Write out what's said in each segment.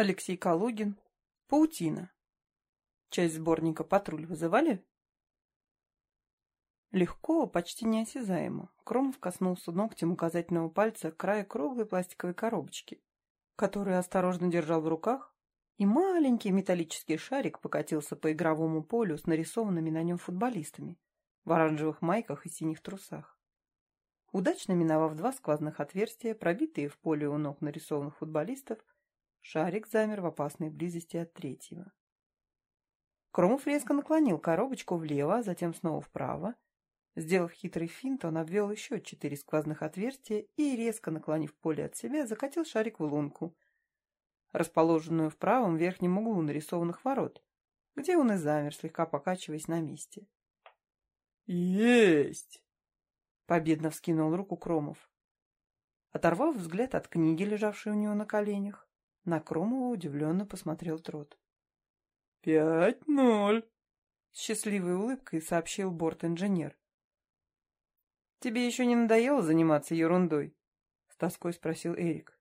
Алексей Калугин. Паутина. Часть сборника «Патруль» вызывали? Легко, почти неосязаемо. Кромов коснулся ногтем указательного пальца края круглой пластиковой коробочки, которую осторожно держал в руках, и маленький металлический шарик покатился по игровому полю с нарисованными на нем футболистами в оранжевых майках и синих трусах. Удачно миновав два сквозных отверстия, пробитые в поле у ног нарисованных футболистов, шарик замер в опасной близости от третьего. Кромов резко наклонил коробочку влево, а затем снова вправо. Сделав хитрый финт, он обвел еще четыре сквозных отверстия и, резко наклонив поле от себя, закатил шарик в лунку, расположенную в правом верхнем углу нарисованных ворот, где он и замер, слегка покачиваясь на месте. «Есть!» — победно вскинул руку Кромов. Оторвав взгляд от книги, лежавшей у него на коленях, на Кромова удивленно посмотрел Трот. «Пять ноль!» — с счастливой улыбкой сообщил борт-инженер. «Тебе еще не надоело заниматься ерундой?» — с тоской спросил Эрик.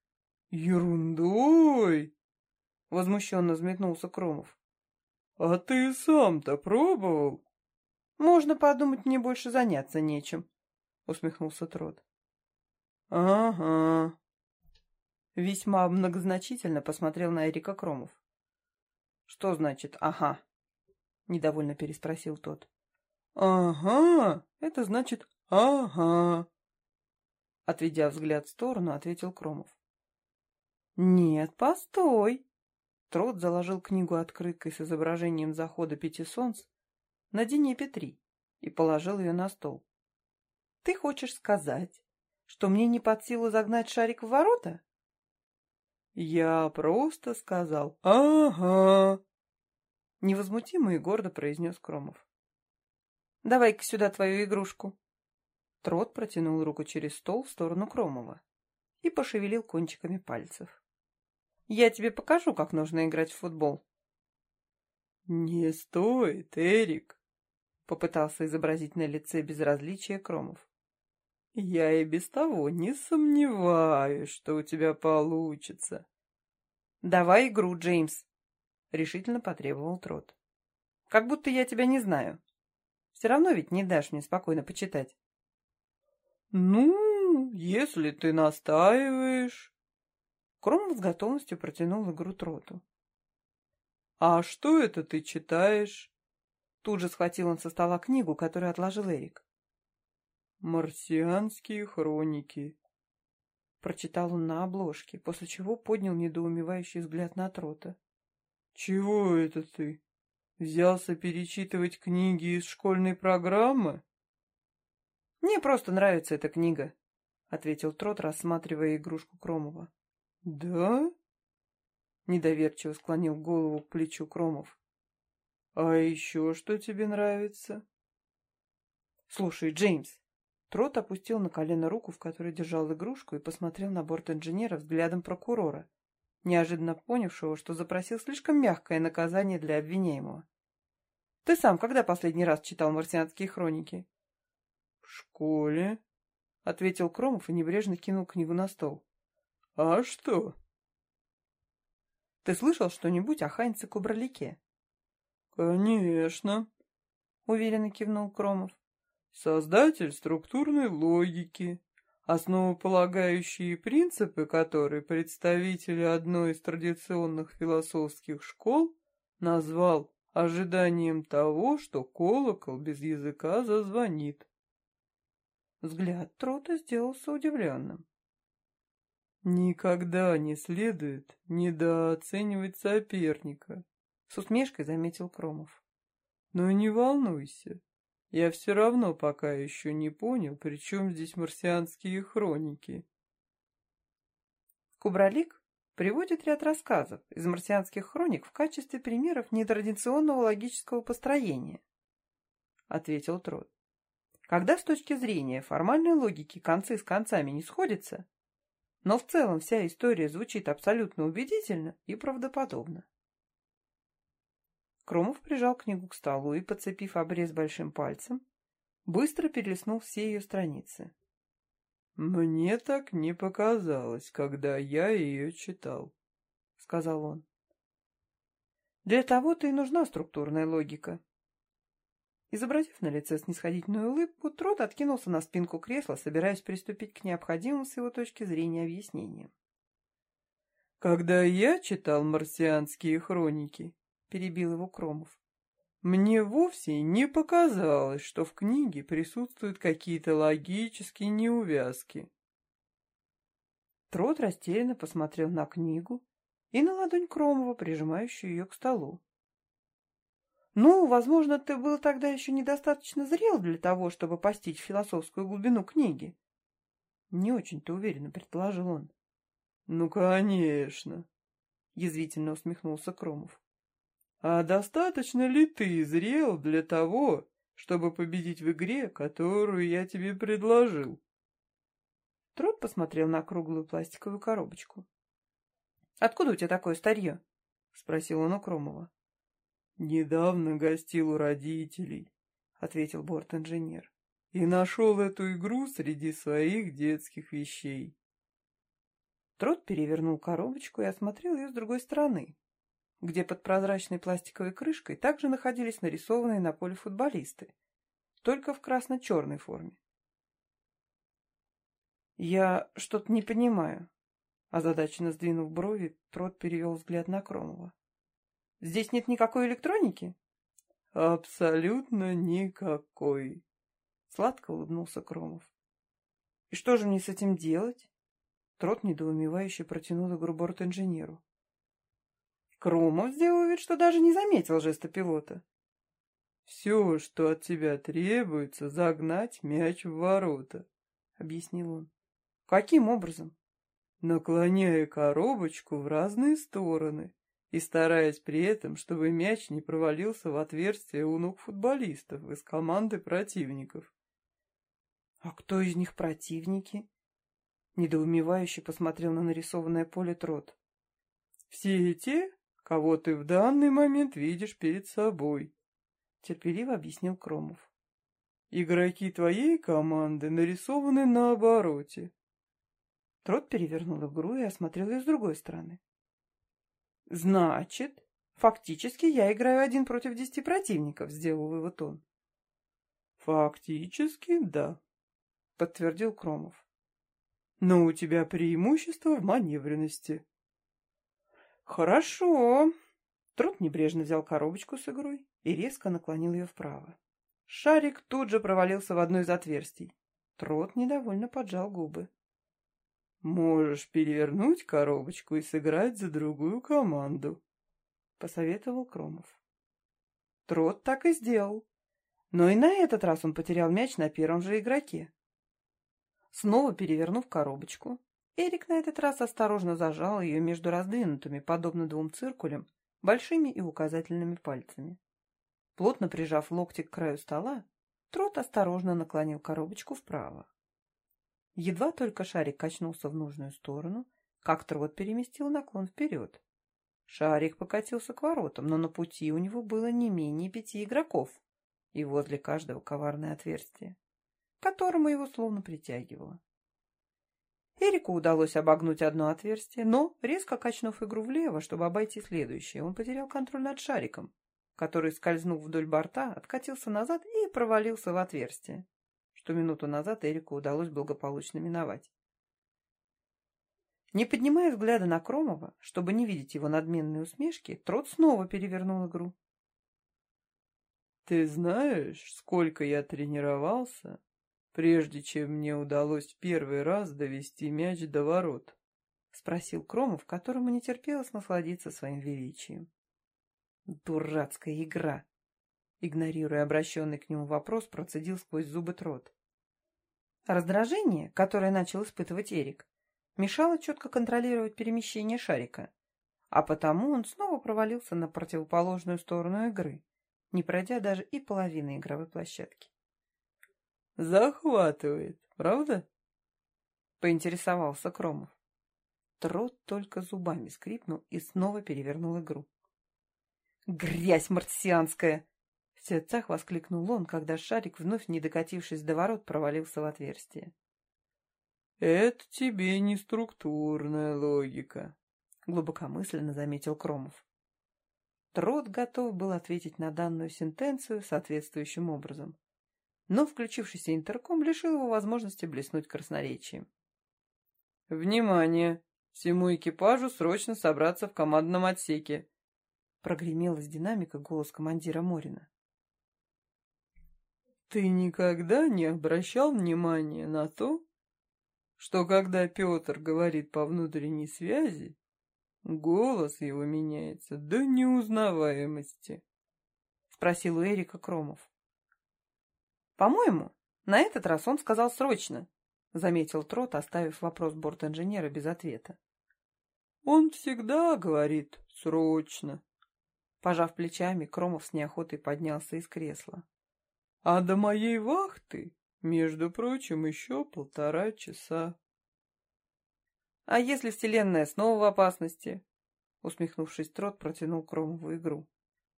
«Ерундой!» — возмущенно взметнулся Кромов. «А ты сам-то пробовал?» «Можно подумать, мне больше заняться нечем», — усмехнулся Трот. «Ага». Весьма многозначительно посмотрел на Эрика Кромов. «Что значит «ага»?» — недовольно переспросил тот. «Ага, это значит «ага», — отведя взгляд в сторону, ответил Кромов. «Нет, постой!» Трот заложил книгу открыткой с изображением захода пяти солнц на Днепе Петри и положил ее на стол. «Ты хочешь сказать, что мне не под силу загнать шарик в ворота?» «Я просто сказал «ага», — невозмутимо и гордо произнес Кромов. «Давай-ка сюда твою игрушку». Трот протянул руку через стол в сторону Кромова и пошевелил кончиками пальцев. Я тебе покажу, как нужно играть в футбол. Не стоит, Эрик, попытался изобразить на лице безразличие Кромов. Я и без того не сомневаюсь, что у тебя получится. Давай игру, Джеймс, решительно потребовал Трот. Как будто я тебя не знаю. Все равно ведь не дашь мне спокойно почитать. Ну, если ты настаиваешь, Кромов с готовностью протянул игру Троту. «А что это ты читаешь?» Тут же схватил он со стола книгу, которую отложил Эрик. «Марсианские хроники», — прочитал он на обложке, после чего поднял недоумевающий взгляд на Трота. «Чего это ты? Взялся перечитывать книги из школьной программы?» «Мне просто нравится эта книга», — ответил Трот, рассматривая игрушку Кромова. «Да?» — недоверчиво склонил голову к плечу Кромов. «А еще что тебе нравится?» «Слушай, Джеймс!» Трот опустил на колено руку, в которой держал игрушку, и посмотрел на борт инженера взглядом прокурора, неожиданно понявшего, что запросил слишком мягкое наказание для обвиняемого. «Ты сам когда последний раз читал марсианские хроники?» «В школе», — ответил Кромов и небрежно кинул книгу на стол. «А что?» «Ты слышал что-нибудь о Хайнце Кубралике?» «Конечно», — уверенно кивнул Кромов. «Создатель структурной логики, основополагающие принципы которой представители одной из традиционных философских школ назвал ожиданием того, что колокол без языка зазвонит». Взгляд Трота сделался удивленным. Никогда не следует недооценивать соперника, с усмешкой заметил Кромов. Но не волнуйся, я все равно пока еще не понял, при чем здесь марсианские хроники. Кубралик приводит ряд рассказов из марсианских хроник в качестве примеров нетрадиционного логического построения, ответил Трот. Когда с точки зрения формальной логики концы с концами не сходятся, но в целом вся история звучит абсолютно убедительно и правдоподобно. Кромов прижал книгу к столу и, подцепив обрез большим пальцем, быстро перелистнул все ее страницы. «Мне так не показалось, когда я ее читал», — сказал он. «Для того-то и нужна структурная логика». Изобразив на лице снисходительную улыбку, Трот откинулся на спинку кресла, собираясь приступить к необходимым с его точки зрения объяснениям. «Когда я читал марсианские хроники», — перебил его Кромов, мне вовсе не показалось, что в книге присутствуют какие-то логические неувязки. Трот растерянно посмотрел на книгу и на ладонь Кромова, прижимающую ее к столу. «Ну, возможно, ты был тогда еще недостаточно зрел для того, чтобы постичь философскую глубину книги». Не очень-то уверенно предположил он. «Ну, конечно», — язвительно усмехнулся Кромов. А достаточно ли ты зрел для того, чтобы победить в игре, которую я тебе предложил? Трот посмотрел на круглую пластиковую коробочку. «Откуда у тебя такое старье?» — спросил он у Кромова. «Недавно гостил у родителей», — ответил борт-инженер, «и нашел эту игру среди своих детских вещей». Трот перевернул коробочку и осмотрел ее с другой стороны, где под прозрачной пластиковой крышкой также находились нарисованные на поле футболисты, только в красно-черной форме. «Я что-то не понимаю», — озадаченно сдвинув брови, Трот перевел взгляд на Кромова. «Здесь нет никакой электроники?» «Абсолютно никакой», — сладко улыбнулся Кромов. «И что же мне с этим делать?» Трот недоумевающе протянул игру борт-инженеру. Кромов сделал вид, что даже не заметил жеста пилота. «Все, что от тебя требуется, загнать мяч в ворота», — объяснил он. «Каким образом?» «Наклоняя коробочку в разные стороны и стараясь при этом, чтобы мяч не провалился в отверстие у ног футболистов из команды противников». «А кто из них противники?» Недоумевающе посмотрел на нарисованное поле Трот. «Все те, кого ты в данный момент видишь перед собой», — терпеливо объяснил Кромов. «Игроки твоей команды нарисованы на обороте». Трот перевернул игру и осмотрел ее с другой стороны. «Значит, фактически я играю один против десяти противников», — сделал вывод он. «Фактически, да», — подтвердил Кромов. «Но у тебя преимущество в маневренности». «Хорошо». Трот небрежно взял коробочку с игрой и резко наклонил ее вправо. Шарик тут же провалился в одно из отверстий. Трот недовольно поджал губы. «Можешь перевернуть коробочку и сыграть за другую команду», — посоветовал Кромов. Трот так и сделал. Но и на этот раз он потерял мяч на первом же игроке. Снова перевернув коробочку, Эрик на этот раз осторожно зажал ее между раздвинутыми, подобно двум циркулям, большими и указательными пальцами. Плотно прижав локти к краю стола, Трот осторожно наклонил коробочку вправо. Едва только шарик качнулся в нужную сторону, как Трот переместил наклон вперед. Шарик покатился к воротам, но на пути у него было не менее пяти игроков, и возле каждого коварное отверстие, к которому его словно притягивало. Эрику удалось обогнуть одно отверстие, но, резко качнув игру влево, чтобы обойти следующее, он потерял контроль над шариком, который, скользнув вдоль борта, откатился назад и провалился в отверстие, что минуту назад Эрику удалось благополучно миновать. Не поднимая взгляда на Кромова, чтобы не видеть его надменные усмешки, Трот снова перевернул игру. «Ты знаешь, сколько я тренировался, прежде чем мне удалось первый раз довести мяч до ворот? — спросил Кромов, которому не терпелось насладиться своим величием. «Дурацкая игра!» Игнорируя обращенный к нему вопрос, процедил сквозь зубы трот. Раздражение, которое начал испытывать Эрик, мешало четко контролировать перемещение шарика, а потому он снова провалился на противоположную сторону игры, не пройдя даже и половины игровой площадки. Захватывает, правда? Поинтересовался Кромов. Трот только зубами скрипнул и снова перевернул игру. «Грязь марсианская!» В сердцах воскликнул он, когда шарик, вновь не докатившись до ворот, провалился в отверстие. «Это тебе не структурная логика», — глубокомысленно заметил Кромов. Трот готов был ответить на данную сентенцию соответствующим образом. Но включившийся интерком лишил его возможности блеснуть красноречием. «Внимание! Всему экипажу срочно собраться в командном отсеке!» Прогремел из динамика голос командира Морина. «Ты никогда не обращал внимания на то, что когда Петр говорит по внутренней связи, голос его меняется до неузнаваемости?» — спросил у Эрика Кромов. «По-моему, на этот раз он сказал срочно», — заметил Трот, оставив вопрос борт-инженера без ответа. «Он всегда говорит срочно». Пожав плечами, Кромов с неохотой поднялся из кресла. «А до моей вахты, между прочим, еще полтора часа». «А если Вселенная снова в опасности?» Усмехнувшись, Трот протянул Кромову игру.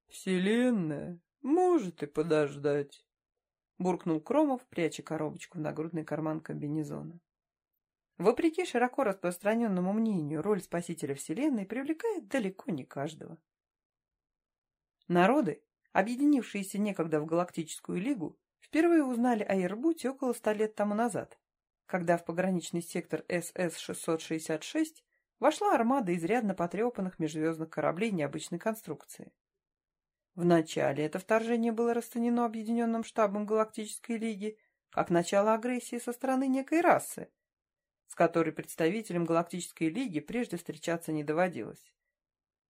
«Вселенная может и подождать» буркнул Кромов, пряча коробочку в нагрудный карман комбинезона. Вопреки широко распространенному мнению, роль спасителя Вселенной привлекает далеко не каждого. Народы, объединившиеся некогда в Галактическую Лигу, впервые узнали о Ирбуте около ста лет тому назад, когда в пограничный сектор СС-666 вошла армада изрядно потрепанных межзвездных кораблей необычной конструкции. Вначале это вторжение было расценено Объединенным штабом Галактической Лиги как начало агрессии со стороны некой расы, с которой представителям Галактической Лиги прежде встречаться не доводилось.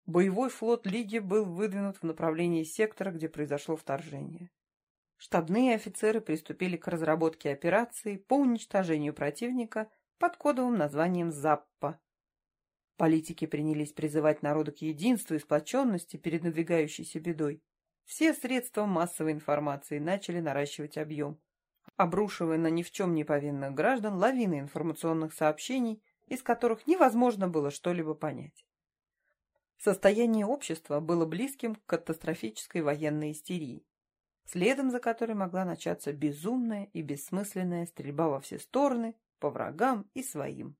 Боевой флот Лиги был выдвинут в направлении сектора, где произошло вторжение. Штабные офицеры приступили к разработке операции по уничтожению противника под кодовым названием «Заппа», Политики принялись призывать народу к единству и сплоченности перед надвигающейся бедой. Все средства массовой информации начали наращивать объем, обрушивая на ни в чем не повинных граждан лавины информационных сообщений, из которых невозможно было что-либо понять. Состояние общества было близким к катастрофической военной истерии, следом за которой могла начаться безумная и бессмысленная стрельба во все стороны, по врагам и своим.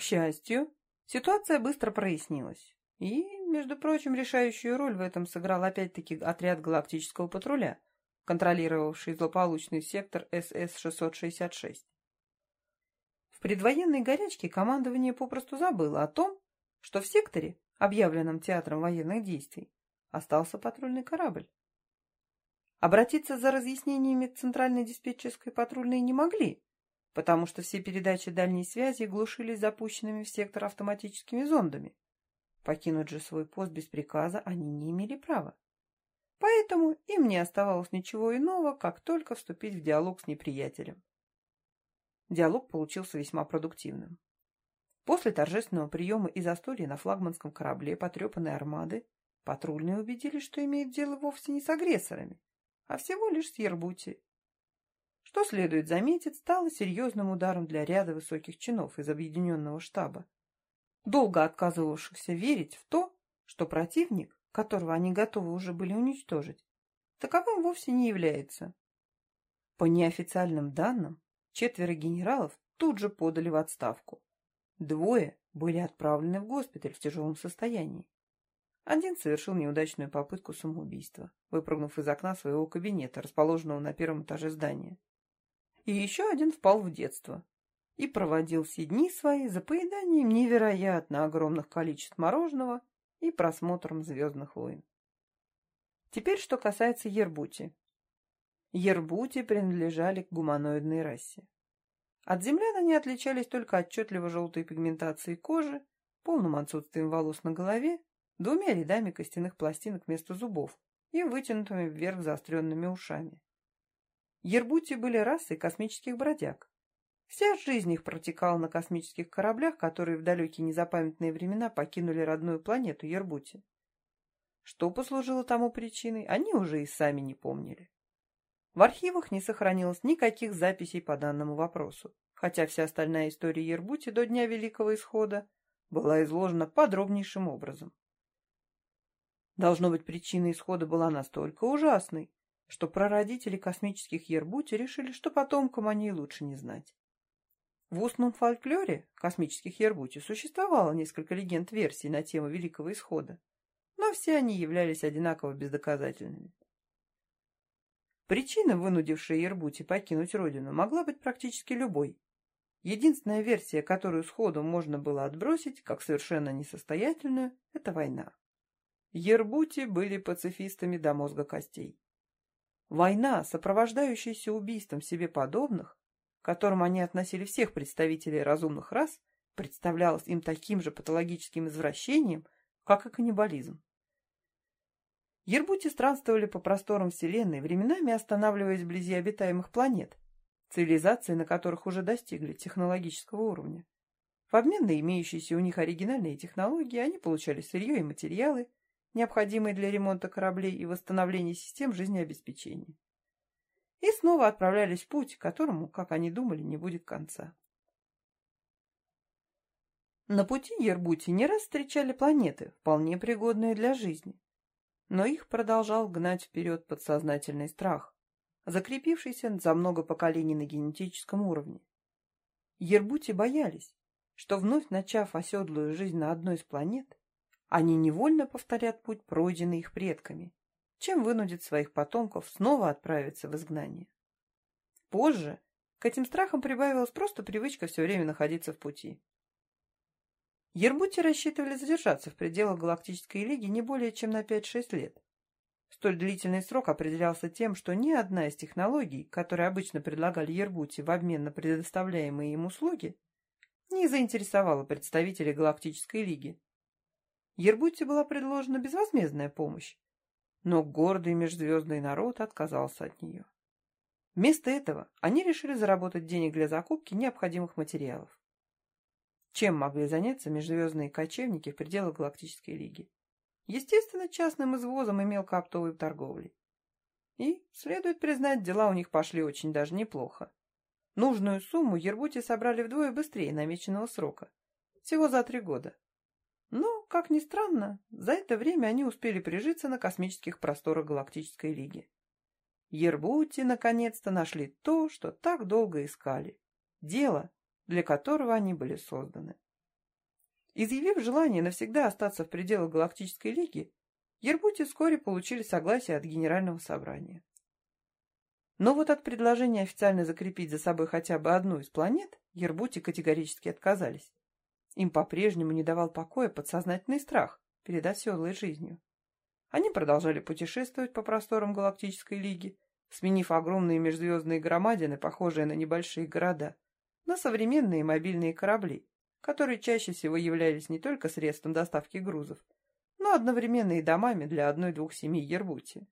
К счастью, ситуация быстро прояснилась. И, между прочим, решающую роль в этом сыграл опять-таки отряд галактического патруля, контролировавший злополучный сектор СС-666. В предвоенной горячке командование попросту забыло о том, что в секторе, объявленном театром военных действий, остался патрульный корабль. Обратиться за разъяснениями центральной диспетчерской патрульной не могли, потому что все передачи дальней связи глушились запущенными в сектор автоматическими зондами. Покинуть же свой пост без приказа они не имели права. Поэтому им не оставалось ничего иного, как только вступить в диалог с неприятелем. Диалог получился весьма продуктивным. После торжественного приема и застолья на флагманском корабле потрепанной армады патрульные убедились, что имеют дело вовсе не с агрессорами, а всего лишь с Ербути, что, следует заметить, стало серьезным ударом для ряда высоких чинов из объединенного штаба, долго отказывавшихся верить в то, что противник, которого они готовы уже были уничтожить, таковым вовсе не является. По неофициальным данным, четверо генералов тут же подали в отставку. Двое были отправлены в госпиталь в тяжелом состоянии. Один совершил неудачную попытку самоубийства, выпрыгнув из окна своего кабинета, расположенного на первом этаже здания и еще один впал в детство и проводил все дни свои за поеданием невероятно огромных количеств мороженого и просмотром «Звездных войн». Теперь, что касается Ербути. Ербути принадлежали к гуманоидной расе. От землян они отличались только отчетливо желтой пигментацией кожи, полным отсутствием волос на голове, двумя рядами костяных пластинок вместо зубов и вытянутыми вверх заостренными ушами. Ербути были расой космических бродяг. Вся жизнь их протекала на космических кораблях, которые в далекие незапамятные времена покинули родную планету Ербути. Что послужило тому причиной, они уже и сами не помнили. В архивах не сохранилось никаких записей по данному вопросу, хотя вся остальная история Ербути до Дня Великого Исхода была изложена подробнейшим образом. Должно быть, причина исхода была настолько ужасной, что прародители космических Ербути решили, что потомкам о ней лучше не знать. В устном фольклоре космических Ербути существовало несколько легенд-версий на тему Великого Исхода, но все они являлись одинаково бездоказательными. Причина, вынудившая Ербути покинуть родину, могла быть практически любой. Единственная версия, которую сходу можно было отбросить, как совершенно несостоятельную, это война. Ербути были пацифистами до мозга костей. Война, сопровождающаяся убийством себе подобных, к которым они относили всех представителей разумных рас, представлялась им таким же патологическим извращением, как и каннибализм. Ербути странствовали по просторам Вселенной, временами останавливаясь вблизи обитаемых планет, цивилизации на которых уже достигли технологического уровня. В обмен на имеющиеся у них оригинальные технологии они получали сырье и материалы, необходимые для ремонта кораблей и восстановления систем жизнеобеспечения. И снова отправлялись в путь, которому, как они думали, не будет конца. На пути Ербути не раз встречали планеты, вполне пригодные для жизни. Но их продолжал гнать вперед подсознательный страх, закрепившийся за много поколений на генетическом уровне. Ербути боялись, что вновь начав оседлую жизнь на одной из планет, они невольно повторят путь, пройденный их предками, чем вынудит своих потомков снова отправиться в изгнание. Позже к этим страхам прибавилась просто привычка все время находиться в пути. Ербути рассчитывали задержаться в пределах Галактической Лиги не более чем на 5-6 лет. Столь длительный срок определялся тем, что ни одна из технологий, которые обычно предлагали Ербути в обмен на предоставляемые им услуги, не заинтересовала представителей Галактической Лиги, Ербутте была предложена безвозмездная помощь, но гордый межзвездный народ отказался от нее. Вместо этого они решили заработать денег для закупки необходимых материалов. Чем могли заняться межзвездные кочевники в пределах Галактической Лиги? Естественно, частным извозом и мелкооптовой торговлей. И, следует признать, дела у них пошли очень даже неплохо. Нужную сумму Ербути собрали вдвое быстрее намеченного срока. Всего за три года. Но, как ни странно, за это время они успели прижиться на космических просторах Галактической Лиги. Ербути наконец-то нашли то, что так долго искали. Дело, для которого они были созданы. Изъявив желание навсегда остаться в пределах Галактической Лиги, Ербути вскоре получили согласие от Генерального собрания. Но вот от предложения официально закрепить за собой хотя бы одну из планет Ербути категорически отказались. Им по-прежнему не давал покоя подсознательный страх перед оседлой жизнью. Они продолжали путешествовать по просторам Галактической Лиги, сменив огромные межзвездные громадины, похожие на небольшие города, на современные мобильные корабли, которые чаще всего являлись не только средством доставки грузов, но одновременно и домами для одной-двух семей Ербути.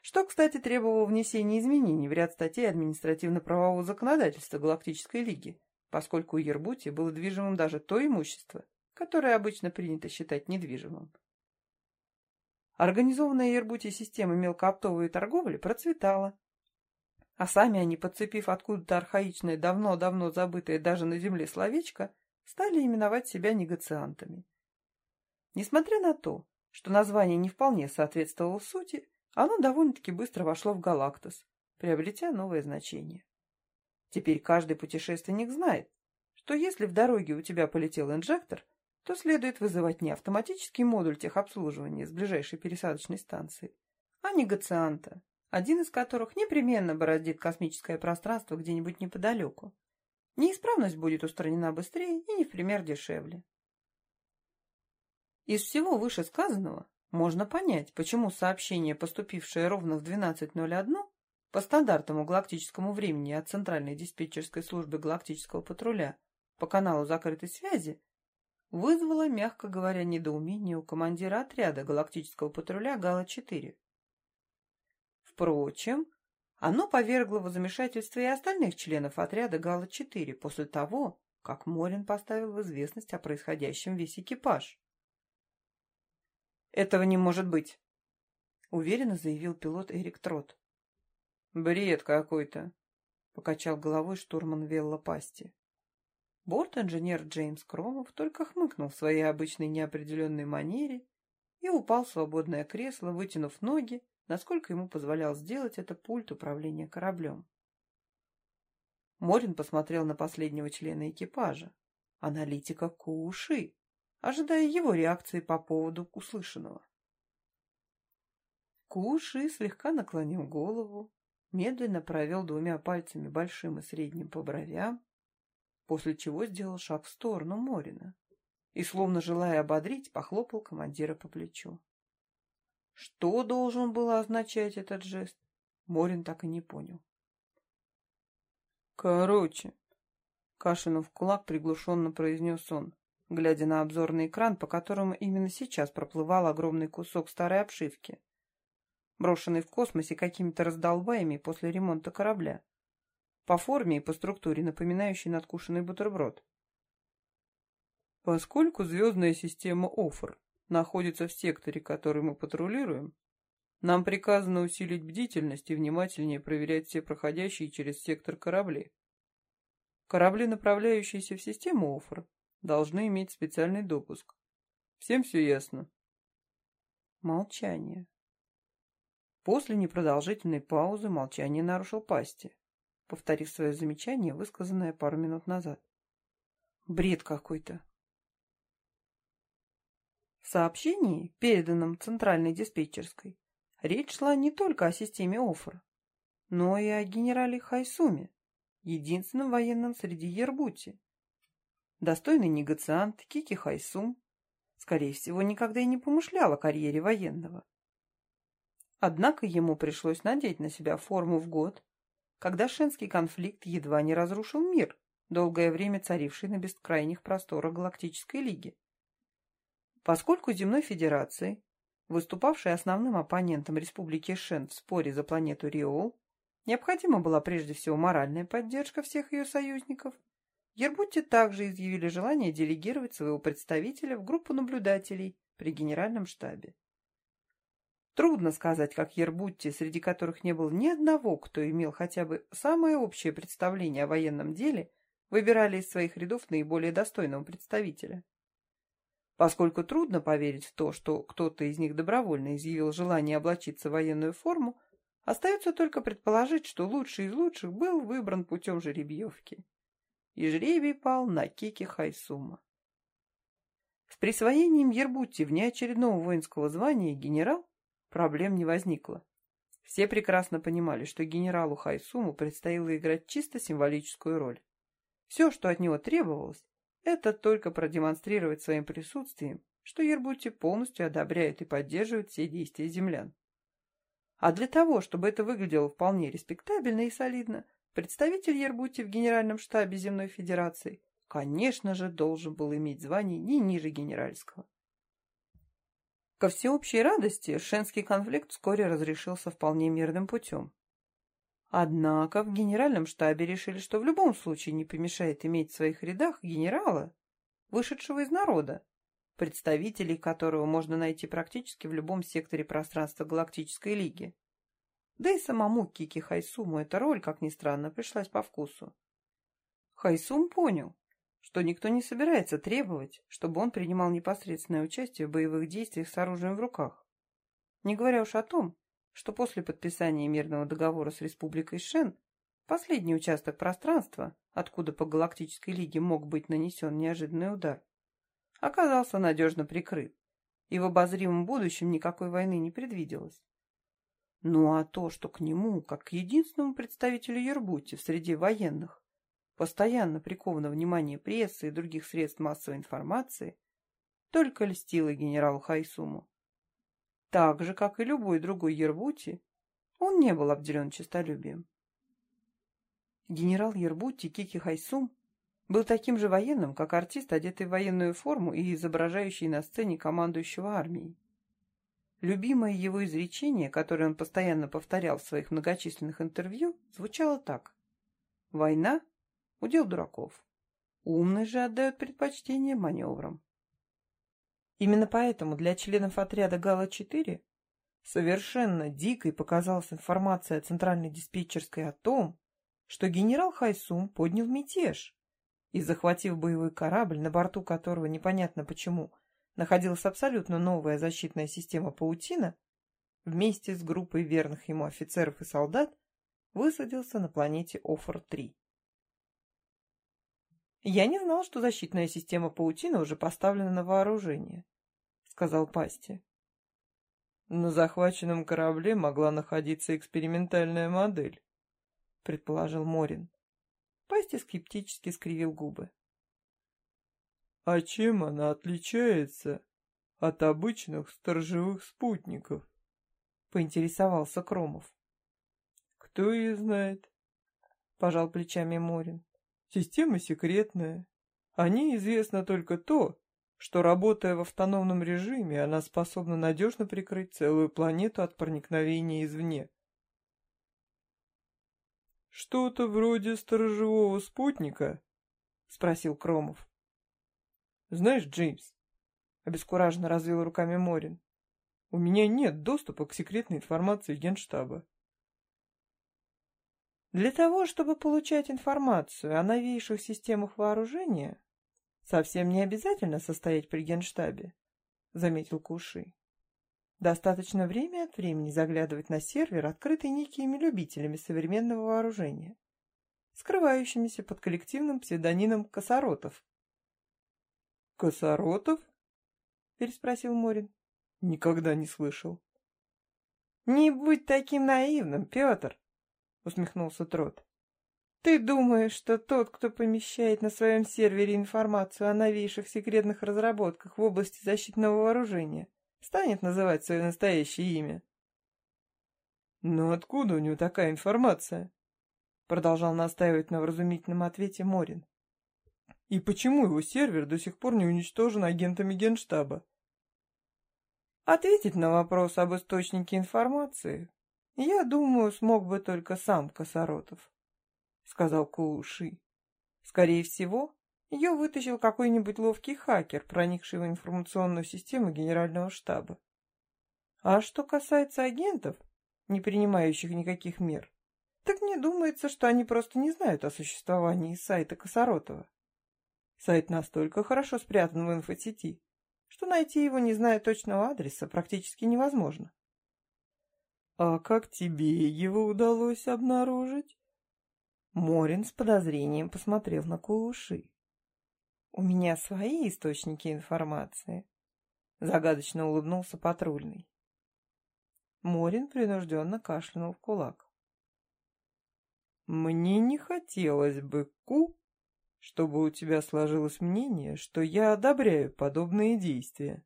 Что, кстати, требовало внесения изменений в ряд статей административно-правового законодательства Галактической Лиги, поскольку у Ербути было движимым даже то имущество, которое обычно принято считать недвижимым. Организованная Ербути система мелкооптовой торговли процветала, а сами они, подцепив откуда-то архаичное, давно-давно забытое даже на земле словечко, стали именовать себя негациантами. Несмотря на то, что название не вполне соответствовало сути, оно довольно-таки быстро вошло в Галактус, приобретя новое значение. Теперь каждый путешественник знает, что если в дороге у тебя полетел инжектор, то следует вызывать не автоматический модуль техобслуживания с ближайшей пересадочной станции, а негацианта, один из которых непременно бороздит космическое пространство где-нибудь неподалеку. Неисправность будет устранена быстрее и не в пример дешевле. Из всего вышесказанного можно понять, почему сообщение, поступившее ровно в 12.01, по стандартному галактическому времени от Центральной диспетчерской службы галактического патруля по каналу закрытой связи вызвало, мягко говоря, недоумение у командира отряда галактического патруля Гала-4. Впрочем, оно повергло в замешательство и остальных членов отряда Гала-4 после того, как Морин поставил в известность о происходящем весь экипаж. «Этого не может быть», — уверенно заявил пилот Эрик Трот. «Бред какой-то», — покачал головой штурман Велла Пасти. Борт-инженер Джеймс Кромов только хмыкнул в своей обычной неопределенной манере и упал в свободное кресло, вытянув ноги, насколько ему позволял сделать это пульт управления кораблем. Морин посмотрел на последнего члена экипажа, аналитика Кууши, ожидая его реакции по поводу услышанного. Кууши слегка наклонил голову, медленно провел двумя пальцами большим и средним по бровям, после чего сделал шаг в сторону Морина и, словно желая ободрить, похлопал командира по плечу. Что должен был означать этот жест, Морин так и не понял. Короче, кашлянув кулак, приглушенно произнес он, глядя на обзорный экран, по которому именно сейчас проплывал огромный кусок старой обшивки, брошенный в космосе какими-то раздолбаями после ремонта корабля, по форме и по структуре напоминающий надкушенный бутерброд. Поскольку звездная система Офр находится в секторе, который мы патрулируем, нам приказано усилить бдительность и внимательнее проверять все проходящие через сектор корабли. Корабли, направляющиеся в систему Офр, должны иметь специальный допуск. Всем все ясно? Молчание. После непродолжительной паузы молчание нарушил Пасти, повторив свое замечание, высказанное пару минут назад. Бред какой-то. В сообщении, переданном центральной диспетчерской, речь шла не только о системе Офр, но и о генерале Хайсуме, единственном военном среди Ербути. Достойный негациант Кики Хайсум, скорее всего, никогда и не помышлял о карьере военного. Однако ему пришлось надеть на себя форму в год, когда шенский конфликт едва не разрушил мир, долгое время царивший на бескрайних просторах Галактической Лиги. Поскольку Земной Федерации, выступавшей основным оппонентом Республики Шен в споре за планету Риол, необходима была прежде всего моральная поддержка всех ее союзников, Ербутти также изъявили желание делегировать своего представителя в группу наблюдателей при Генеральном штабе. Трудно сказать, как Ербутти, среди которых не было ни одного, кто имел хотя бы самое общее представление о военном деле, выбирали из своих рядов наиболее достойного представителя. Поскольку трудно поверить в то, что кто-то из них добровольно изъявил желание облачиться в военную форму, остается только предположить, что лучший из лучших был выбран путем жеребьевки. И жребий пал на Кики Хайсума. С присвоением Ербутти внеочередного воинского звания генерал проблем не возникло. Все прекрасно понимали, что генералу Хайсуму предстояло играть чисто символическую роль. Все, что от него требовалось, это только продемонстрировать своим присутствием, что Ербути полностью одобряет и поддерживает все действия землян. А для того, чтобы это выглядело вполне респектабельно и солидно, представитель Ербути в Генеральном штабе Земной Федерации, конечно же, должен был иметь звание не ниже генеральского. Ко всеобщей радости шенский конфликт вскоре разрешился вполне мирным путем. Однако в генеральном штабе решили, что в любом случае не помешает иметь в своих рядах генерала, вышедшего из народа, представителей которого можно найти практически в любом секторе пространства Галактической Лиги. Да и самому Кики Хайсуму эта роль, как ни странно, пришлась по вкусу. Хайсум понял, что никто не собирается требовать, чтобы он принимал непосредственное участие в боевых действиях с оружием в руках. Не говоря уж о том, что после подписания мирного договора с Республикой Шен последний участок пространства, откуда по Галактической Лиге мог быть нанесен неожиданный удар, оказался надежно прикрыт, и в обозримом будущем никакой войны не предвиделось. Ну а то, что к нему, как к единственному представителю Ербути в среде военных, постоянно приковано внимание прессы и других средств массовой информации, только льстило генералу Хайсуму. Так же, как и любой другой Ербути, он не был обделен честолюбием. Генерал Ербути Кики Хайсум был таким же военным, как артист, одетый в военную форму и изображающий на сцене командующего армией. Любимое его изречение, которое он постоянно повторял в своих многочисленных интервью, звучало так. «Война — удел дураков. Умный же отдает предпочтение маневрам». Именно поэтому для членов отряда Гала-4 совершенно дикой показалась информация центральной диспетчерской о том, что генерал Хайсум поднял мятеж и, захватив боевой корабль, на борту которого непонятно почему находилась абсолютно новая защитная система «Паутина», вместе с группой верных ему офицеров и солдат высадился на планете Офор-3. Я не знал, что защитная система паутины уже поставлена на вооружение, сказал Пасти. На захваченном корабле могла находиться экспериментальная модель, предположил Морин. Пасти скептически скривил губы. А чем она отличается от обычных сторожевых спутников? Поинтересовался Кромов. Кто ее знает? Пожал плечами Морин. Система секретная. О ней известно только то, что, работая в автономном режиме, она способна надежно прикрыть целую планету от проникновения извне. «Что-то вроде сторожевого спутника?» — спросил Кромов. «Знаешь, Джеймс», — обескураженно развел руками Морин, — «у меня нет доступа к секретной информации Генштаба». Для того, чтобы получать информацию о новейших системах вооружения, совсем не обязательно состоять при Генштабе, заметил Куши. Достаточно время от времени заглядывать на сервер, открытый некими любителями современного вооружения, скрывающимися под коллективным псевдонимом Косоротов. «Косоротов?» — переспросил Морин. «Никогда не слышал». «Не будь таким наивным, Петр!» — усмехнулся Трот. «Ты думаешь, что тот, кто помещает на своем сервере информацию о новейших секретных разработках в области защитного вооружения, станет называть свое настоящее имя?» «Но откуда у него такая информация?» — продолжал настаивать на вразумительном ответе Морин. «И почему его сервер до сих пор не уничтожен агентами Генштаба?» Ответить на вопрос об источнике информации «Я думаю, смог бы только сам Косоротов», — сказал Кулуши. «Скорее всего, ее вытащил какой-нибудь ловкий хакер, проникший в информационную систему Генерального штаба. А что касается агентов, не принимающих никаких мер, так мне думается, что они просто не знают о существовании сайта Косоротова. Сайт настолько хорошо спрятан в инфосети, что найти его, не зная точного адреса, практически невозможно. «А как тебе его удалось обнаружить?» Морин с подозрением посмотрел на Кулуши. «У меня свои источники информации», — загадочно улыбнулся патрульный. Морин принужденно кашлянул в кулак. «Мне не хотелось бы, Ку, чтобы у тебя сложилось мнение, что я одобряю подобные действия».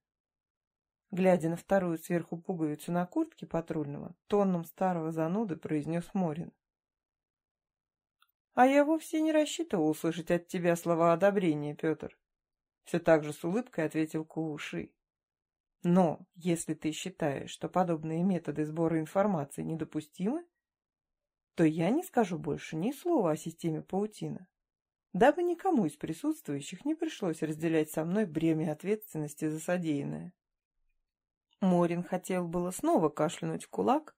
Глядя на вторую сверху пуговицу на куртке патрульного, тоном старого зануды произнес Морин. «А я вовсе не рассчитывал услышать от тебя слова одобрения, Петр», — все так же с улыбкой ответил Кууши. «Но если ты считаешь, что подобные методы сбора информации недопустимы, то я не скажу больше ни слова о системе паутина, дабы никому из присутствующих не пришлось разделять со мной бремя ответственности за содеянное». Морин хотел было снова кашлянуть в кулак,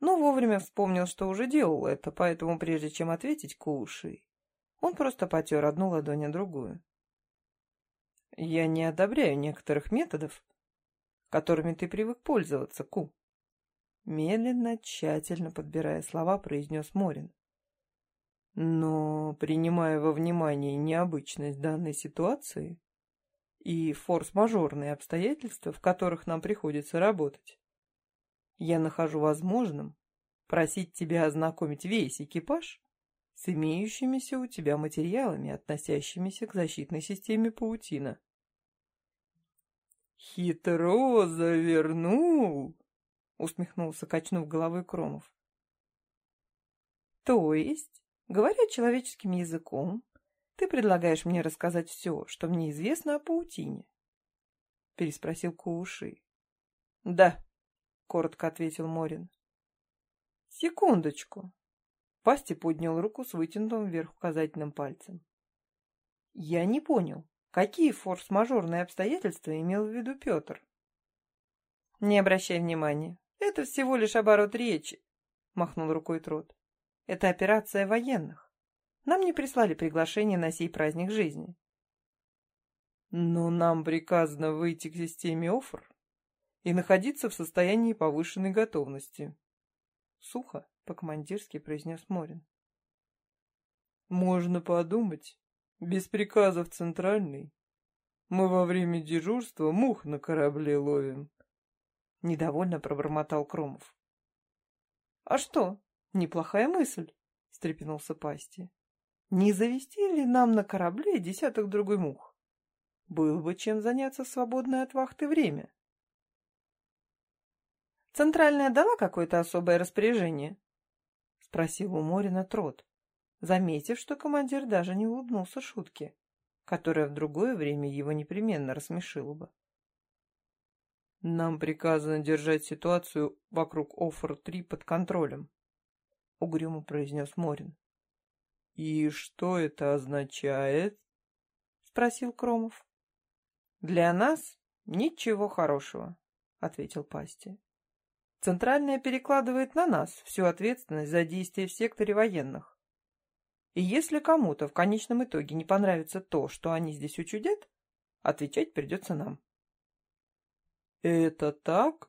но вовремя вспомнил, что уже делал это, поэтому прежде чем ответить Куши, он просто потер одну ладонь о другую. «Я не одобряю некоторых методов, которыми ты привык пользоваться, Ку», медленно, тщательно подбирая слова, произнес Морин. «Но, принимая во внимание необычность данной ситуации, и форс-мажорные обстоятельства, в которых нам приходится работать. Я нахожу возможным просить тебя ознакомить весь экипаж с имеющимися у тебя материалами, относящимися к защитной системе паутина. «Хитро завернул!» — усмехнулся, качнув головой Кромов. «То есть, говоря человеческим языком, ты предлагаешь мне рассказать все, что мне известно о паутине? Переспросил Кууши. Да, коротко ответил Морин. Секундочку. Пасти поднял руку с вытянутым вверх указательным пальцем. Я не понял, какие форс-мажорные обстоятельства имел в виду Петр? Не обращай внимания. Это всего лишь оборот речи, махнул рукой Трот. Это операция военных. Нам не прислали приглашение на сей праздник жизни. Но нам приказано выйти к системе ОФР и находиться в состоянии повышенной готовности. Сухо, по-командирски произнес Морин. Можно подумать, Без приказов центральный. Мы во время дежурства мух на корабле ловим. Недовольно пробормотал Кромов. А что, неплохая мысль, встрепенулся Пасти. Не завести ли нам на корабле десяток другой мух? Было бы чем заняться свободное от вахты время. Центральная дала какое-то особое распоряжение? Спросил у Морина Трот, заметив, что командир даже не улыбнулся шутке, которая в другое время его непременно рассмешила бы. «Нам приказано держать ситуацию вокруг Оффор-3 под контролем», — угрюмо произнес Морин. «И что это означает?» — спросил Кромов. «Для нас ничего хорошего», — ответил Пасти. «Центральная перекладывает на нас всю ответственность за действия в секторе военных. И если кому-то в конечном итоге не понравится то, что они здесь учудят, отвечать придется нам». «Это так?»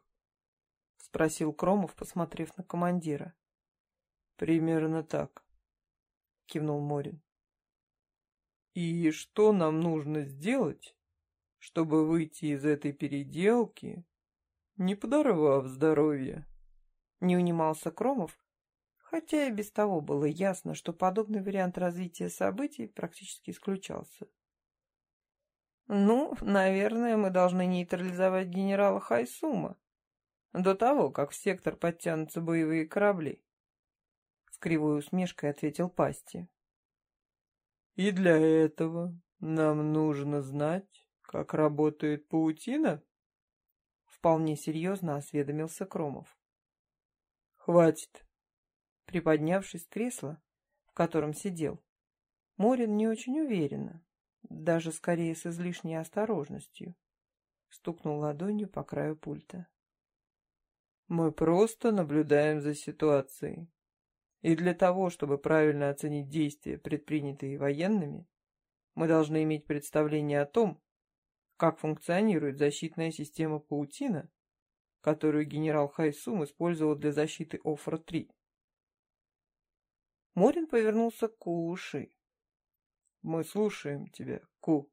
— спросил Кромов, посмотрев на командира. «Примерно так», — кивнул Морин. «И что нам нужно сделать, чтобы выйти из этой переделки, не подорвав здоровье?» Не унимался Кромов, хотя и без того было ясно, что подобный вариант развития событий практически исключался. Ну, наверное, мы должны нейтрализовать генерала Хайсума до того, как в сектор подтянутся боевые корабли. Кривой усмешкой ответил Пасти. И для этого нам нужно знать, как работает паутина? Вполне серьезно осведомился Кромов. Хватит. Приподнявшись с кресла, в котором сидел, Морин не очень уверенно, даже скорее с излишней осторожностью, стукнул ладонью по краю пульта. Мы просто наблюдаем за ситуацией. И для того, чтобы правильно оценить действия, предпринятые военными, мы должны иметь представление о том, как функционирует защитная система паутина, которую генерал Хайсум использовал для защиты Офра-3. Морин повернулся к Куши. Мы слушаем тебя, Ку.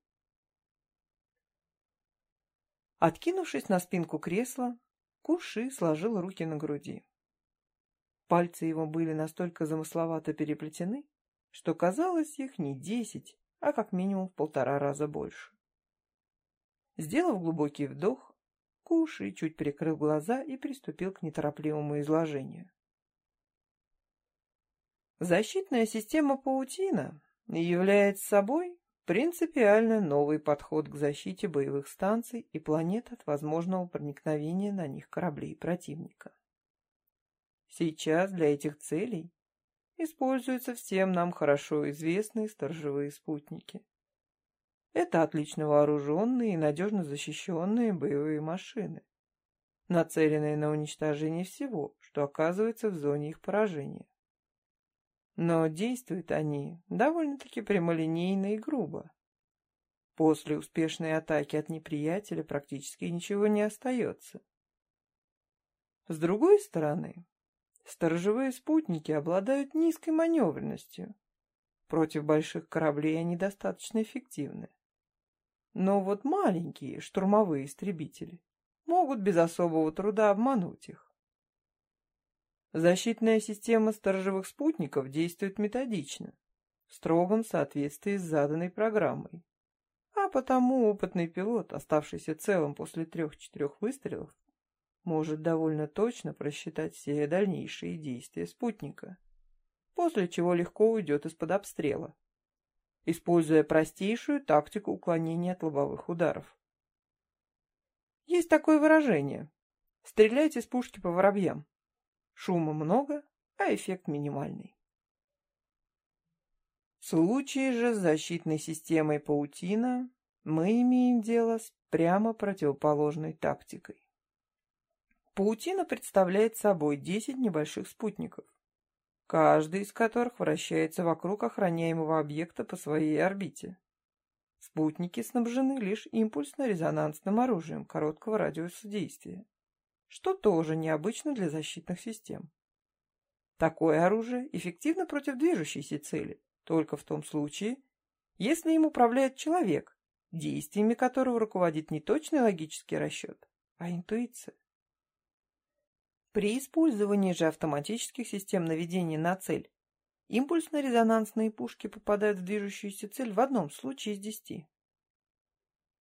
Откинувшись на спинку кресла, Куши сложил руки на груди. Пальцы его были настолько замысловато переплетены, что казалось их не десять, а как минимум в полтора раза больше. Сделав глубокий вдох, Куши чуть прикрыл глаза и приступил к неторопливому изложению. Защитная система паутина является собой принципиально новый подход к защите боевых станций и планет от возможного проникновения на них кораблей противника. Сейчас для этих целей используются всем нам хорошо известные сторожевые спутники. Это отлично вооруженные и надежно защищенные боевые машины, нацеленные на уничтожение всего, что оказывается в зоне их поражения. Но действуют они довольно-таки прямолинейно и грубо. После успешной атаки от неприятеля практически ничего не остается. С другой стороны, сторожевые спутники обладают низкой маневренностью. Против больших кораблей они достаточно эффективны. Но вот маленькие штурмовые истребители могут без особого труда обмануть их. Защитная система сторожевых спутников действует методично, в строгом соответствии с заданной программой. А потому опытный пилот, оставшийся целым после трех-четырех выстрелов, может довольно точно просчитать все дальнейшие действия спутника, после чего легко уйдет из-под обстрела, используя простейшую тактику уклонения от лобовых ударов. Есть такое выражение «стрелять из пушки по воробьям». Шума много, а эффект минимальный. В случае же с защитной системой паутина мы имеем дело с прямо противоположной тактикой. Паутина представляет собой 10 небольших спутников, каждый из которых вращается вокруг охраняемого объекта по своей орбите. Спутники снабжены лишь импульсно-резонансным оружием короткого радиуса действия что тоже необычно для защитных систем. Такое оружие эффективно против движущейся цели, только в том случае, если им управляет человек, действиями которого руководит не точный логический расчет, а интуиция. При использовании же автоматических систем наведения на цель импульсно-резонансные пушки попадают в движущуюся цель в одном случае из десяти.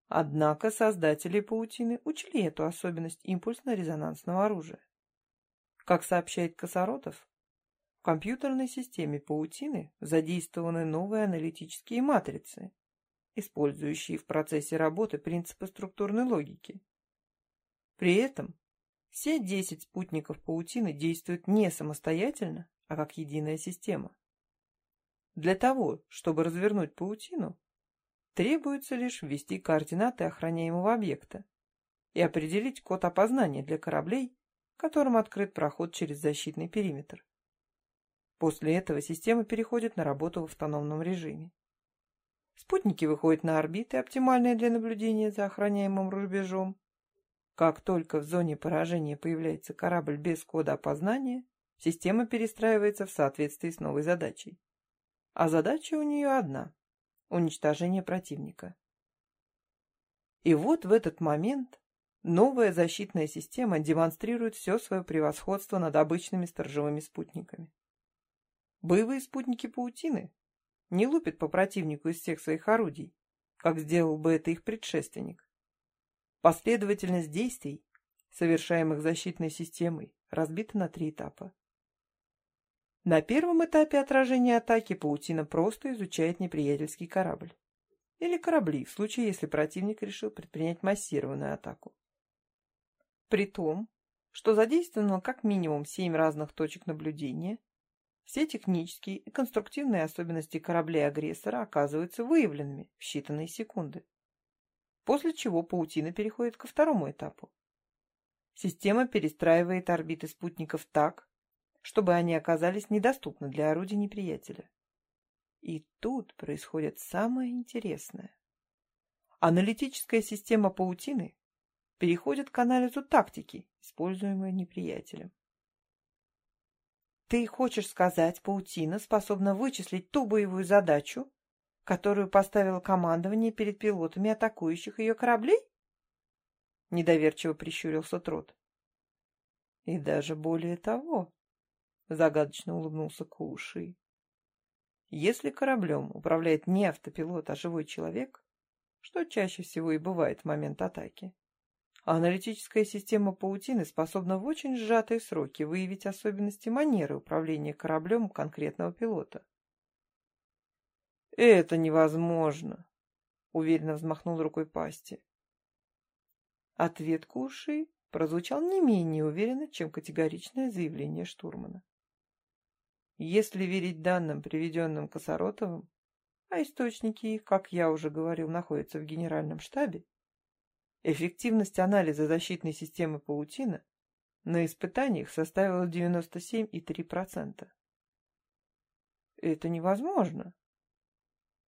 Однако создатели паутины учли эту особенность импульсно-резонансного оружия. Как сообщает Косоротов, в компьютерной системе паутины задействованы новые аналитические матрицы, использующие в процессе работы принципы структурной логики. При этом все 10 спутников паутины действуют не самостоятельно, а как единая система. Для того, чтобы развернуть паутину, Требуется лишь ввести координаты охраняемого объекта и определить код опознания для кораблей, которым открыт проход через защитный периметр. После этого система переходит на работу в автономном режиме. Спутники выходят на орбиты, оптимальные для наблюдения за охраняемым рубежом. Как только в зоне поражения появляется корабль без кода опознания, система перестраивается в соответствии с новой задачей. А задача у нее одна уничтожения противника. И вот в этот момент новая защитная система демонстрирует все свое превосходство над обычными сторожевыми спутниками. Боевые спутники паутины не лупят по противнику из всех своих орудий, как сделал бы это их предшественник. Последовательность действий, совершаемых защитной системой, разбита на три этапа. На первом этапе отражения атаки паутина просто изучает неприятельский корабль. Или корабли, в случае, если противник решил предпринять массированную атаку. При том, что задействовано как минимум семь разных точек наблюдения, все технические и конструктивные особенности кораблей-агрессора оказываются выявленными в считанные секунды. После чего паутина переходит ко второму этапу. Система перестраивает орбиты спутников так, чтобы они оказались недоступны для орудий неприятеля. И тут происходит самое интересное. Аналитическая система паутины переходит к анализу тактики, используемой неприятелем. Ты хочешь сказать, паутина способна вычислить ту боевую задачу, которую поставило командование перед пилотами атакующих ее кораблей? Недоверчиво прищурился Трот. И даже более того, — загадочно улыбнулся Куши. Если кораблем управляет не автопилот, а живой человек, что чаще всего и бывает в момент атаки, аналитическая система паутины способна в очень сжатые сроки выявить особенности манеры управления кораблем конкретного пилота. «Это невозможно!» — уверенно взмахнул рукой Пасти. Ответ Куши прозвучал не менее уверенно, чем категоричное заявление штурмана. Если верить данным, приведенным Косоротовым, а источники их, как я уже говорил, находятся в генеральном штабе, эффективность анализа защитной системы паутина на испытаниях составила 97,3%. Это невозможно.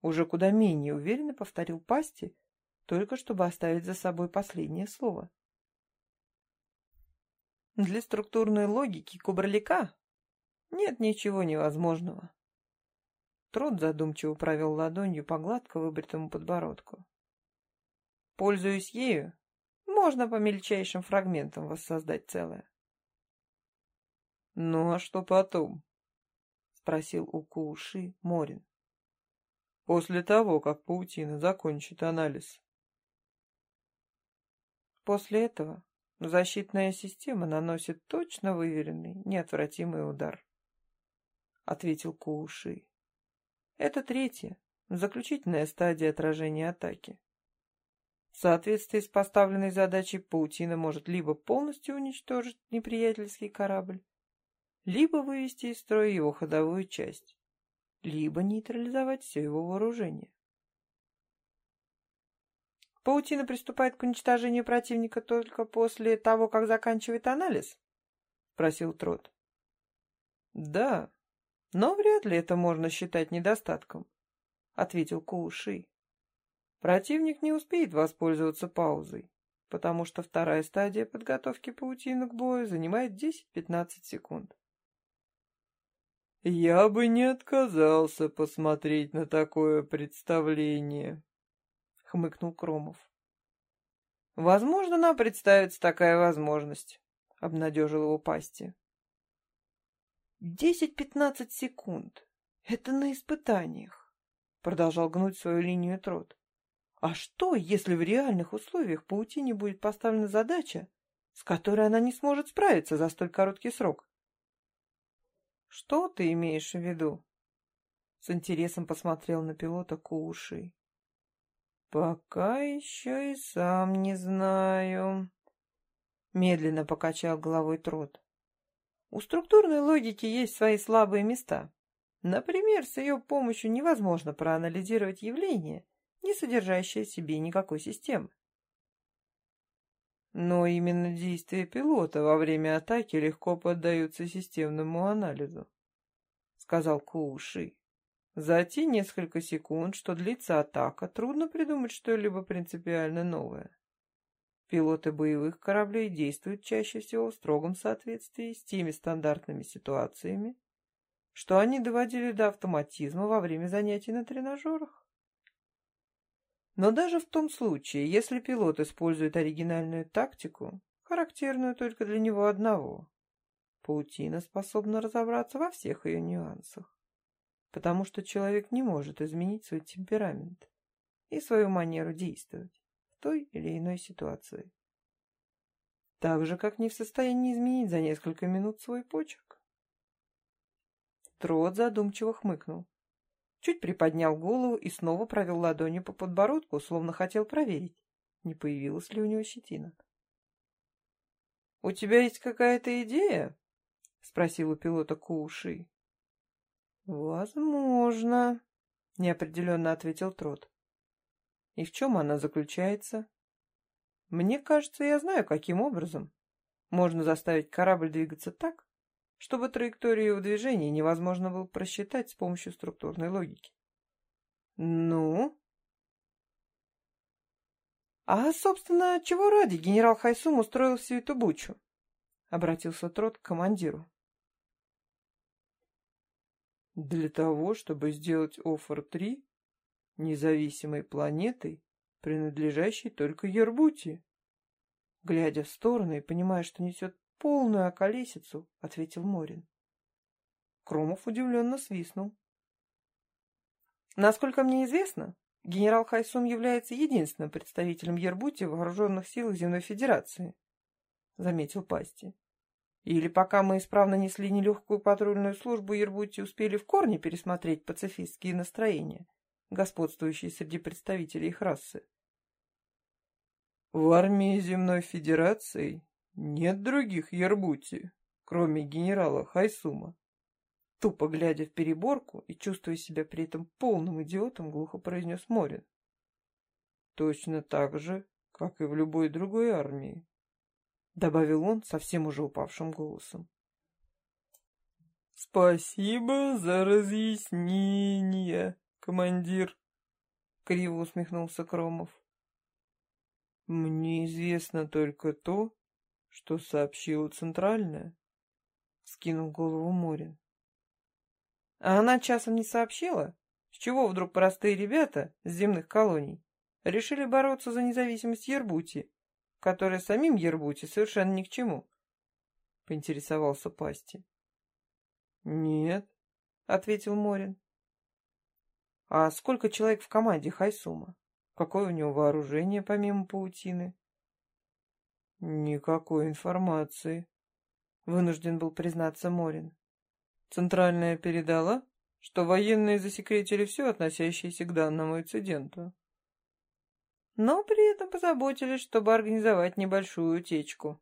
Уже куда менее уверенно повторил Пасти, только чтобы оставить за собой последнее слово. Для структурной логики Кубралика нет ничего невозможного. Труд задумчиво провел ладонью по гладко выбритому подбородку. Пользуясь ею, можно по мельчайшим фрагментам воссоздать целое. «Ну а что потом?» — спросил у Кууши Морин. «После того, как паутина закончит анализ». После этого защитная система наносит точно выверенный, неотвратимый удар ответил Коуши. Это третья, заключительная стадия отражения атаки. В соответствии с поставленной задачей паутина может либо полностью уничтожить неприятельский корабль, либо вывести из строя его ходовую часть, либо нейтрализовать все его вооружение. Паутина приступает к уничтожению противника только после того, как заканчивает анализ? — спросил Трот. — Да, но вряд ли это можно считать недостатком, — ответил Кууши. Противник не успеет воспользоваться паузой, потому что вторая стадия подготовки паутины к бою занимает 10-15 секунд. Я бы не отказался посмотреть на такое представление, — хмыкнул Кромов. Возможно, нам представится такая возможность, — обнадежил его Пасти. «Десять-пятнадцать секунд. Это на испытаниях», — продолжал гнуть свою линию Трот. «А что, если в реальных условиях паутине будет поставлена задача, с которой она не сможет справиться за столь короткий срок?» «Что ты имеешь в виду?» С интересом посмотрел на пилота Куши. «Пока еще и сам не знаю», — медленно покачал головой Трот. У структурной логики есть свои слабые места. Например, с ее помощью невозможно проанализировать явление, не содержащее в себе никакой системы. Но именно действия пилота во время атаки легко поддаются системному анализу, сказал Кууши. За те несколько секунд, что длится атака, трудно придумать что-либо принципиально новое. Пилоты боевых кораблей действуют чаще всего в строгом соответствии с теми стандартными ситуациями, что они доводили до автоматизма во время занятий на тренажерах. Но даже в том случае, если пилот использует оригинальную тактику, характерную только для него одного, паутина способна разобраться во всех ее нюансах, потому что человек не может изменить свой темперамент и свою манеру действовать той или иной ситуации. Так же, как не в состоянии изменить за несколько минут свой почерк. Трот задумчиво хмыкнул. Чуть приподнял голову и снова провел ладонью по подбородку, словно хотел проверить, не появилась ли у него щетина. — У тебя есть какая-то идея? — спросил у пилота Куши. — Возможно, — неопределенно ответил Трот. И в чем она заключается? Мне кажется, я знаю, каким образом можно заставить корабль двигаться так, чтобы траекторию его движения невозможно было просчитать с помощью структурной логики. Ну? А, собственно, чего ради генерал Хайсум устроил всю эту бучу? Обратился Трот к командиру. Для того, чтобы сделать Оффер-3 независимой планетой, принадлежащей только Ербути. Глядя в сторону и понимая, что несет полную околесицу, ответил Морин. Кромов удивленно свистнул. Насколько мне известно, генерал Хайсум является единственным представителем Ербути в вооруженных силах Земной Федерации, заметил Пасти. Или пока мы исправно несли нелегкую патрульную службу, Ербути успели в корне пересмотреть пацифистские настроения господствующей среди представителей их расы. В армии Земной Федерации нет других Ярбути, кроме генерала Хайсума. Тупо глядя в переборку и чувствуя себя при этом полным идиотом, глухо произнес Морин. Точно так же, как и в любой другой армии, добавил он совсем уже упавшим голосом. Спасибо за разъяснение, командир, — криво усмехнулся Кромов. Мне известно только то, что сообщила Центральная, — скинул голову Морин. А она часом не сообщила? С чего вдруг простые ребята с земных колоний решили бороться за независимость Ербути, которая самим Ербути совершенно ни к чему? — поинтересовался Пасти. — Нет, — ответил Морин. А сколько человек в команде Хайсума? Какое у него вооружение помимо паутины? Никакой информации, вынужден был признаться Морин. Центральная передала, что военные засекретили все, относящееся к данному инциденту. Но при этом позаботились, чтобы организовать небольшую утечку.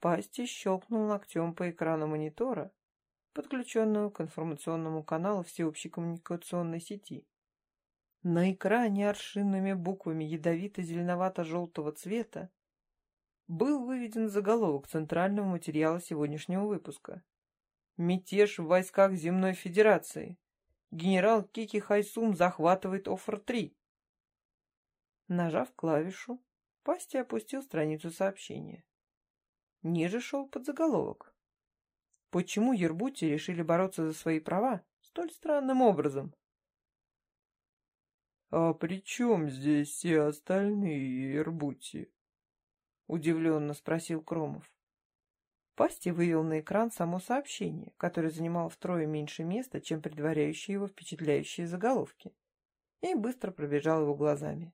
Пасти щелкнул локтем по экрану монитора, подключенную к информационному каналу всеобщей коммуникационной сети. На экране аршинными буквами ядовито-зеленовато-желтого цвета был выведен заголовок центрального материала сегодняшнего выпуска. «Мятеж в войсках Земной Федерации. Генерал Кики Хайсум захватывает Оффер-3». Нажав клавишу, Пасти опустил страницу сообщения. Ниже шел подзаголовок. почему Ербути решили бороться за свои права столь странным образом. «А при чем здесь все остальные Ербути?» — удивленно спросил Кромов. Пасти вывел на экран само сообщение, которое занимало втрое меньше места, чем предваряющие его впечатляющие заголовки, и быстро пробежал его глазами.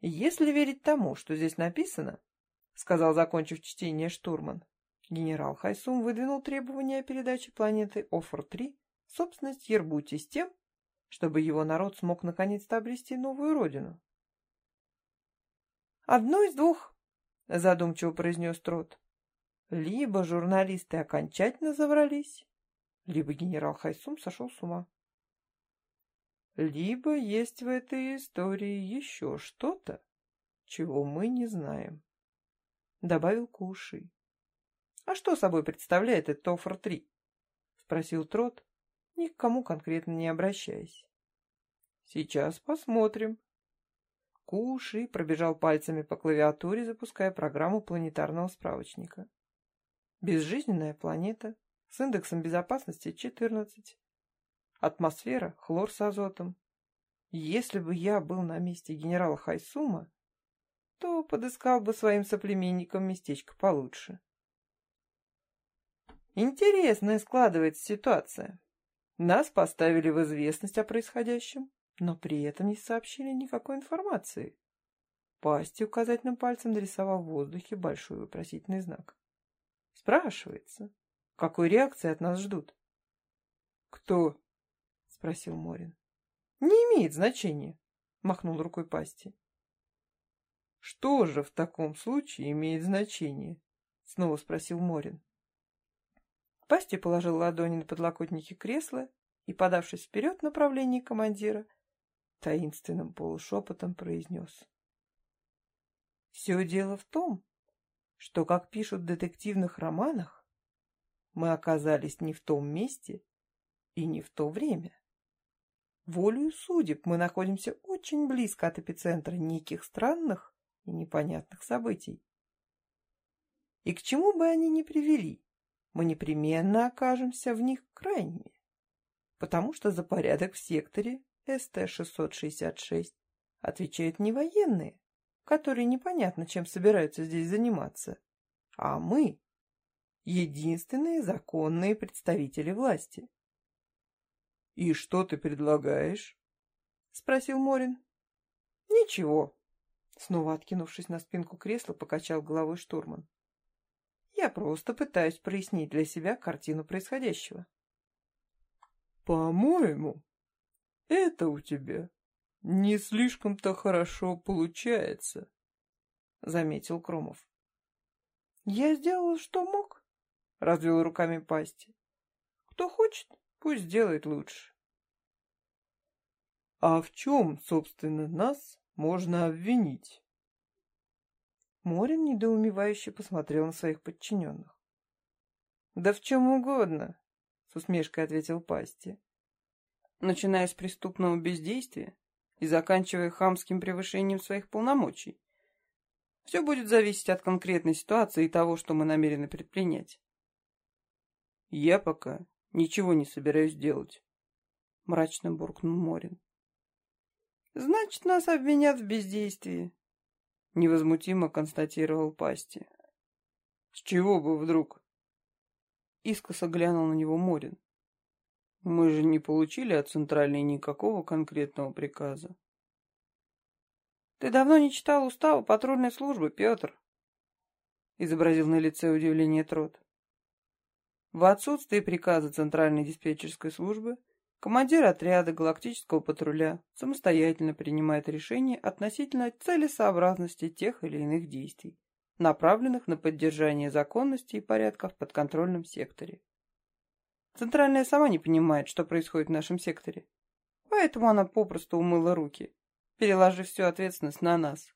«Если верить тому, что здесь написано, — сказал, закончив чтение штурман, — генерал Хайсум выдвинул требования о передаче планеты Офор-3 в собственность Ербути с тем, чтобы его народ смог наконец-то обрести новую родину. «Одно из двух», — задумчиво произнес Трот. «Либо журналисты окончательно заврались, либо генерал Хайсум сошел с ума». «Либо есть в этой истории еще что-то, чего мы не знаем», — добавил Куши. «А что собой представляет этот Офр-3?» — спросил Трот, ни к кому конкретно не обращаясь. «Сейчас посмотрим». Куши пробежал пальцами по клавиатуре, запуская программу планетарного справочника. Безжизненная планета с индексом безопасности 14. Атмосфера – хлор с азотом. Если бы я был на месте генерала Хайсума, то подыскал бы своим соплеменникам местечко получше. Интересная складывается ситуация. Нас поставили в известность о происходящем, но при этом не сообщили никакой информации. Пасти указательным пальцем нарисовал в воздухе большой вопросительный знак. Спрашивается, какой реакции от нас ждут? Кто? спросил Морин. Не имеет значения, махнул рукой Пасти. Что же в таком случае имеет значение? Снова спросил Морин. Пасти положил ладони на подлокотники кресла и, подавшись вперед в направлении командира, таинственным полушепотом произнес. «Все дело в том, что, как пишут в детективных романах, мы оказались не в том месте и не в то время. Волею судеб мы находимся очень близко от эпицентра неких странных и непонятных событий. И к чему бы они ни привели, мы непременно окажемся в них крайними, потому что за порядок в секторе СТ-666 отвечают не военные, которые непонятно чем собираются здесь заниматься, а мы — единственные законные представители власти. — И что ты предлагаешь? — спросил Морин. — Ничего. Снова откинувшись на спинку кресла, покачал головой штурман. Я просто пытаюсь прояснить для себя картину происходящего. По-моему, это у тебя не слишком-то хорошо получается, заметил Кромов. Я сделал, что мог, развел руками пасти. Кто хочет, пусть делает лучше. А в чем, собственно, нас можно обвинить? Морин недоумевающе посмотрел на своих подчиненных. «Да в чем угодно», — с усмешкой ответил Пасти. «Начиная с преступного бездействия и заканчивая хамским превышением своих полномочий. Все будет зависеть от конкретной ситуации и того, что мы намерены предпринять». «Я пока ничего не собираюсь делать», — мрачно буркнул Морин. «Значит, нас обвинят в бездействии», невозмутимо констатировал Пасти. С чего бы вдруг? Искоса глянул на него Морин. Мы же не получили от Центральной никакого конкретного приказа. Ты давно не читал устава патрульной службы, Петр? Изобразил на лице удивление Трот. В отсутствие приказа Центральной диспетчерской службы Командир отряда галактического патруля самостоятельно принимает решение относительно целесообразности тех или иных действий, направленных на поддержание законности и порядка в подконтрольном секторе. Центральная сама не понимает, что происходит в нашем секторе, поэтому она попросту умыла руки, переложив всю ответственность на нас.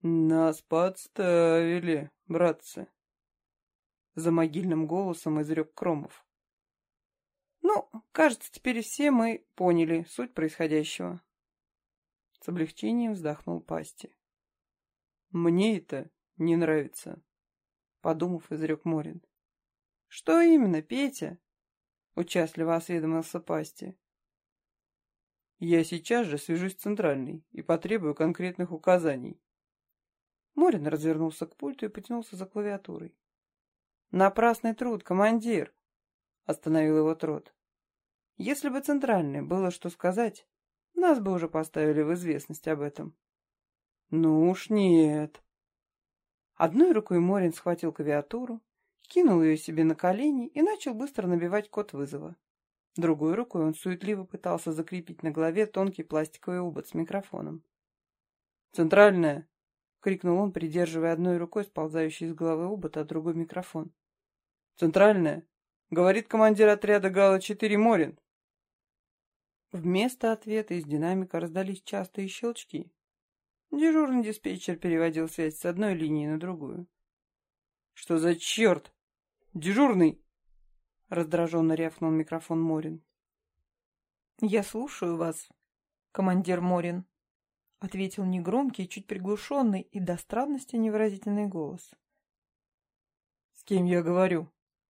«Нас подставили, братцы!» За могильным голосом изрек Кромов. Ну, кажется, теперь все мы поняли суть происходящего. С облегчением вздохнул Пасти. Мне это не нравится. подумав, изрек Морин. Что именно, Петя? Участливо осведомился Пасти. Я сейчас же свяжусь с центральной и потребую конкретных указаний. Морин развернулся к пульту и потянулся за клавиатурой. «Напрасный труд, командир!» — остановил его Трот. «Если бы центральной было что сказать, нас бы уже поставили в известность об этом». «Ну уж нет!» Одной рукой Морин схватил клавиатуру, кинул ее себе на колени и начал быстро набивать код вызова. Другой рукой он суетливо пытался закрепить на голове тонкий пластиковый обод с микрофоном. «Центральная!» — крикнул он, придерживая одной рукой сползающий из головы обод, а другой микрофон. «Центральная!» — говорит командир отряда Гала-4 Морин. Вместо ответа из динамика раздались частые щелчки. Дежурный диспетчер переводил связь с одной линии на другую. «Что за черт? Дежурный!» — раздраженно рявкнул микрофон Морин. «Я слушаю вас, командир Морин», — ответил негромкий, чуть приглушенный и до странности невыразительный голос. «С кем я говорю?»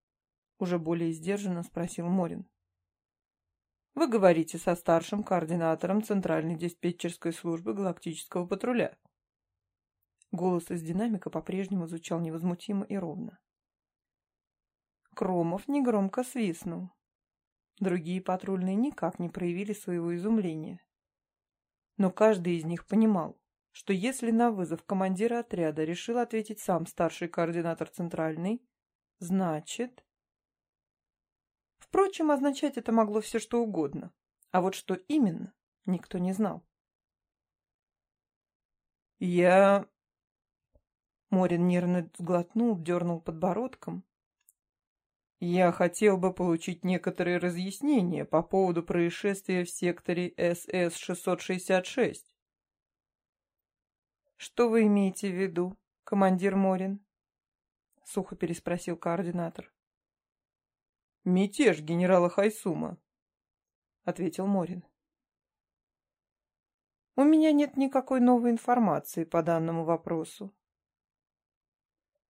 — уже более сдержанно спросил Морин. «Вы говорите со старшим координатором Центральной диспетчерской службы галактического патруля». Голос из динамика по-прежнему звучал невозмутимо и ровно. Кромов негромко свистнул. Другие патрульные никак не проявили своего изумления. Но каждый из них понимал, что если на вызов командира отряда решил ответить сам старший координатор центральный, значит... Впрочем, означать это могло все что угодно, а вот что именно, никто не знал. «Я...» Морин нервно сглотнул, дернул подбородком, я хотел бы получить некоторые разъяснения по поводу происшествия в секторе СС-666. Что вы имеете в виду, командир Морин? Сухо переспросил координатор. Мятеж генерала Хайсума, ответил Морин. У меня нет никакой новой информации по данному вопросу.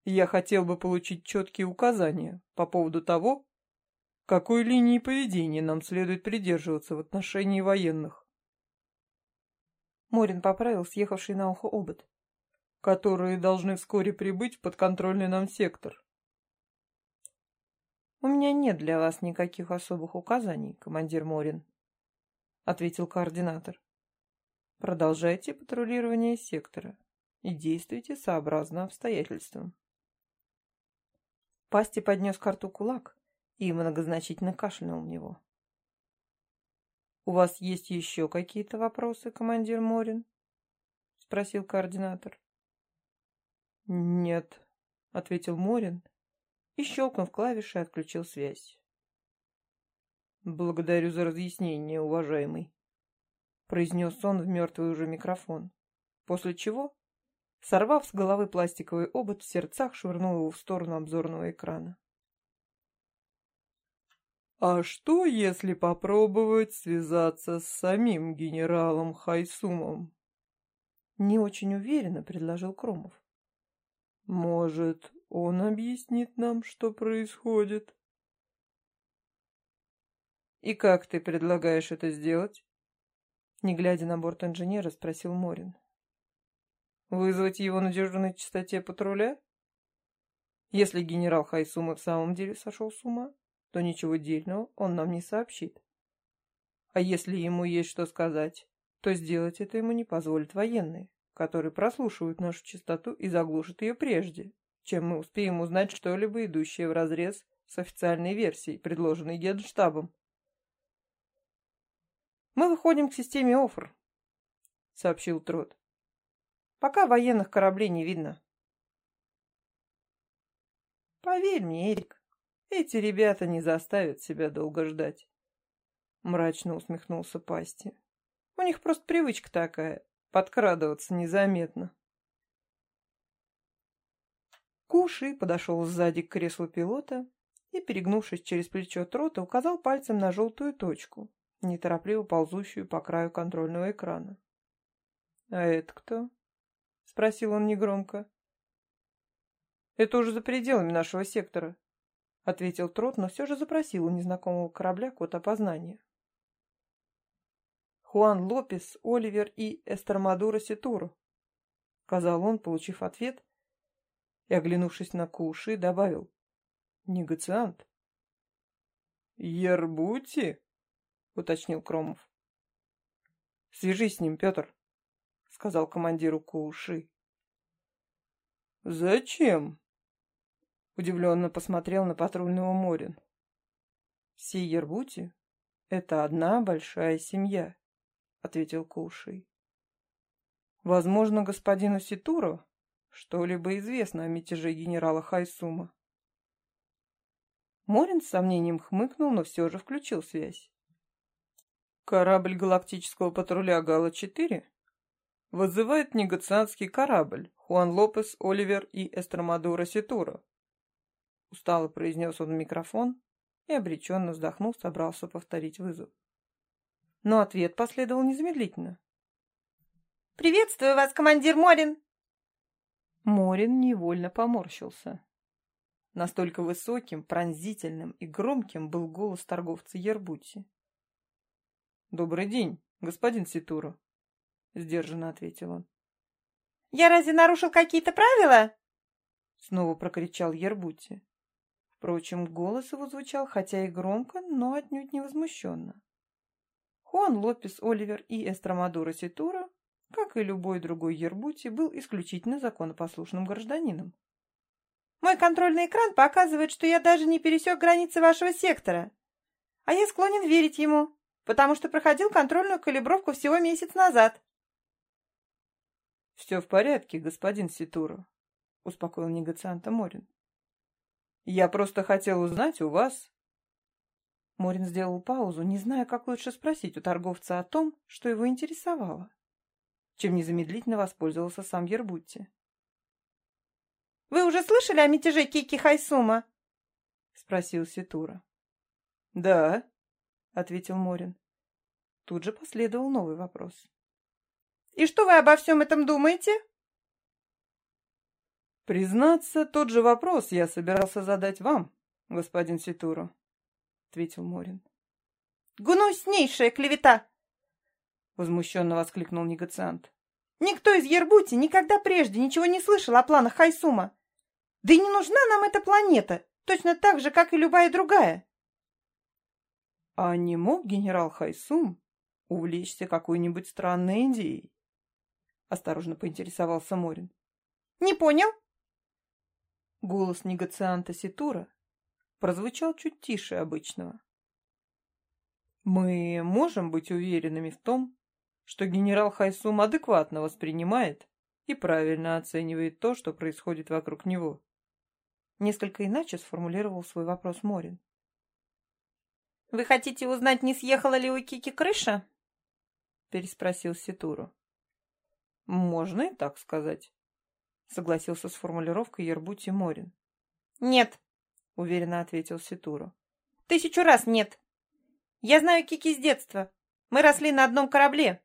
Я хотел бы получить четкие указания по поводу того, какой линии поведения нам следует придерживаться в отношении военных. Морин поправил съехавший на ухо обод. Которые должны вскоре прибыть в подконтрольный нам сектор. «У меня нет для вас никаких особых указаний, командир Морин», — ответил координатор. «Продолжайте патрулирование сектора и действуйте сообразно обстоятельствам». Пасти поднес к рту кулак и многозначительно кашлянул в него. «У вас есть еще какие-то вопросы, командир Морин?» — спросил координатор. «Нет», — ответил Морин и, щелкнув клавиши, отключил связь. «Благодарю за разъяснение, уважаемый», — произнес он в мертвый уже микрофон, после чего Сорвав с головы пластиковый обод, в сердцах швырнул его в сторону обзорного экрана. «А что, если попробовать связаться с самим генералом Хайсумом?» Не очень уверенно предложил Кромов. «Может, он объяснит нам, что происходит?» «И как ты предлагаешь это сделать?» Не глядя на борт инженера, спросил Морин. Вызвать его на дежурной частоте патруля? Если генерал Хайсума в самом деле сошел с ума, то ничего дельного он нам не сообщит. А если ему есть что сказать, то сделать это ему не позволят военные, которые прослушивают нашу частоту и заглушат ее прежде, чем мы успеем узнать что-либо, идущее вразрез с официальной версией, предложенной Генштабом. «Мы выходим к системе Офр», — сообщил Трот. Пока военных кораблей не видно. Поверь мне, Эрик, эти ребята не заставят себя долго ждать. Мрачно усмехнулся Пасти. У них просто привычка такая — подкрадываться незаметно. Куши подошел сзади к креслу пилота и, перегнувшись через плечо трота, указал пальцем на желтую точку, неторопливо ползущую по краю контрольного экрана. «А это кто?» Спросил он негромко. Это уже за пределами нашего сектора, — ответил Трот, но все же запросил у незнакомого корабля код опознания. Хуан Лопес, Оливер и Эстермадура Ситуро, — сказал он, получив ответ, и, оглянувшись на Куши, добавил. — Негациант. — Ербути? — уточнил Кромов. — Свяжись с ним, Петр, — сказал командиру Куши. — Зачем? — удивленно посмотрел на патрульного Морин. — Все Ербути — это одна большая семья. — ответил Кушей. «Возможно, господину Ситуру что-либо известно о мятеже генерала Хайсума». Морин с сомнением хмыкнул, но все же включил связь. «Корабль галактического патруля Гала-4 вызывает негацианский корабль Хуан Лопес, Оливер и Эстромадура Ситура», устало произнес он в микрофон и, обреченно вздохнув, собрался повторить вызов но ответ последовал незамедлительно. «Приветствую вас, командир Морин!» Морин невольно поморщился. Настолько высоким, пронзительным и громким был голос торговца Ербути. «Добрый день, господин Ситуро», — сдержанно ответил он. «Я разве нарушил какие-то правила?» Снова прокричал Ербути. Впрочем, голос его звучал хотя и громко, но отнюдь не возмущенно. Хуан Лопес Оливер и Эстромадура Ситура, как и любой другой Ербути, был исключительно законопослушным гражданином. «Мой контрольный экран показывает, что я даже не пересек границы вашего сектора. А я склонен верить ему, потому что проходил контрольную калибровку всего месяц назад». «Все в порядке, господин Ситура», — успокоил негацианта Морин. «Я просто хотел узнать у вас, Морин сделал паузу, не зная, как лучше спросить у торговца о том, что его интересовало, чем незамедлительно воспользовался сам Ербутти. «Вы уже слышали о мятеже Кики Хайсума?» — спросил Ситура. «Да», — ответил Морин. Тут же последовал новый вопрос. «И что вы обо всем этом думаете?» «Признаться, тот же вопрос я собирался задать вам, господин Ситура», — ответил Морин. «Гнуснейшая клевета!» — возмущенно воскликнул негациант. «Никто из Ербути никогда прежде ничего не слышал о планах Хайсума. Да и не нужна нам эта планета, точно так же, как и любая другая». «А не мог генерал Хайсум увлечься какой-нибудь странной идеей?» — осторожно поинтересовался Морин. «Не понял?» Голос негацианта Ситура прозвучал чуть тише обычного. Мы можем быть уверенными в том, что генерал Хайсум адекватно воспринимает и правильно оценивает то, что происходит вокруг него. Несколько иначе сформулировал свой вопрос Морин. «Вы хотите узнать, не съехала ли у Кики крыша?» переспросил Ситуру. «Можно и так сказать», — согласился с формулировкой Ербути Морин. «Нет», — уверенно ответил Ситуру. «Тысячу раз нет. Я знаю Кики с детства. Мы росли на одном корабле.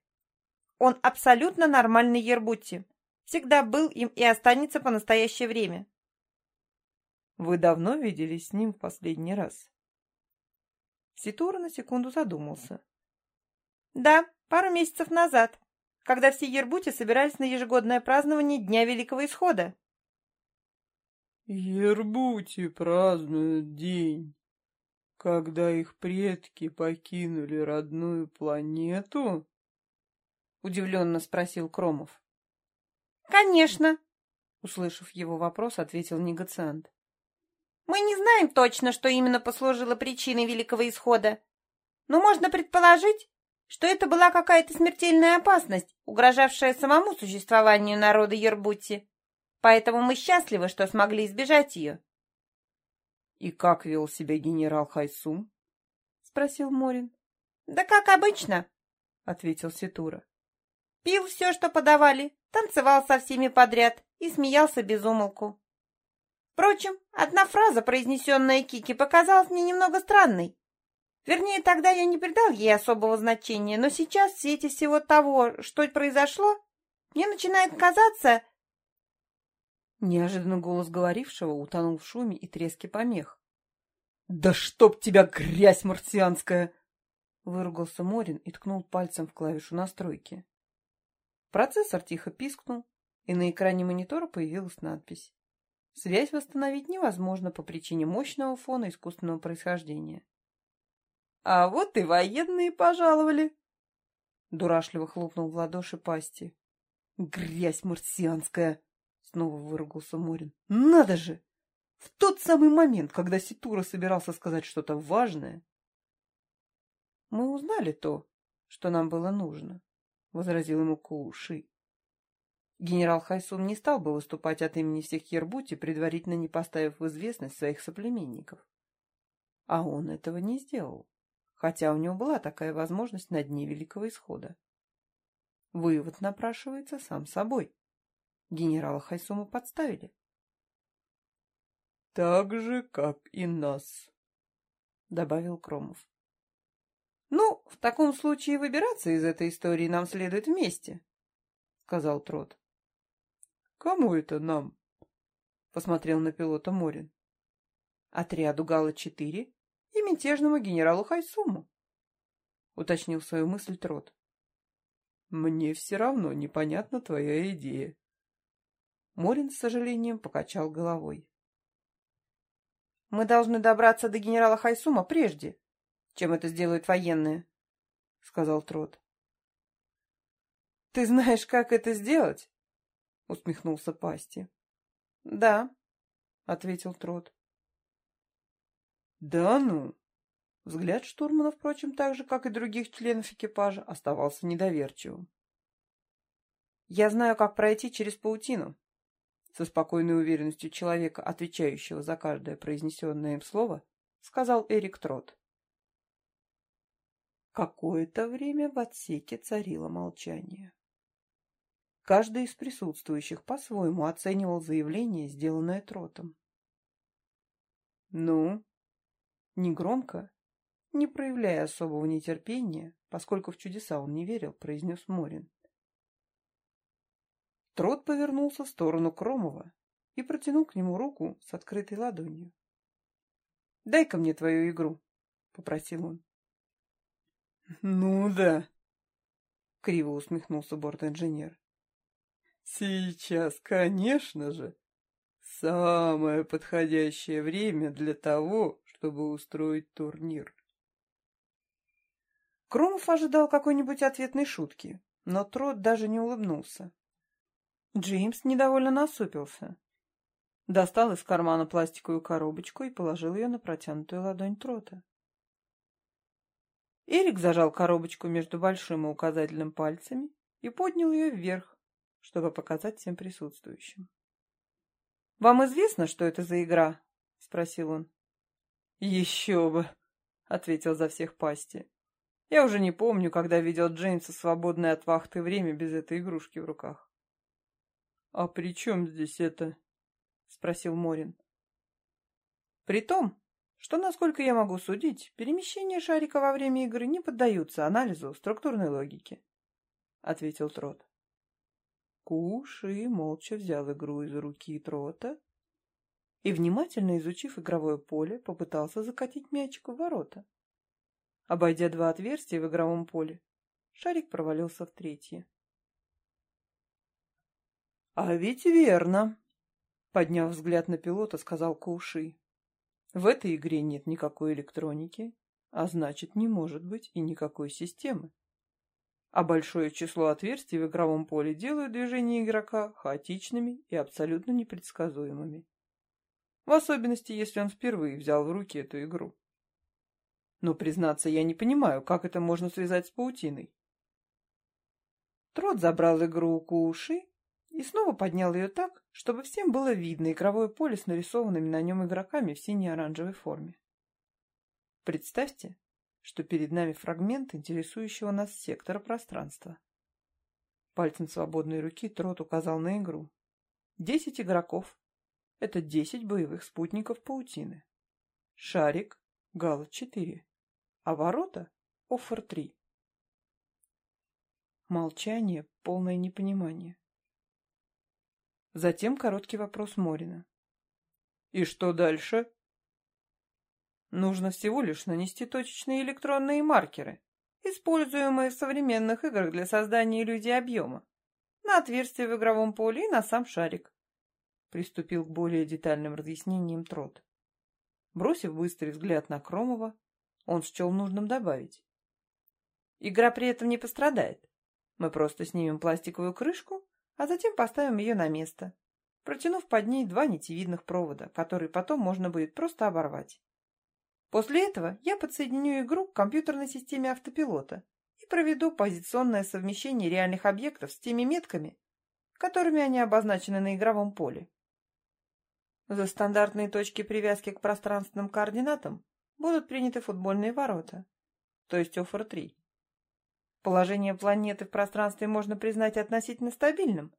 Он абсолютно нормальный Ербутти. Всегда был им и останется по настоящее время». «Вы давно виделись с ним в последний раз?» Ситура на секунду задумался. «Да, пару месяцев назад, когда все Ербути собирались на ежегодное празднование Дня Великого Исхода». Ербути празднуют день, когда их предки покинули родную планету? Удивленно спросил Кромов. Конечно, услышав его вопрос, ответил негациант. Мы не знаем точно, что именно послужило причиной Великого Исхода, но можно предположить, что это была какая-то смертельная опасность, угрожавшая самому существованию народа Ербути. Поэтому мы счастливы, что смогли избежать ее. — И как вел себя генерал Хайсум? — спросил Морин. — Да как обычно, — ответил Ситура. Пил все, что подавали, танцевал со всеми подряд и смеялся без умолку. Впрочем, одна фраза, произнесенная Кики, показалась мне немного странной. Вернее, тогда я не придал ей особого значения, но сейчас, в свете всего того, что произошло, мне начинает казаться, Неожиданно голос говорившего утонул в шуме и треске помех. «Да чтоб тебя, грязь марсианская!» Выругался Морин и ткнул пальцем в клавишу настройки. Процессор тихо пискнул, и на экране монитора появилась надпись. Связь восстановить невозможно по причине мощного фона искусственного происхождения. «А вот и военные пожаловали!» Дурашливо хлопнул в ладоши пасти. «Грязь марсианская!» Снова выругался Морин. «Надо же! В тот самый момент, когда Ситура собирался сказать что-то важное...» «Мы узнали то, что нам было нужно», — возразил ему Куши. Генерал Хайсун не стал бы выступать от имени всех Ербути, предварительно не поставив в известность своих соплеменников. А он этого не сделал, хотя у него была такая возможность на дне Великого Исхода. Вывод напрашивается сам собой. Генерала Хайсума подставили. «Так же, как и нас», — добавил Кромов. «Ну, в таком случае выбираться из этой истории нам следует вместе», — сказал Трот. «Кому это нам?» — посмотрел на пилота Морин. «Отряду Гала-4 и мятежному генералу Хайсуму», — уточнил свою мысль Трот. «Мне все равно непонятна твоя идея», Морин с сожалением покачал головой. «Мы должны добраться до генерала Хайсума прежде, чем это сделают военные», — сказал Трот. «Ты знаешь, как это сделать?» — усмехнулся Пасти. «Да», — ответил Трот. «Да ну!» Взгляд штурмана, впрочем, так же, как и других членов экипажа, оставался недоверчивым. «Я знаю, как пройти через паутину», со спокойной уверенностью человека, отвечающего за каждое произнесенное им слово, сказал Эрик Трот. Какое-то время в отсеке царило молчание. Каждый из присутствующих по-своему оценивал заявление, сделанное Тротом. «Ну?» Негромко, не проявляя особого нетерпения, поскольку в чудеса он не верил, произнес Морин. Трот повернулся в сторону Кромова и протянул к нему руку с открытой ладонью. «Дай-ка мне твою игру», — попросил он. «Ну да», — криво усмехнулся борт-инженер. «Сейчас, конечно же, самое подходящее время для того, чтобы устроить турнир». Кромов ожидал какой-нибудь ответной шутки, но Трот даже не улыбнулся. Джеймс недовольно насупился. Достал из кармана пластиковую коробочку и положил ее на протянутую ладонь Трота. Эрик зажал коробочку между большим и указательным пальцами и поднял ее вверх, чтобы показать всем присутствующим. «Вам известно, что это за игра?» — спросил он. «Еще бы!» — ответил за всех Пасти. «Я уже не помню, когда видел Джеймса свободное от вахты время без этой игрушки в руках». «А при чем здесь это?» — спросил Морин. «При том, что, насколько я могу судить, перемещения шарика во время игры не поддаются анализу структурной логики», — ответил Трот. Куши молча взял игру из руки Трота и, внимательно изучив игровое поле, попытался закатить мячик в ворота. Обойдя два отверстия в игровом поле, шарик провалился в третье. «А ведь верно», — подняв взгляд на пилота, сказал Кауши. «В этой игре нет никакой электроники, а значит, не может быть и никакой системы. А большое число отверстий в игровом поле делают движения игрока хаотичными и абсолютно непредсказуемыми. В особенности, если он впервые взял в руки эту игру. Но, признаться, я не понимаю, как это можно связать с паутиной. Трот забрал игру у Куши и снова поднял ее так, чтобы всем было видно игровое поле с нарисованными на нем игроками в синей-оранжевой форме. Представьте, что перед нами фрагмент интересующего нас сектора пространства. Пальцем свободной руки Трот указал на игру. Десять игроков. Это десять боевых спутников паутины. Шарик — Гала-4, а ворота — Оффер-3. Молчание, полное непонимание. Затем короткий вопрос Морина. «И что дальше?» Нужно всего лишь нанести точечные электронные маркеры, используемые в современных играх для создания иллюзии объема, на отверстие в игровом поле и на сам шарик. Приступил к более детальным разъяснениям Трот. Бросив быстрый взгляд на Кромова, он счел нужным добавить. Игра при этом не пострадает. Мы просто снимем пластиковую крышку, а затем поставим ее на место, протянув под ней два нитевидных провода, которые потом можно будет просто оборвать. После этого я подсоединю игру к компьютерной системе автопилота и проведу позиционное совмещение реальных объектов с теми метками, которыми они обозначены на игровом поле. За стандартные точки привязки к пространственным координатам будут приняты футбольные ворота, то есть ОФР-3. Положение планеты в пространстве можно признать относительно стабильным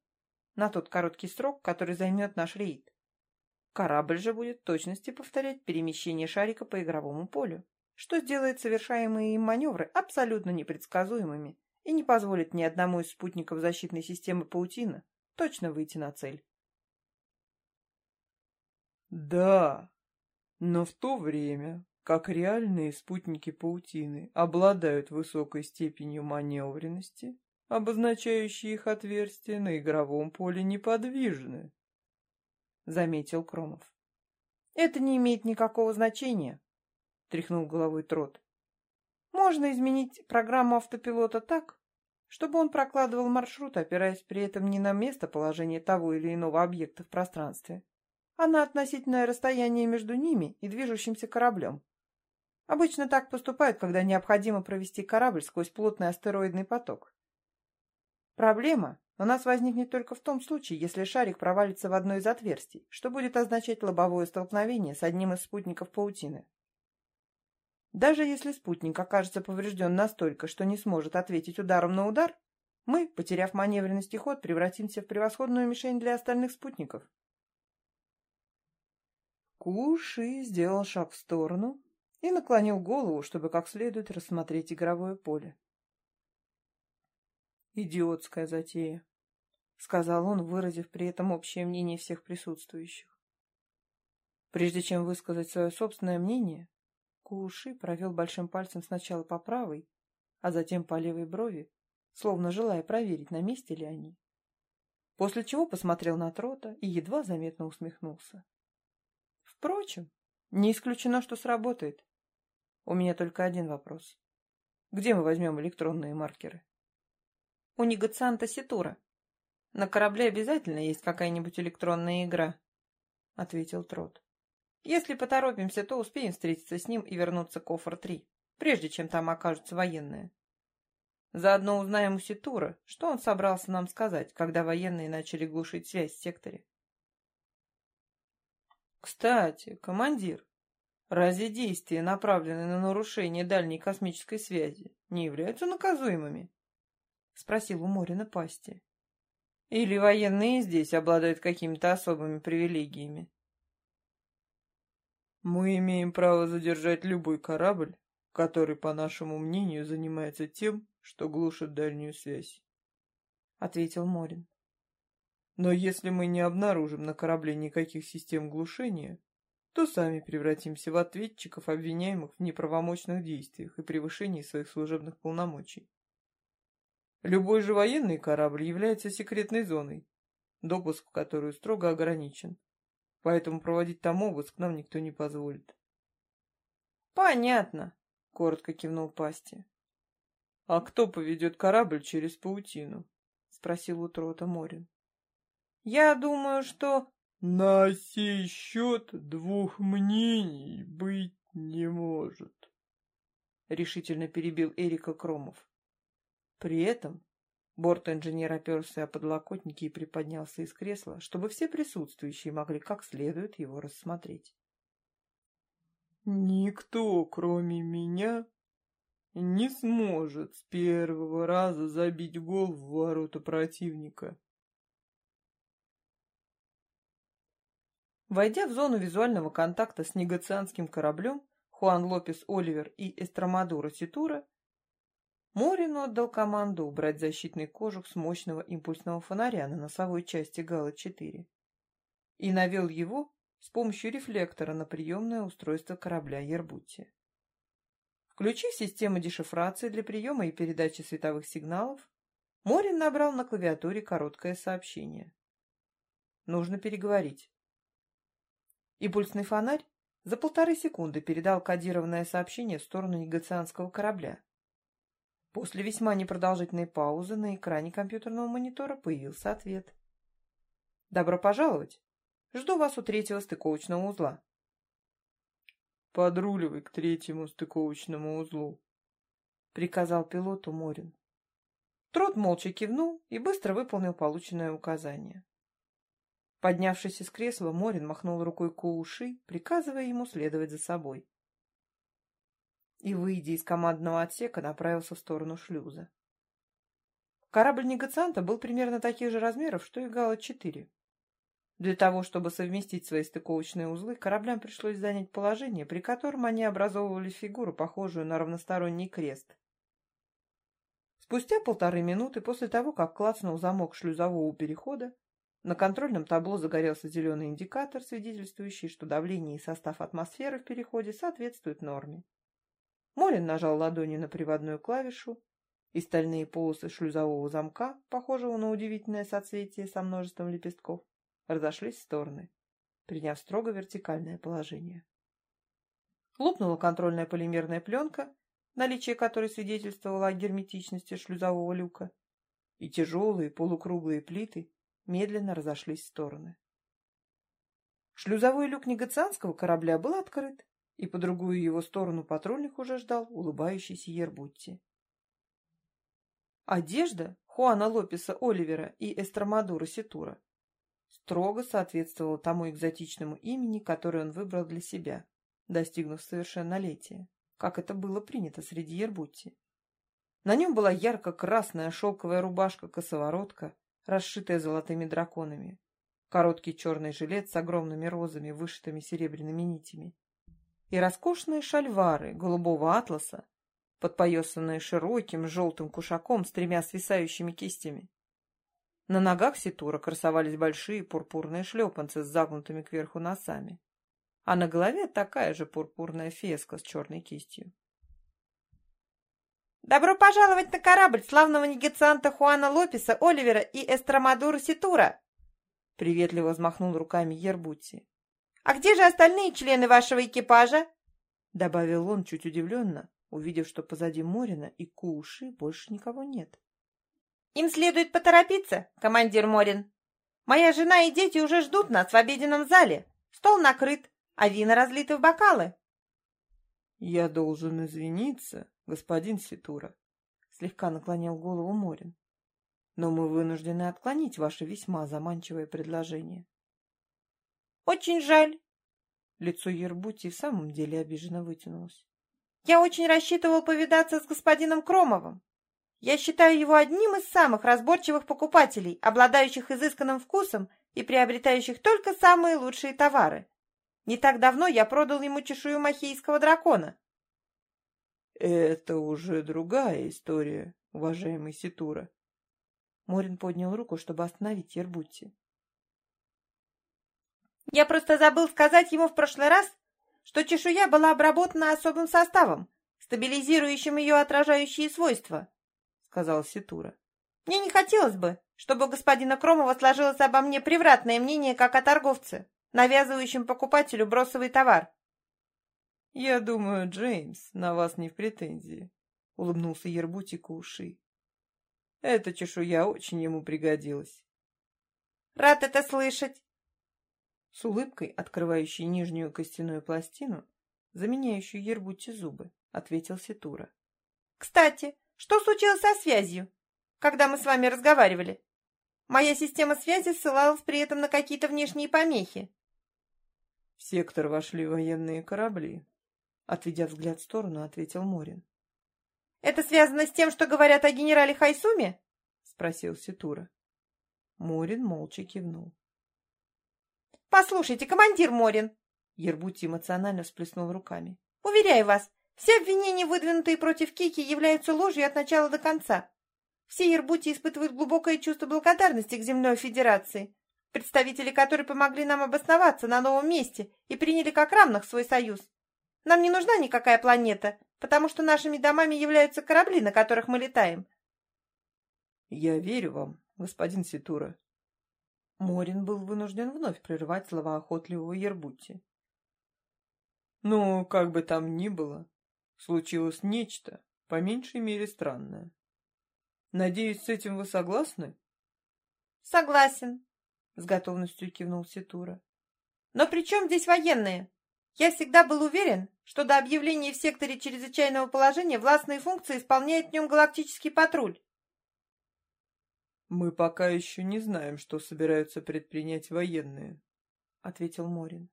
на тот короткий срок, который займет наш рейд. Корабль же будет в точности повторять перемещение шарика по игровому полю, что сделает совершаемые им маневры абсолютно непредсказуемыми и не позволит ни одному из спутников защитной системы паутина точно выйти на цель. Да, но в то время, как реальные спутники паутины обладают высокой степенью маневренности, обозначающие их отверстия на игровом поле неподвижны. — заметил Кромов. «Это не имеет никакого значения», — тряхнул головой Трот. «Можно изменить программу автопилота так, чтобы он прокладывал маршрут, опираясь при этом не на местоположение того или иного объекта в пространстве, а на относительное расстояние между ними и движущимся кораблем. Обычно так поступают, когда необходимо провести корабль сквозь плотный астероидный поток. Проблема у нас возникнет только в том случае, если шарик провалится в одно из отверстий, что будет означать лобовое столкновение с одним из спутников паутины. Даже если спутник окажется поврежден настолько, что не сможет ответить ударом на удар, мы, потеряв маневренность и ход, превратимся в превосходную мишень для остальных спутников. Куши сделал шаг в сторону и наклонил голову, чтобы как следует рассмотреть игровое поле. «Идиотская затея», — сказал он, выразив при этом общее мнение всех присутствующих. Прежде чем высказать свое собственное мнение, Кууши провел большим пальцем сначала по правой, а затем по левой брови, словно желая проверить, на месте ли они. После чего посмотрел на Трота и едва заметно усмехнулся. Впрочем, не исключено, что сработает. У меня только один вопрос. Где мы возьмем электронные маркеры? у негацианта Ситура. На корабле обязательно есть какая-нибудь электронная игра, — ответил Трот. Если поторопимся, то успеем встретиться с ним и вернуться к Офор-3, прежде чем там окажутся военные. Заодно узнаем у Ситура, что он собрался нам сказать, когда военные начали глушить связь в секторе. Кстати, командир, разве действия, направленные на нарушение дальней космической связи, не являются наказуемыми? — спросил у Морина Пасти. «Или военные здесь обладают какими-то особыми привилегиями?» «Мы имеем право задержать любой корабль, который, по нашему мнению, занимается тем, что глушит дальнюю связь», — ответил Морин. «Но если мы не обнаружим на корабле никаких систем глушения, то сами превратимся в ответчиков, обвиняемых в неправомочных действиях и превышении своих служебных полномочий. Любой же военный корабль является секретной зоной, допуск в которую строго ограничен. Поэтому проводить там обыск нам никто не позволит. «Понятно», — коротко кивнул Пасти. «А кто поведет корабль через паутину?» — спросил у Трота Морин. «Я думаю, что...» «На сей счет двух мнений быть не может», — решительно перебил Эрика Кромов. При этом борт-инженер оперся о подлокотники и приподнялся из кресла, чтобы все присутствующие могли как следует его рассмотреть. «Никто, кроме меня, не сможет с первого раза забить гол в ворота противника». Войдя в зону визуального контакта с негацианским кораблем, Хуан Лопес Оливер и Эстрамадура Ситура Морин отдал команду убрать защитный кожух с мощного импульсного фонаря на носовой части Гала-4 и навел его с помощью рефлектора на приемное устройство корабля Ербути. Включив систему дешифрации для приема и передачи световых сигналов, Морин набрал на клавиатуре короткое сообщение. Нужно переговорить. Импульсный фонарь за полторы секунды передал кодированное сообщение в сторону негацианского корабля. После весьма непродолжительной паузы на экране компьютерного монитора появился ответ. «Добро пожаловать! Жду вас у третьего стыковочного узла». «Подруливай к третьему стыковочному узлу», — приказал пилоту Морин. Трот молча кивнул и быстро выполнил полученное указание. Поднявшись из кресла, Морин махнул рукой Кууши, приказывая ему следовать за собой. И, выйдя из командного отсека, направился в сторону шлюза. Корабль негацианта был примерно таких же размеров, что и Гала-4. Для того, чтобы совместить свои стыковочные узлы, кораблям пришлось занять положение, при котором они образовывали фигуру, похожую на равносторонний крест. Спустя полторы минуты после того, как клацнул замок шлюзового перехода, на контрольном табло загорелся зеленый индикатор, свидетельствующий, что давление и состав атмосферы в переходе соответствуют норме. Морин нажал ладонью на приводную клавишу, и стальные полосы шлюзового замка, похожего на удивительное соцветие со множеством лепестков, разошлись в стороны, приняв строго вертикальное положение. Лопнула контрольная полимерная пленка, наличие которой свидетельствовало о герметичности шлюзового люка, и тяжелые полукруглые плиты медленно разошлись в стороны. Шлюзовой люк негацианского корабля был открыт, и по другую его сторону патрульных уже ждал улыбающийся Ербутти. Одежда Хуана Лопеса Оливера и Эстромадура Ситура строго соответствовала тому экзотичному имени, которое он выбрал для себя, достигнув совершеннолетия как это было принято среди Ербутти. На нем была ярко-красная шелковая рубашка-косоворотка, расшитая золотыми драконами, короткий черный жилет с огромными розами, вышитыми серебряными нитями, и роскошные шальвары голубого атласа, подпоясанные широким желтым кушаком с тремя свисающими кистями. На ногах Ситура красовались большие пурпурные шлепанцы с загнутыми кверху носами а на голове такая же пурпурная феска с черной кистью. «Добро пожаловать на корабль славного негацианта Хуана Лопеса, Оливера и Эстромадура Ситура!» Приветливо взмахнул руками Ербути. «А где же остальные члены вашего экипажа?» Добавил он чуть удивленно, увидев, что позади Морина и Куши больше никого нет. «Им следует поторопиться, командир Морин. Моя жена и дети уже ждут нас в обеденном зале. Стол накрыт, а вина разлиты в бокалы. — Я должен извиниться, господин Ситура, — слегка наклонил голову Морин. — Но мы вынуждены отклонить ваше весьма заманчивое предложение. — Очень жаль. Лицо Ербути в самом деле обиженно вытянулось. — Я очень рассчитывал повидаться с господином Кромовым. Я считаю его одним из самых разборчивых покупателей, обладающих изысканным вкусом и приобретающих только самые лучшие товары. Не так давно я продал ему чешую махейского дракона. — Это уже другая история, уважаемый Ситура. Морин поднял руку, чтобы остановить Ербутти. Я просто забыл сказать ему в прошлый раз, что чешуя была обработана особым составом, стабилизирующим ее отражающие свойства, — сказал Ситура. Мне не хотелось бы, чтобы у господина Кромова сложилось обо мне превратное мнение, как о торговце навязывающим покупателю бросовый товар. — Я думаю, Джеймс, на вас не в претензии, — улыбнулся Ербутику уши. — Эта чешуя очень ему пригодилась. — Рад это слышать. С улыбкой, открывающей нижнюю костяную пластину, заменяющую Ербути зубы, ответил Ситура. — Кстати, что случилось со связью, когда мы с вами разговаривали? Моя система связи ссылалась при этом на какие-то внешние помехи. В сектор вошли военные корабли. Отведя взгляд в сторону, ответил Морин. «Это связано с тем, что говорят о генерале Хайсуме?» — спросил Ситура. Морин молча кивнул. «Послушайте, командир Морин!» Ербути эмоционально всплеснул руками. «Уверяю вас, Все обвинения, выдвинутые против Кики, являются ложью от начала до конца. Все Ирбути испытывают глубокое чувство благодарности к Земной Федерации, представители которой помогли нам обосноваться на новом месте и приняли как равных свой союз. Нам не нужна никакая планета, потому что нашими домами являются корабли, на которых мы летаем. Я верю вам, господин Ситура. Морин был вынужден вновь прерывать слова охотливого Ербути. Ну, как бы там ни было, случилось нечто, по меньшей мере, странное. Надеюсь, с этим вы согласны? Согласен, с готовностью кивнул Ситура. Но при чем здесь военные? Я всегда был уверен, что до объявления в секторе чрезвычайного положения властные функции исполняет в нем галактический патруль. Мы пока еще не знаем, что собираются предпринять военные, ответил Морин.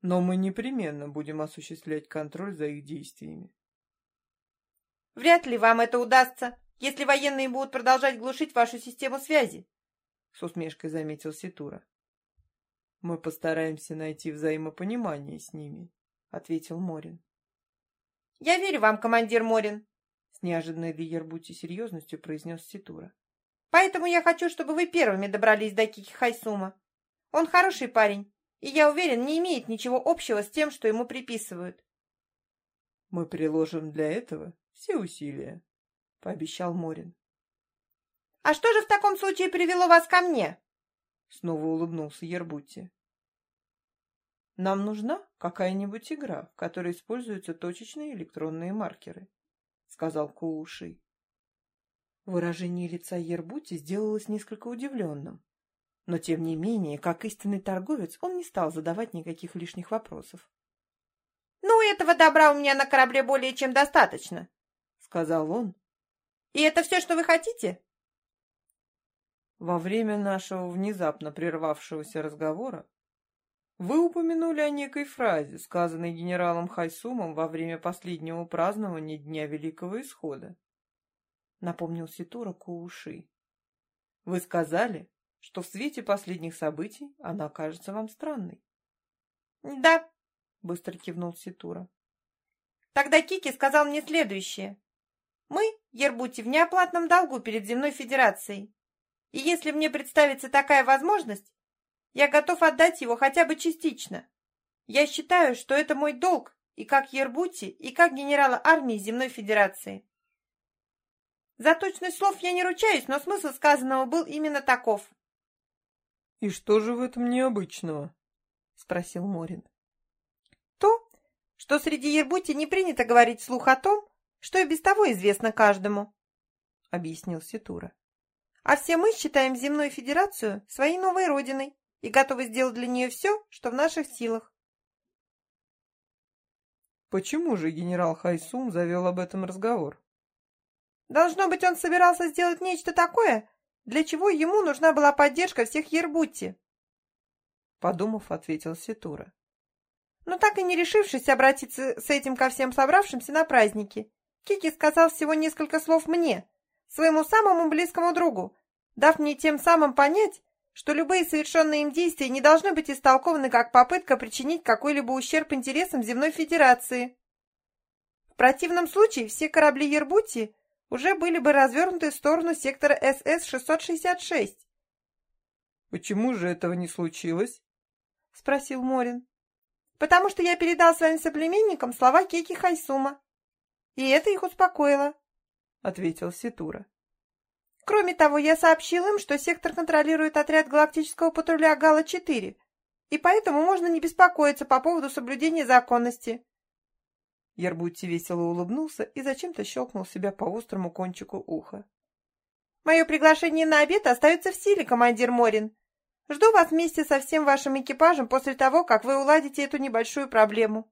Но мы непременно будем осуществлять контроль за их действиями. Вряд ли вам это удастся, если военные будут продолжать глушить вашу систему связи, с усмешкой заметил Ситура. Мы постараемся найти взаимопонимание с ними, ответил Морин. Я верю вам, командир Морин, с неожиданной для Ербути серьезностью произнес Ситура. Поэтому я хочу, чтобы вы первыми добрались до Кики Хайсума. Он хороший парень, и, я уверен, не имеет ничего общего с тем, что ему приписывают. Мы приложим для этого все усилия, — пообещал Морин. — А что же в таком случае привело вас ко мне? — снова улыбнулся Ербути. — Нам нужна какая-нибудь игра, в которой используются точечные электронные маркеры, — сказал Кууши. Выражение лица Ербути сделалось несколько удивленным. Но, тем не менее, как истинный торговец, он не стал задавать никаких лишних вопросов. — Ну, этого добра у меня на корабле более чем достаточно, — сказал он. — И это все, что вы хотите? Во время нашего внезапно прервавшегося разговора вы упомянули о некой фразе, сказанной генералом Хайсумом во время последнего празднования Дня Великого Исхода напомнил Ситура Кууши. Вы сказали, что в свете последних событий она кажется вам странной. Да, быстро кивнул Ситура. Тогда Кики сказал мне следующее. Мы, Ербути, в неоплатном долгу перед Земной Федерацией. И если мне представится такая возможность, я готов отдать его хотя бы частично. Я считаю, что это мой долг и как Ербути, и как генерала армии Земной Федерации. За точность слов я не ручаюсь, но смысл сказанного был именно таков. — И что же в этом необычного? — спросил Морин. — То, что среди Ербути не принято говорить вслух о том, что и без того известно каждому, — объяснил Ситура. — А все мы считаем Земную Федерацию своей новой родиной и готовы сделать для нее все, что в наших силах. Почему же генерал Хайсун завел об этом разговор? Должно быть, он собирался сделать нечто такое, для чего ему нужна была поддержка всех Ербутти. Подумав, ответил Ситура. Но так и не решившись обратиться с этим ко всем собравшимся на празднике, Кики сказал всего несколько слов мне, своему самому близкому другу, дав мне тем самым понять, что любые совершенные им действия не должны быть истолкованы как попытка причинить какой-либо ущерб интересам Земной Федерации. В противном случае все корабли Ербути уже были бы развернуты в сторону сектора СС-666. «Почему же этого не случилось?» — спросил Морин. «Потому что я передал своим соплеменникам слова Кейки Хайсума, и это их успокоило», — ответил Ситура. «Кроме того, я сообщил им, что сектор контролирует отряд галактического патруля Гала-4, и поэтому можно не беспокоиться по поводу соблюдения законности. Ярбутти весело улыбнулся и зачем-то щелкнул себя по острому кончику уха. «Мое приглашение на обед остается в силе, командир Морин. Жду вас вместе со всем вашим экипажем после того, как вы уладите эту небольшую проблему.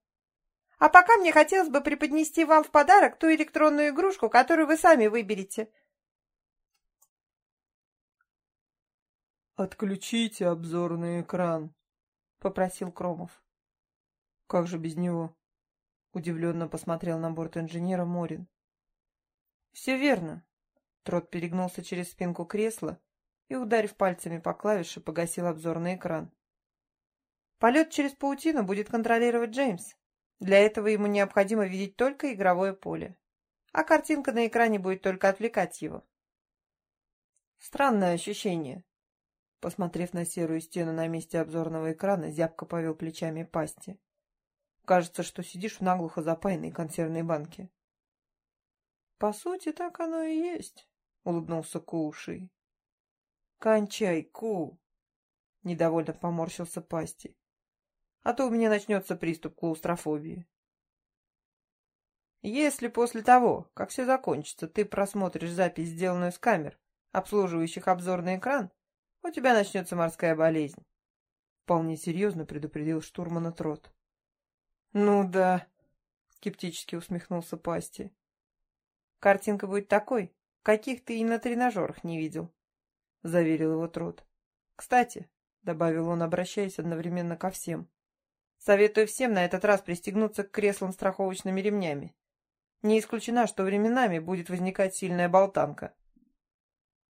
А пока мне хотелось бы преподнести вам в подарок ту электронную игрушку, которую вы сами выберете». «Отключите обзорный экран», — попросил Кромов. «Как же без него?» Удивленно посмотрел на борт инженера Морин. «Все верно». Трот перегнулся через спинку кресла и, ударив пальцами по клавише, погасил обзорный экран. «Полет через паутину будет контролировать Джеймс. Для этого ему необходимо видеть только игровое поле, а картинка на экране будет только отвлекать его. Странное ощущение. Посмотрев на серую стену на месте обзорного экрана, зябко повел плечами пасти. Кажется, что сидишь в наглухо запаянной консервной банке. — По сути, так оно и есть, — улыбнулся Куши. — Кончай, Ку! — недовольно поморщился Пасти. — А то у меня начнется приступ клаустрофобии. Если после того, как все закончится, ты просмотришь запись, сделанную с камер, обслуживающих обзорный экран, у тебя начнется морская болезнь. Вполне серьезно предупредил штурмана Трот. Ну да, скептически усмехнулся Пасти. Картинка будет такой, каких ты и на тренажерах не видел, заверил его Трот. Кстати, добавил он, обращаясь одновременно ко всем, советую всем на этот раз пристегнуться к креслам страховочными ремнями. Не исключено, что временами будет возникать сильная болтанка.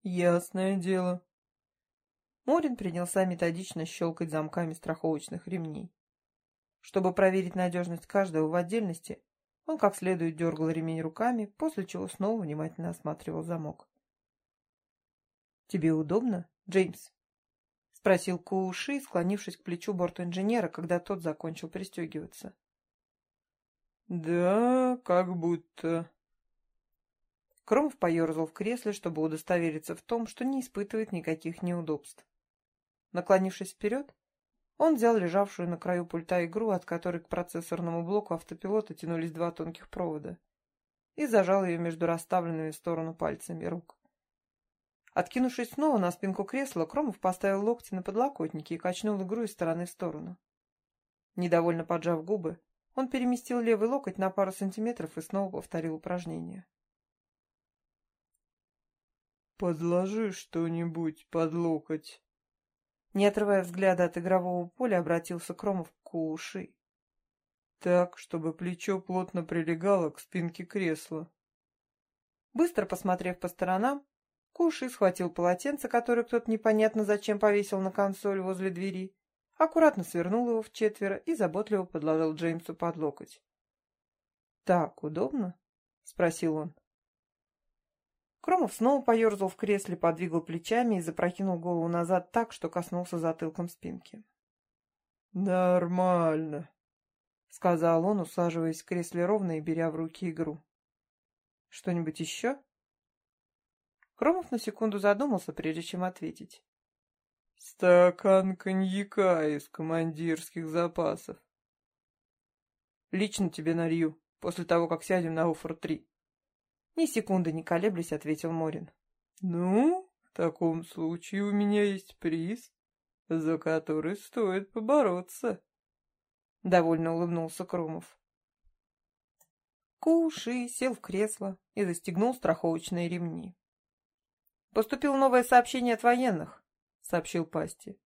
Ясное дело. Морин принялся методично щелкать замками страховочных ремней. Чтобы проверить надежность каждого в отдельности, он как следует дергал ремень руками, после чего снова внимательно осматривал замок. «Тебе удобно, Джеймс?» — спросил Кууши, склонившись к плечу борт-инженера, когда тот закончил пристегиваться. «Да, как будто...» Кромов поерзал в кресле, чтобы удостовериться в том, что не испытывает никаких неудобств. Наклонившись вперед, он взял лежавшую на краю пульта игру, от которой к процессорному блоку автопилота тянулись два тонких провода, и зажал ее между расставленными в сторону пальцами рук. Откинувшись снова на спинку кресла, Кромов поставил локти на подлокотники и качнул игру из стороны в сторону. Недовольно поджав губы, он переместил левый локоть на пару сантиметров и снова повторил упражнение. «Подложи что-нибудь под локоть», не отрывая взгляда от игрового поля, обратился Кромов к уши. Так, чтобы плечо плотно прилегало к спинке кресла. Быстро посмотрев по сторонам, Куши схватил полотенце, которое кто-то непонятно зачем повесил на консоль возле двери, аккуратно свернул его в четверо и заботливо подложил Джеймсу под локоть. «Так удобно?» — спросил он. Кромов снова поерзал в кресле, подвигал плечами и запрокинул голову назад так, что коснулся затылком спинки. «Нормально», — сказал он, усаживаясь в кресле ровно и беря в руки игру. «Что-нибудь еще?» Кромов на секунду задумался, прежде чем ответить. «Стакан коньяка из командирских запасов». «Лично тебе налью, после того, как сядем на Уфор-3», ни секунды не колеблясь, ответил Морин. Ну, в таком случае у меня есть приз, за который стоит побороться. Довольно улыбнулся Крумов. Куши сел в кресло и застегнул страховочные ремни. «Поступило новое сообщение от военных», — сообщил Пасти.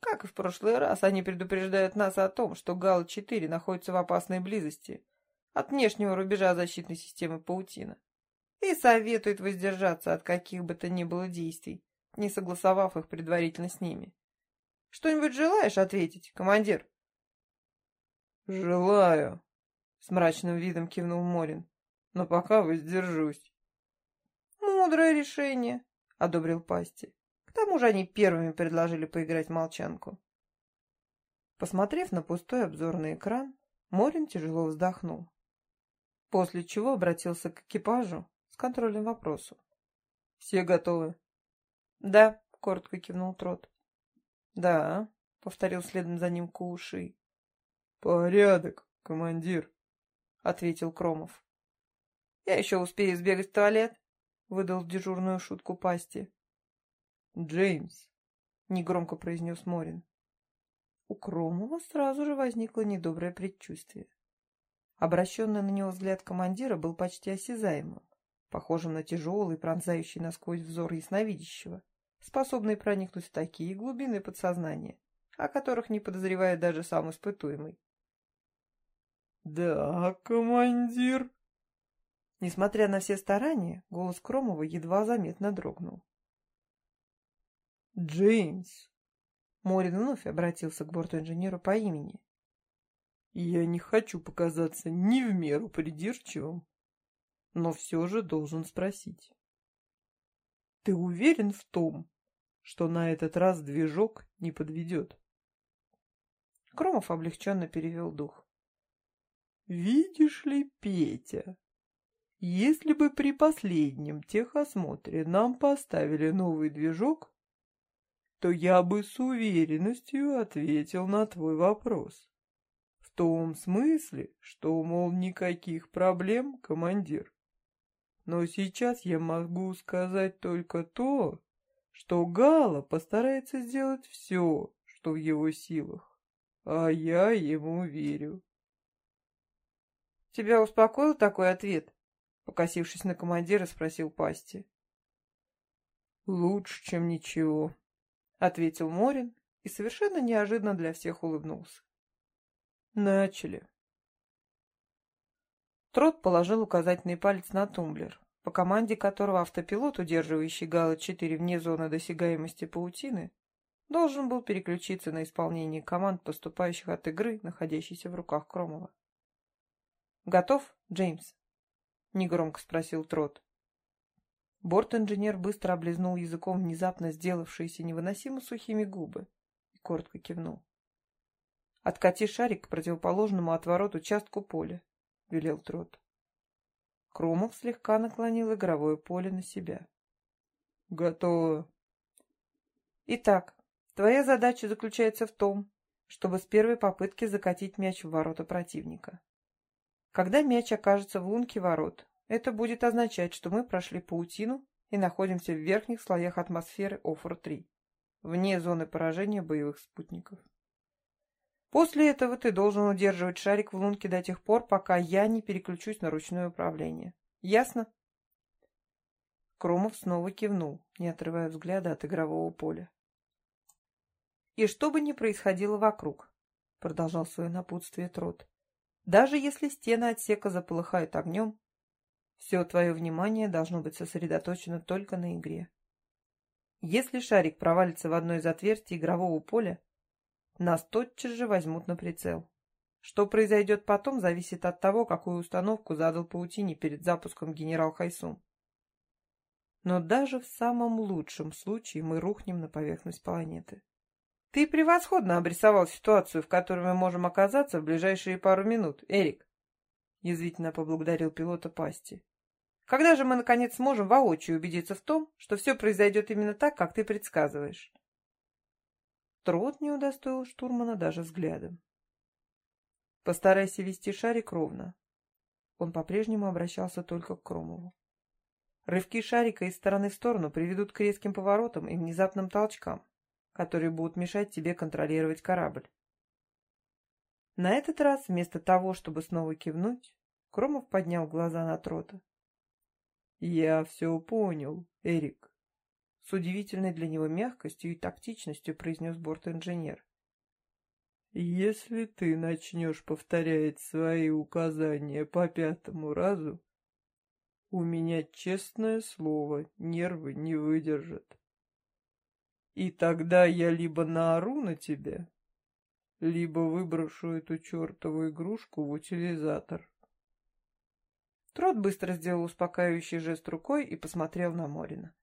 «Как и в прошлый раз, они предупреждают нас о том, что Гал-4 находится в опасной близости от внешнего рубежа защитной системы паутина и советует воздержаться от каких бы то ни было действий, не согласовав их предварительно с ними. Что-нибудь желаешь ответить, командир? Желаю, с мрачным видом кивнул Морин, но пока воздержусь. Мудрое решение, одобрил Пасти. К тому же они первыми предложили поиграть в молчанку. Посмотрев на пустой обзорный экран, Морин тяжело вздохнул. После чего обратился к экипажу с контрольным вопросом. «Все готовы?» «Да», — коротко кивнул Трот. «Да», — повторил следом за ним Куши. «Порядок, командир», — ответил Кромов. «Я еще успею сбегать в туалет», — выдал дежурную шутку пасти. «Джеймс», — негромко произнес Морин. У Кромова сразу же возникло недоброе предчувствие. Обращенный на него взгляд командира был почти осязаемым похожим на тяжелый, пронзающий насквозь взор ясновидящего, способный проникнуть в такие глубины подсознания, о которых не подозревает даже сам испытуемый. «Да, командир!» Несмотря на все старания, голос Кромова едва заметно дрогнул. «Джеймс!» Морин вновь обратился к борту инженера по имени. Я не хочу показаться не в меру придирчивым, но все же должен спросить. Ты уверен в том, что на этот раз движок не подведет? Кромов облегченно перевел дух. Видишь ли, Петя, если бы при последнем техосмотре нам поставили новый движок, то я бы с уверенностью ответил на твой вопрос. В том смысле, что, мол, никаких проблем, командир. Но сейчас я могу сказать только то, что Гала постарается сделать все, что в его силах, а я ему верю. «Тебя успокоил такой ответ?» Покосившись на командира, спросил Пасти. «Лучше, чем ничего», — ответил Морин и совершенно неожиданно для всех улыбнулся. «Начали». Трот положил указательный палец на тумблер, по команде которого автопилот, удерживающий Гала-4 вне зоны досягаемости паутины, должен был переключиться на исполнение команд, поступающих от игры, находящейся в руках Кромова. «Готов, Джеймс?» — негромко спросил Трот. Борт-инженер быстро облизнул языком внезапно сделавшиеся невыносимо сухими губы и коротко кивнул. «Откати шарик к противоположному отворот участку поля», — велел Трот. Кромов слегка наклонил игровое поле на себя. «Готово». «Итак, твоя задача заключается в том, чтобы с первой попытки закатить мяч в ворота противника. Когда мяч окажется в лунке ворот, это будет означать, что мы прошли паутину и находимся в верхних слоях атмосферы Офор-3, вне зоны поражения боевых спутников. После этого ты должен удерживать шарик в лунке до тех пор, пока я не переключусь на ручное управление. Ясно? Кромов снова кивнул, не отрывая взгляда от игрового поля. «И что бы ни происходило вокруг», — продолжал свое напутствие Трот, даже если стены отсека заполыхают огнем, все твое внимание должно быть сосредоточено только на игре. Если шарик провалится в одно из отверстий игрового поля, нас тотчас же возьмут на прицел. Что произойдет потом, зависит от того, какую установку задал паутине перед запуском генерал Хайсум. Но даже в самом лучшем случае мы рухнем на поверхность планеты. Ты превосходно обрисовал ситуацию, в которой мы можем оказаться в ближайшие пару минут, Эрик. Язвительно поблагодарил пилота Пасти. Когда же мы, наконец, сможем воочию убедиться в том, что все произойдет именно так, как ты предсказываешь? Трот не удостоил штурмана даже взглядом. Постарайся вести шарик ровно. Он по-прежнему обращался только к Кромову. Рывки шарика из стороны в сторону приведут к резким поворотам и внезапным толчкам которые будут мешать тебе контролировать корабль. На этот раз, вместо того, чтобы снова кивнуть, Кромов поднял глаза на Трота. «Я все понял, Эрик», — с удивительной для него мягкостью и тактичностью произнес борт-инженер. «Если ты начнешь повторять свои указания по пятому разу, у меня, честное слово, нервы не выдержат». И тогда я либо наору на тебя, либо выброшу эту чертову игрушку в утилизатор. Трот быстро сделал успокаивающий жест рукой и посмотрел на Морина,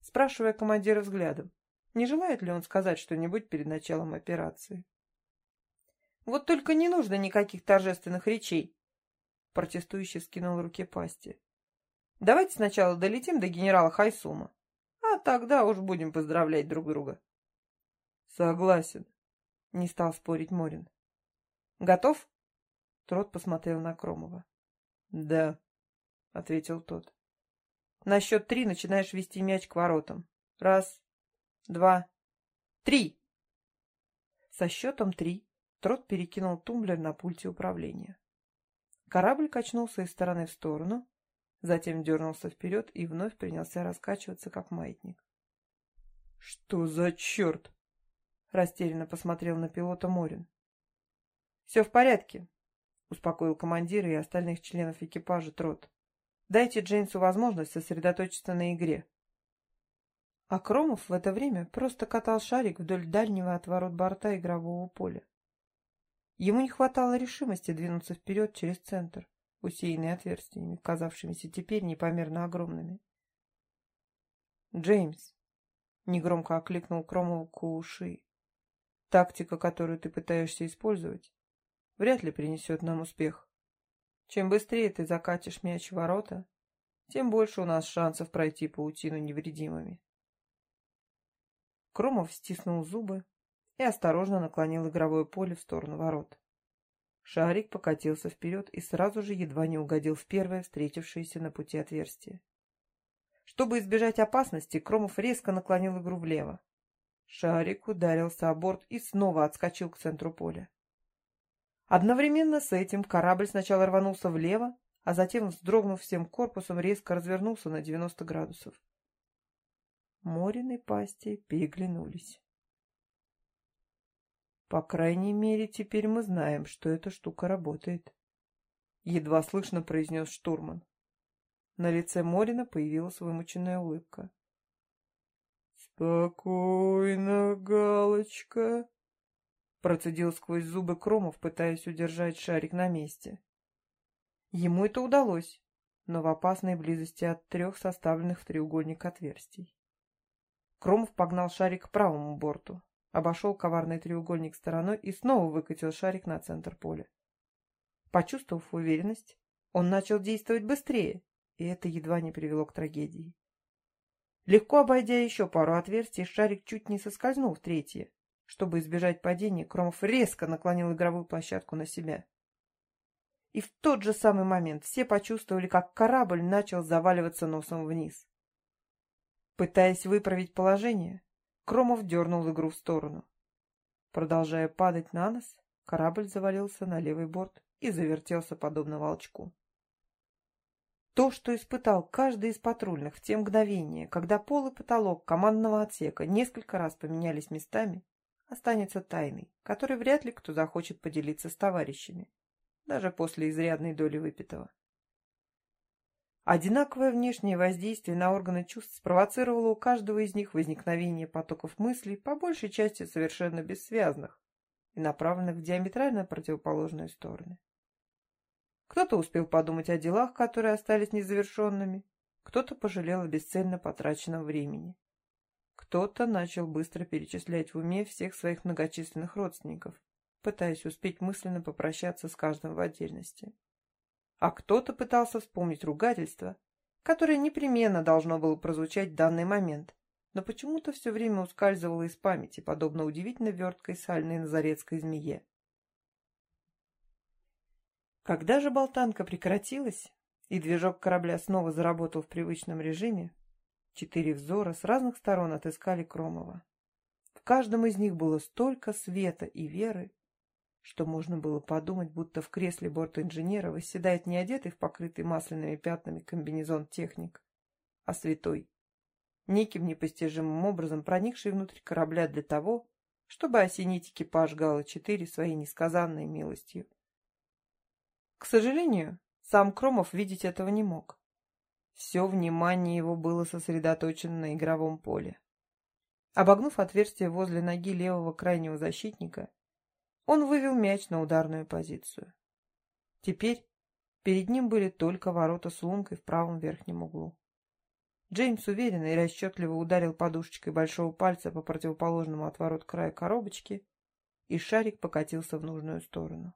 спрашивая командира взглядом, не желает ли он сказать что-нибудь перед началом операции. «Вот только не нужно никаких торжественных речей!» Протестующий скинул руки пасти. «Давайте сначала долетим до генерала Хайсума тогда уж будем поздравлять друг друга. Согласен, не стал спорить Морин. Готов? Трот посмотрел на Кромова. Да, ответил тот. На счет три начинаешь вести мяч к воротам. Раз, два, три. Со счетом три Трот перекинул тумблер на пульте управления. Корабль качнулся из стороны в сторону, затем дернулся вперед и вновь принялся раскачиваться, как маятник. — Что за черт? — растерянно посмотрел на пилота Морин. — Все в порядке, — успокоил командир и остальных членов экипажа Трот. — Дайте Джейнсу возможность сосредоточиться на игре. А Кромов в это время просто катал шарик вдоль дальнего от ворот борта игрового поля. Ему не хватало решимости двинуться вперед через центр, усеянный отверстиями, казавшимися теперь непомерно огромными. «Джеймс!» — негромко окликнул Кромову Кууши. «Тактика, которую ты пытаешься использовать, вряд ли принесет нам успех. Чем быстрее ты закатишь мяч в ворота, тем больше у нас шансов пройти паутину невредимыми». Кромов стиснул зубы и осторожно наклонил игровое поле в сторону ворот. Шарик покатился вперед и сразу же едва не угодил в первое встретившееся на пути отверстие. Чтобы избежать опасности, Кромов резко наклонил игру влево. Шарик ударился о борт и снова отскочил к центру поля. Одновременно с этим корабль сначала рванулся влево, а затем, вздрогнув всем корпусом, резко развернулся на 90 градусов. Морин пасти переглянулись. По крайней мере, теперь мы знаем, что эта штука работает. Едва слышно произнес штурман. На лице Морина появилась вымученная улыбка. «Спокойно, Галочка!» Процедил сквозь зубы Кромов, пытаясь удержать шарик на месте. Ему это удалось, но в опасной близости от трех составленных в треугольник отверстий. Кромов погнал шарик к правому борту, обошел коварный треугольник стороной и снова выкатил шарик на центр поля. Почувствовав уверенность, он начал действовать быстрее, и это едва не привело к трагедии. Легко обойдя еще пару отверстий, шарик чуть не соскользнул в третье. Чтобы избежать падения, Кромов резко наклонил игровую площадку на себя. И в тот же самый момент все почувствовали, как корабль начал заваливаться носом вниз. Пытаясь выправить положение, Кромов дернул игру в сторону. Продолжая падать на нос, корабль завалился на левый борт и завертелся подобно волчку. То, что испытал каждый из патрульных в те мгновения, когда пол и потолок командного отсека несколько раз поменялись местами, останется тайной, которой вряд ли кто захочет поделиться с товарищами, даже после изрядной доли выпитого. Одинаковое внешнее воздействие на органы чувств спровоцировало у каждого из них возникновение потоков мыслей, по большей части совершенно бессвязных и направленных в диаметрально противоположные стороны. Кто-то успел подумать о делах, которые остались незавершенными, кто-то пожалел о бесцельно потраченном времени. Кто-то начал быстро перечислять в уме всех своих многочисленных родственников, пытаясь успеть мысленно попрощаться с каждым в отдельности а кто-то пытался вспомнить ругательство, которое непременно должно было прозвучать в данный момент, но почему-то все время ускальзывало из памяти, подобно удивительно верткой сальной назарецкой змее. Когда же болтанка прекратилась, и движок корабля снова заработал в привычном режиме, четыре взора с разных сторон отыскали Кромова. В каждом из них было столько света и веры, что можно было подумать, будто в кресле борта-инженера восседает не одетый в покрытый масляными пятнами комбинезон техник, а святой, неким непостижимым образом проникший внутрь корабля для того, чтобы осенить экипаж Гала-4 своей несказанной милостью. К сожалению, сам Кромов видеть этого не мог. Все внимание его было сосредоточено на игровом поле. Обогнув отверстие возле ноги левого крайнего защитника, он вывел мяч на ударную позицию. Теперь перед ним были только ворота с лункой в правом верхнем углу. Джеймс уверенно и расчетливо ударил подушечкой большого пальца по противоположному от ворот краю коробочки, и шарик покатился в нужную сторону.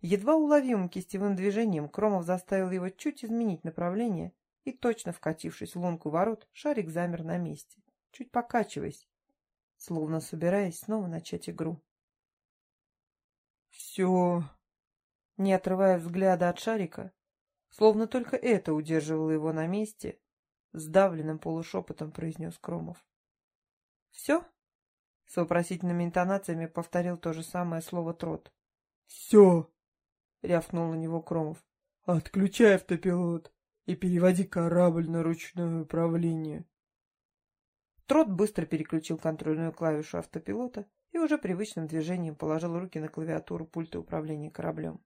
Едва уловимым кистевым движением Кромов заставил его чуть изменить направление, и, точно вкатившись в лунку ворот, шарик замер на месте, чуть покачиваясь, словно собираясь снова начать игру. «Все!» Не отрывая взгляда от шарика, словно только это удерживало его на месте, сдавленным полушепотом произнес Кромов. «Все?» С вопросительными интонациями повторил то же самое слово Трот. «Все!» — рявкнул на него Кромов. «Отключай автопилот и переводи корабль на ручное управление». Трот быстро переключил контрольную клавишу автопилота и уже привычным движением положил руки на клавиатуру пульта управления кораблем.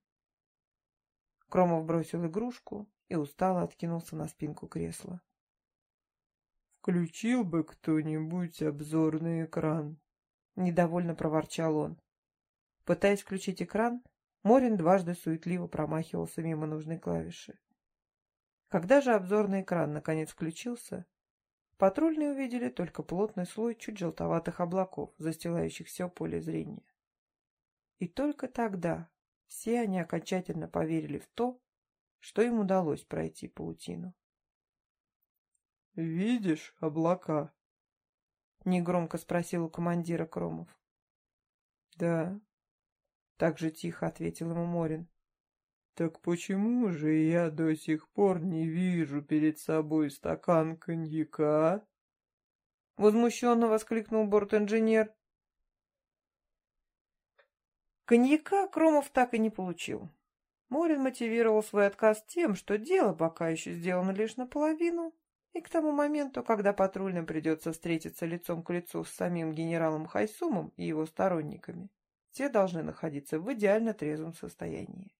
Кромов бросил игрушку и устало откинулся на спинку кресла. «Включил бы кто-нибудь обзорный экран», — недовольно проворчал он. Пытаясь включить экран, Морин дважды суетливо промахивался мимо нужной клавиши. Когда же обзорный экран наконец включился, патрульные увидели только плотный слой чуть желтоватых облаков, застилающих все поле зрения. И только тогда все они окончательно поверили в то, что им удалось пройти паутину. «Видишь облака?» — негромко спросил у командира Кромов. «Да», так же тихо ответил ему Морин. Так почему же я до сих пор не вижу перед собой стакан коньяка? Возмущенно воскликнул борт-инженер. Коньяка Кромов так и не получил. Морин мотивировал свой отказ тем, что дело пока еще сделано лишь наполовину, и к тому моменту, когда патрульным придется встретиться лицом к лицу с самим генералом Хайсумом и его сторонниками, те должны находиться в идеально трезвом состоянии.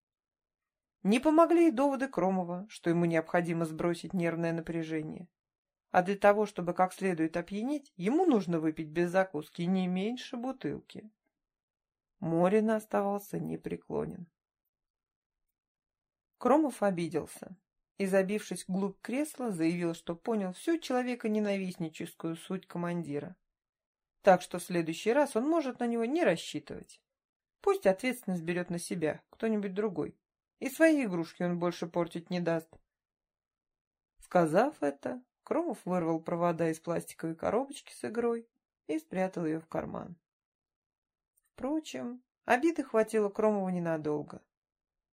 Не помогли и доводы Кромова, что ему необходимо сбросить нервное напряжение. А для того, чтобы как следует опьянеть, ему нужно выпить без закуски не меньше бутылки. Морин оставался непреклонен. Кромов обиделся и, забившись вглубь кресла, заявил, что понял всю человеконенавистническую суть командира. Так что в следующий раз он может на него не рассчитывать. Пусть ответственность берет на себя кто-нибудь другой, и свои игрушки он больше портить не даст. Сказав это, Кромов вырвал провода из пластиковой коробочки с игрой и спрятал ее в карман. Впрочем, обиды хватило Кромову ненадолго.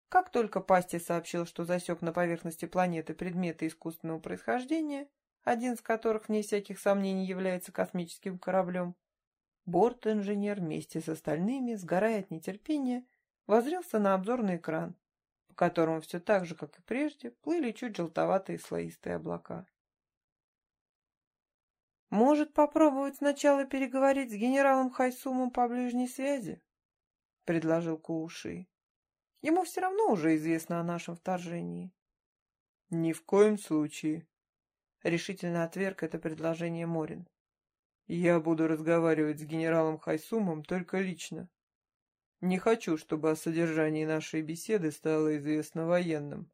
Как только Пасти сообщил, что засек на поверхности планеты предметы искусственного происхождения, один из которых, вне всяких сомнений, является космическим кораблем, Борт-инженер вместе с остальными, сгорая от нетерпения, возрелся на обзорный экран, по которому все так же, как и прежде, плыли чуть желтоватые слоистые облака. «Может, попробовать сначала переговорить с генералом Хайсумом по ближней связи?» — предложил Кууши. «Ему все равно уже известно о нашем вторжении». «Ни в коем случае», — решительно отверг это предложение Морин. Я буду разговаривать с генералом Хайсумом только лично. Не хочу, чтобы о содержании нашей беседы стало известно военным.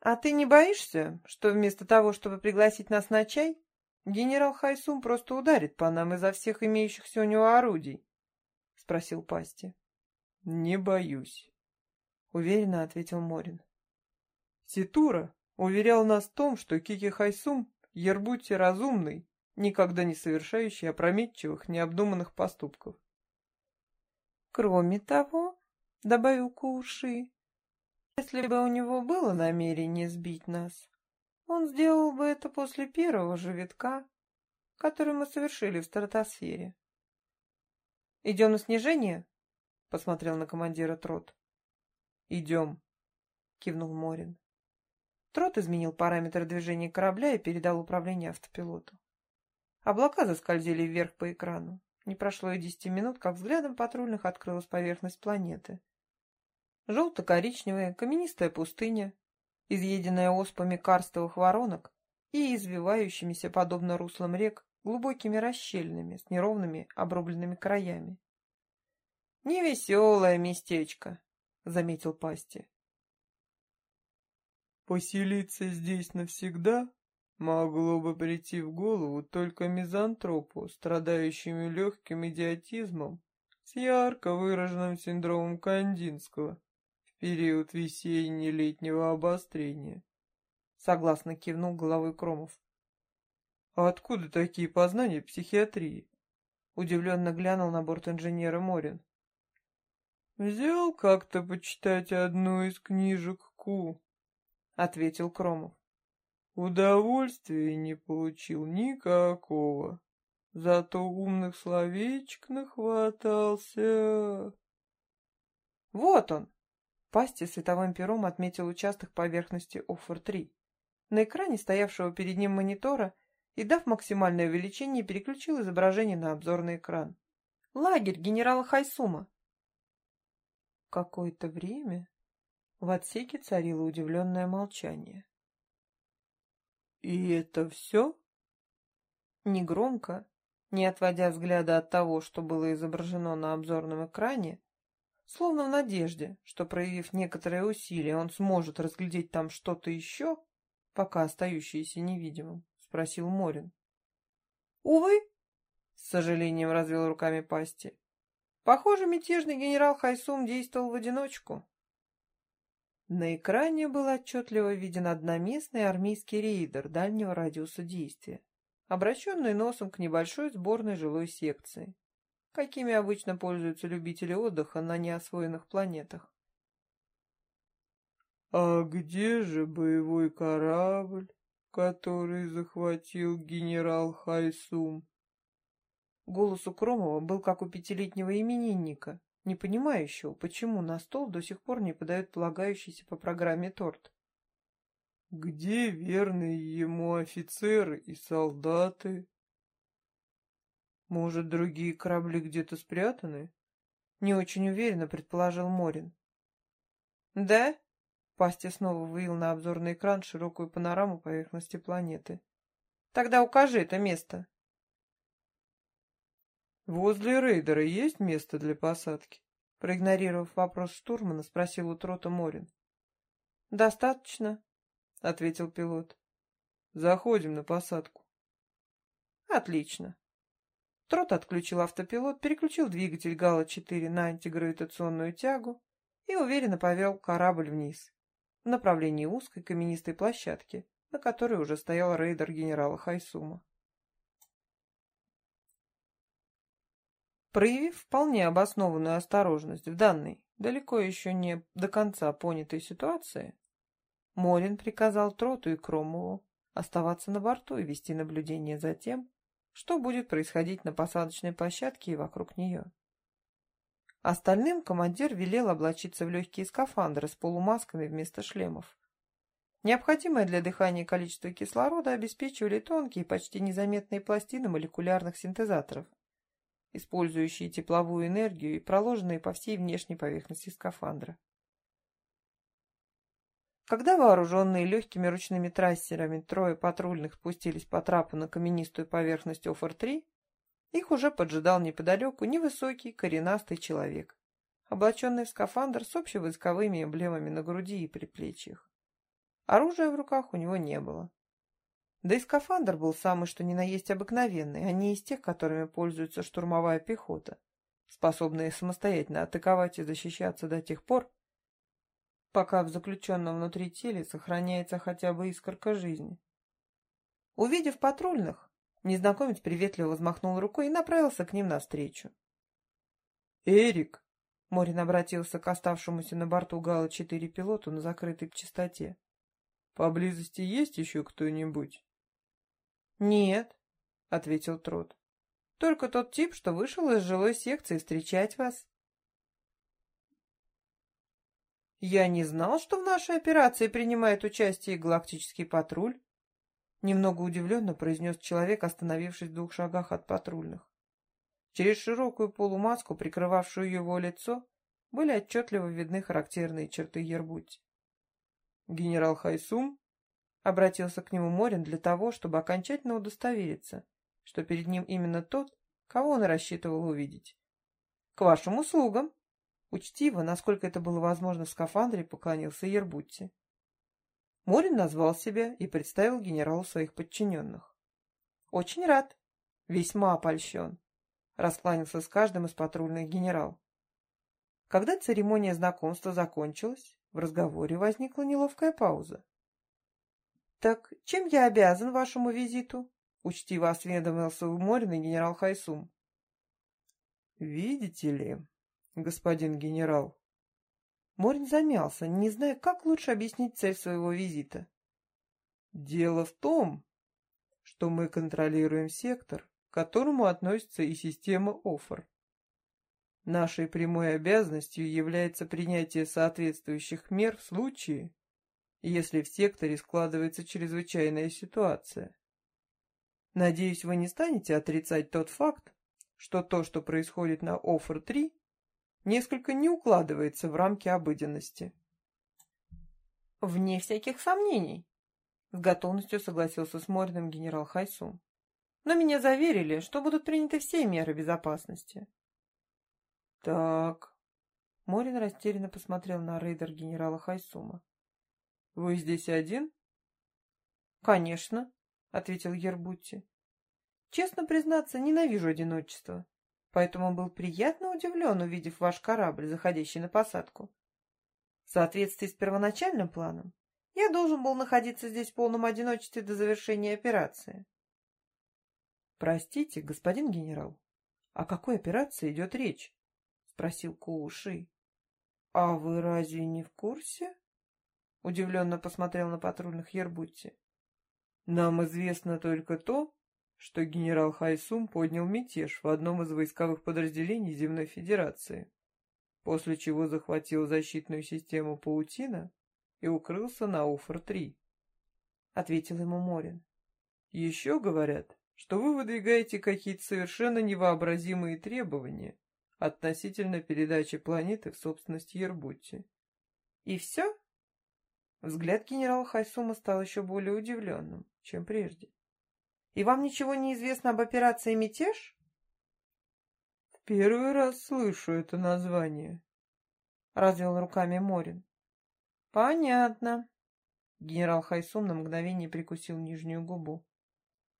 А ты не боишься, что вместо того, чтобы пригласить нас на чай, генерал Хайсум просто ударит по нам изо всех имеющихся у него орудий? — спросил Пасти. — Не боюсь, — уверенно ответил Морин. Ситура уверял нас в том, что Кики Хайсум Ербути разумный, никогда не совершающий опрометчивых, необдуманных поступков. Кроме того, — добавил Куши, — если бы у него было намерение сбить нас, он сделал бы это после первого же витка, который мы совершили в стратосфере. — Идем на снижение? — посмотрел на командира Трот. — Идем, — кивнул Морин. Трот изменил параметры движения корабля и передал управление автопилоту. Облака заскользили вверх по экрану. Не прошло и десяти минут, как взглядом патрульных открылась поверхность планеты. Желто-коричневая каменистая пустыня, изъеденная оспами карстовых воронок и извивающимися, подобно руслам рек, глубокими расщельными с неровными обрубленными краями. «Невеселое местечко», — заметил Пасти. Поселиться здесь навсегда могло бы прийти в голову только мизантропу, страдающему легким идиотизмом, с ярко выраженным синдромом Кандинского в период весенне-летнего обострения. Согласно кивнул головой Кромов. «А откуда такие познания психиатрии?» Удивленно глянул на борт инженера Морин. «Взял как-то почитать одну из книжек Ку ответил Кромов. Удовольствия не получил никакого. Зато умных словечек нахватался. Вот он! Пасти световым пером отметил участок поверхности Оффер-3. На экране стоявшего перед ним монитора и, дав максимальное увеличение, переключил изображение на обзорный экран. Лагерь генерала Хайсума. Какое-то время в отсеке царило удивленное молчание. «И это все?» Негромко, не отводя взгляда от того, что было изображено на обзорном экране, словно в надежде, что, проявив некоторые усилия, он сможет разглядеть там что-то еще, пока остающееся невидимым, спросил Морин. «Увы», — с сожалением развел руками пасти, — «похоже, мятежный генерал Хайсум действовал в одиночку». На экране был отчетливо виден одноместный армейский рейдер дальнего радиуса действия, обращенный носом к небольшой сборной жилой секции, какими обычно пользуются любители отдыха на неосвоенных планетах. «А где же боевой корабль, который захватил генерал Хайсум?» Голос у Кромова был как у пятилетнего именинника, не понимающего, почему на стол до сих пор не подают полагающийся по программе торт. «Где верные ему офицеры и солдаты?» «Может, другие корабли где-то спрятаны?» Не очень уверенно предположил Морин. «Да?» Пасти снова вывел на обзорный экран широкую панораму поверхности планеты. «Тогда укажи это место». «Возле рейдера есть место для посадки?» Проигнорировав вопрос штурмана, спросил у Трота Морин. «Достаточно», — ответил пилот. «Заходим на посадку». «Отлично». Трот отключил автопилот, переключил двигатель Гала-4 на антигравитационную тягу и уверенно повел корабль вниз, в направлении узкой каменистой площадки, на которой уже стоял рейдер генерала Хайсума. Проявив вполне обоснованную осторожность в данной, далеко еще не до конца понятой ситуации, Морин приказал Троту и Кромову оставаться на борту и вести наблюдение за тем, что будет происходить на посадочной площадке и вокруг нее. Остальным командир велел облачиться в легкие скафандры с полумасками вместо шлемов. Необходимое для дыхания количество кислорода обеспечивали тонкие, почти незаметные пластины молекулярных синтезаторов, использующие тепловую энергию и проложенные по всей внешней поверхности скафандра. Когда вооруженные легкими ручными трассерами трое патрульных спустились по трапу на каменистую поверхность Офор-3, их уже поджидал неподалеку невысокий, коренастый человек, облаченный в скафандр с общевойсковыми эмблемами на груди и предплечьях. Оружия в руках у него не было. Да и скафандр был самый что ни на есть обыкновенный, а не из тех, которыми пользуется штурмовая пехота, способная самостоятельно атаковать и защищаться до тех пор, пока в заключенном внутри теле сохраняется хотя бы искорка жизни. Увидев патрульных, незнакомец приветливо взмахнул рукой и направился к ним навстречу. «Эрик!» — Морин обратился к оставшемуся на борту Гала-4 пилоту на закрытой частоте. «Поблизости есть еще кто-нибудь?» «Нет», — ответил Трот. «Только тот тип, что вышел из жилой секции встречать вас». «Я не знал, что в нашей операции принимает участие галактический патруль», немного удивленно произнес человек, остановившись в двух шагах от патрульных. Через широкую полумаску, прикрывавшую его лицо, были отчетливо видны характерные черты Ербути. «Генерал Хайсум?» Обратился к нему Морин для того, чтобы окончательно удостовериться, что перед ним именно тот, кого он рассчитывал увидеть. «К вашим услугам!» Учтиво, насколько это было возможно в скафандре, поклонился Ербутти. Морин назвал себя и представил генералу своих подчиненных. «Очень рад. Весьма опольщен», — раскланялся с каждым из патрульных генерал. Когда церемония знакомства закончилась, в разговоре возникла неловкая пауза. «Так чем я обязан вашему визиту?» — учтиво осведомился уморенный генерал Хайсум. «Видите ли, господин генерал...» Морин замялся, не зная, как лучше объяснить цель своего визита. «Дело в том, что мы контролируем сектор, к которому относится и система ОФР. Нашей прямой обязанностью является принятие соответствующих мер в случае, если в секторе складывается чрезвычайная ситуация. Надеюсь, вы не станете отрицать тот факт, что то, что происходит на Офр-3, несколько не укладывается в рамки обыденности. «Вне всяких сомнений», — с готовностью согласился с Мориным генерал Хайсум. но меня заверили, что будут приняты все меры безопасности. Так. Морин растерянно посмотрел на рейдер генерала Хайсума. Вы здесь один? Конечно, ответил Ербутти. Честно признаться, ненавижу одиночество, поэтому был приятно удивлен, увидев ваш корабль, заходящий на посадку. В соответствии с первоначальным планом, я должен был находиться здесь в полном одиночестве до завершения операции. Простите, господин генерал, о какой операции идет речь? Спросил Кууши. А вы разве не в курсе? Удивленно посмотрел на патрульных Ербутти. Нам известно только то, что генерал Хайсум поднял мятеж в одном из войсковых подразделений Земной Федерации, после чего захватил защитную систему Паутина и укрылся на Уфр-3, — ответил ему Морин. Еще говорят, что вы выдвигаете какие-то совершенно невообразимые требования относительно передачи планеты в собственность Ербутти. И все? Взгляд генерала Хайсума стал еще более удивленным, чем прежде. И вам ничего не известно об операции «Мятеж»? В первый раз слышу это название. Развел руками Морин. Понятно. Генерал Хайсум на мгновение прикусил нижнюю губу.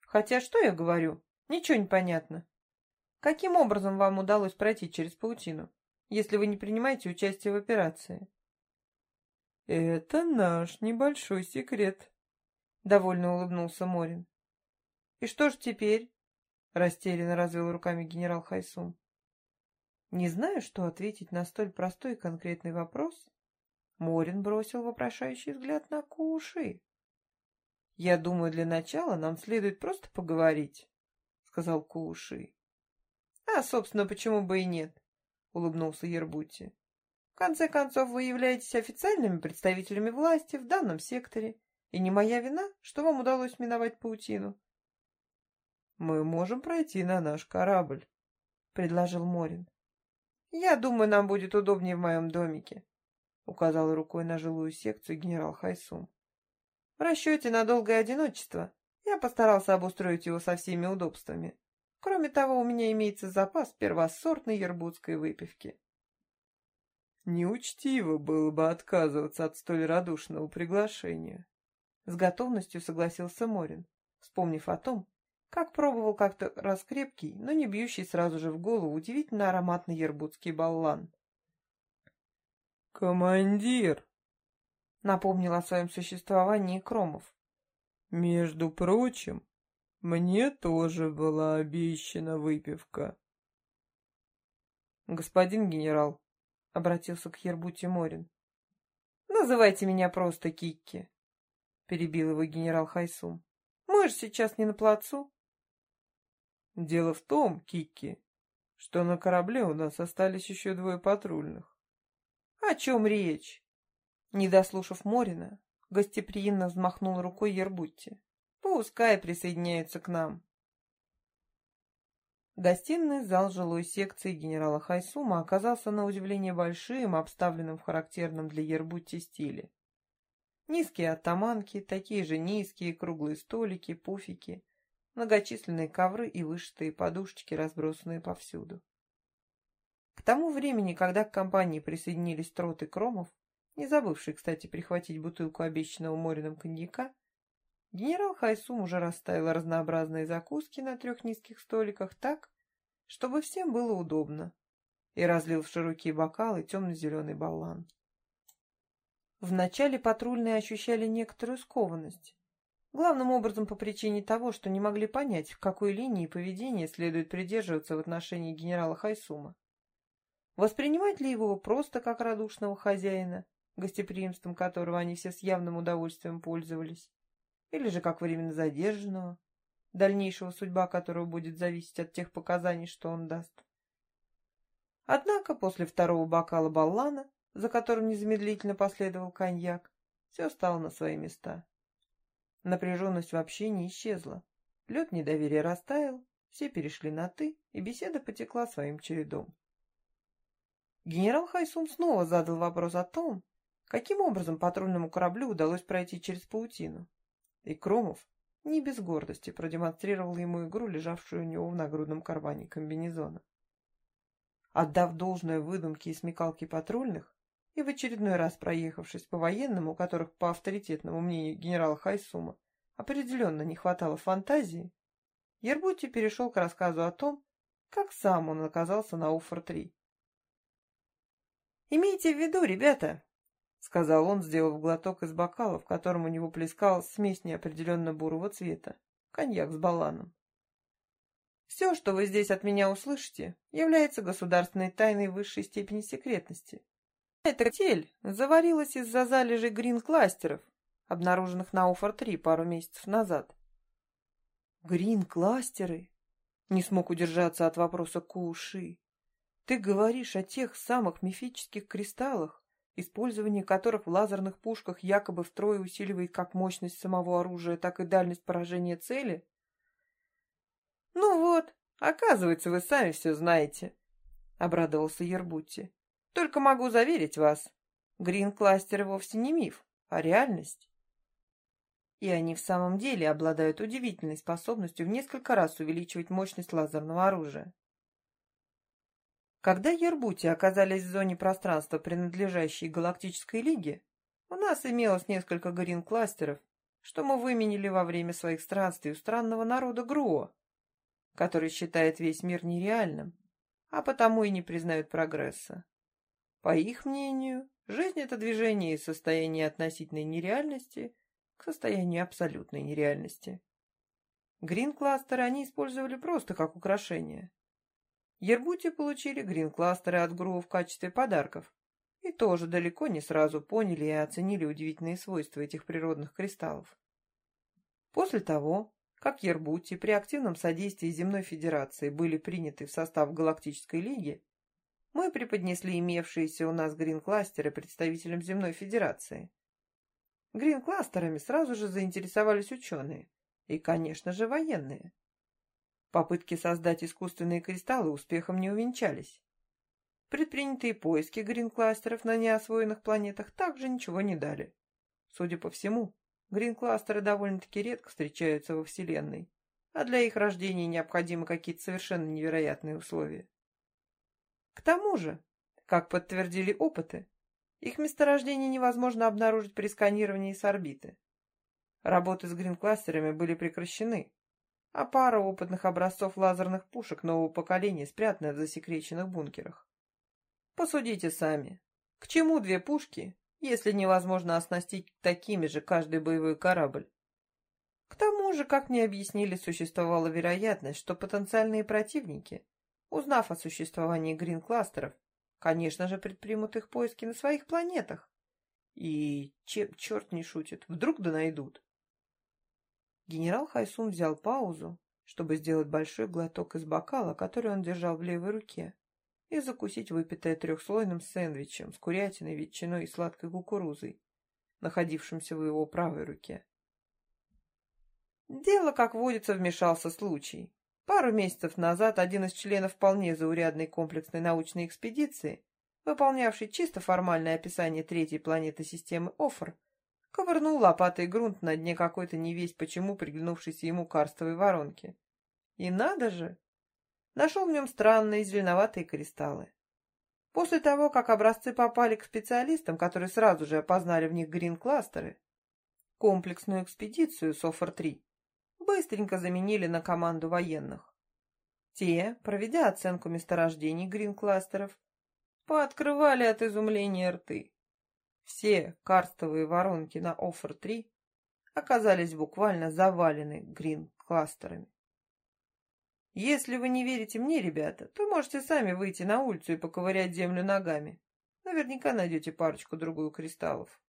Хотя что я говорю? Ничего не понятно. Каким образом вам удалось пройти через паутину, если вы не принимаете участие в операции? Это наш небольшой секрет, довольно улыбнулся Морин. «И что ж теперь?» — растерянно развел руками генерал Хайсум. Не знаю, что ответить на столь простой и конкретный вопрос, Морин бросил вопрошающий взгляд на Куши. «Я думаю, для начала нам следует просто поговорить», — сказал Куши. «А, собственно, почему бы и нет?» — улыбнулся Ербути. «В конце концов, вы являетесь официальными представителями власти в данном секторе, и не моя вина, что вам удалось миновать паутину. «Мы можем пройти на наш корабль», — предложил Морин. «Я думаю, нам будет удобнее в моем домике», — указал рукой на жилую секцию генерал Хайсум. «В расчете на долгое одиночество я постарался обустроить его со всеми удобствами. Кроме того, у меня имеется запас первосортной ербутской выпивки». Неучтиво было бы отказываться от столь радушного приглашения. С готовностью согласился Морин, вспомнив о том, как пробовал как-то раз крепкий, но не бьющий сразу же в голову удивительно ароматный ербутский баллан. «Командир!» — напомнил о своем существовании Кромов. «Между прочим, мне тоже была обещана выпивка». «Господин генерал», — обратился к Ербу Морин, — «называйте меня просто Кикки», — перебил его генерал Хайсум. «Мы же сейчас не на плацу». Дело в том, Кикки, что на корабле у нас остались еще двое патрульных. О чем речь? Не дослушав Морина, гостеприимно взмахнул рукой Ербутти. Пускай присоединяются к нам. Гостиный зал жилой секции генерала Хайсума оказался на удивление большим, обставленным в характерном для Ербутти стиле. Низкие оттаманки, такие же низкие круглые столики, пуфики, многочисленные ковры и вышитые подушечки, разбросанные повсюду. К тому времени, когда к компании присоединились Трот и Кромов, не забывший, кстати, прихватить бутылку обещанного Морином коньяка, генерал Хайсум уже расставил разнообразные закуски на трех низких столиках так, чтобы всем было удобно, и разлил в широкие бокалы темно-зеленый баллан. Вначале патрульные ощущали некоторую скованность, Главным образом по причине того, что не могли понять, в какой линии поведения следует придерживаться в отношении генерала Хайсума. Воспринимать ли его просто как радушного хозяина, гостеприимством которого они все с явным удовольствием пользовались, или же как временно задержанного, дальнейшего судьба которого будет зависеть от тех показаний, что он даст. Однако после второго бокала баллана, за которым незамедлительно последовал коньяк, все стало на свои места. Напряженность вообще не исчезла. Лед недоверия растаял, все перешли на «ты», и беседа потекла своим чередом. Генерал Хайсун снова задал вопрос о том, каким образом патрульному кораблю удалось пройти через паутину. И Кромов, не без гордости продемонстрировал ему игру, лежавшую у него в нагрудном кармане комбинезона. Отдав должное выдумке и смекалке патрульных, и в очередной раз проехавшись по военным, у которых, по авторитетному мнению генерала Хайсума, определенно не хватало фантазии, Ербути перешел к рассказу о том, как сам он оказался на Уфор-3. «Имейте в виду, ребята», — сказал он, сделав глоток из бокала, в котором у него плескалась смесь неопределенно бурого цвета, коньяк с баланом. «Все, что вы здесь от меня услышите, является государственной тайной высшей степени секретности. Эта тель заварилась из-за залежей грин-кластеров, обнаруженных на Уфор-3 пару месяцев назад. Грин-кластеры? Не смог удержаться от вопроса Куши. Ты говоришь о тех самых мифических кристаллах, использование которых в лазерных пушках якобы втрое усиливает как мощность самого оружия, так и дальность поражения цели? Ну вот, оказывается, вы сами все знаете, — обрадовался Ербутти. Только могу заверить вас, грин-кластеры вовсе не миф, а реальность. И они в самом деле обладают удивительной способностью в несколько раз увеличивать мощность лазерного оружия. Когда Ербути оказались в зоне пространства, принадлежащей Галактической Лиге, у нас имелось несколько грин-кластеров, что мы выменили во время своих странствий у странного народа Груо, который считает весь мир нереальным, а потому и не признают прогресса. По их мнению, жизнь — это движение из состояния относительной нереальности к состоянию абсолютной нереальности. Грин-кластеры они использовали просто как украшение. Ербути получили грин-кластеры от ГРУ в качестве подарков и тоже далеко не сразу поняли и оценили удивительные свойства этих природных кристаллов. После того, как Ербути при активном содействии Земной Федерации были приняты в состав Галактической Лиги, мы преподнесли имевшиеся у нас грин-кластеры представителям Земной Федерации. Грин-кластерами сразу же заинтересовались ученые и, конечно же, военные. Попытки создать искусственные кристаллы успехом не увенчались. Предпринятые поиски грин-кластеров на неосвоенных планетах также ничего не дали. Судя по всему, грин-кластеры довольно-таки редко встречаются во Вселенной, а для их рождения необходимы какие-то совершенно невероятные условия. К тому же, как подтвердили опыты, их месторождение невозможно обнаружить при сканировании с орбиты. Работы с грин-кластерами были прекращены, а пара опытных образцов лазерных пушек нового поколения спрятана в засекреченных бункерах. Посудите сами. К чему две пушки, если невозможно оснастить такими же каждый боевой корабль? К тому же, как мне объяснили, существовала вероятность, что потенциальные противники Узнав о существовании грин-кластеров, конечно же, предпримут их поиски на своих планетах. И чем черт не шутит, вдруг да найдут. Генерал Хайсун взял паузу, чтобы сделать большой глоток из бокала, который он держал в левой руке, и закусить выпитое трехслойным сэндвичем с курятиной, ветчиной и сладкой кукурузой, находившимся в его правой руке. Дело, как водится, вмешался случай. Пару месяцев назад один из членов вполне заурядной комплексной научной экспедиции, выполнявший чисто формальное описание третьей планеты системы Офр, ковырнул лопатой грунт на дне какой-то невесть почему приглянувшейся ему карстовой воронки. И надо же! Нашел в нем странные зеленоватые кристаллы. После того, как образцы попали к специалистам, которые сразу же опознали в них грин-кластеры, комплексную экспедицию Софор-3 быстренько заменили на команду военных. Те, проведя оценку месторождений грин-кластеров, пооткрывали от изумления рты. Все карстовые воронки на Оффер-3 оказались буквально завалены грин-кластерами. Если вы не верите мне, ребята, то можете сами выйти на улицу и поковырять землю ногами. Наверняка найдете парочку-другую кристаллов.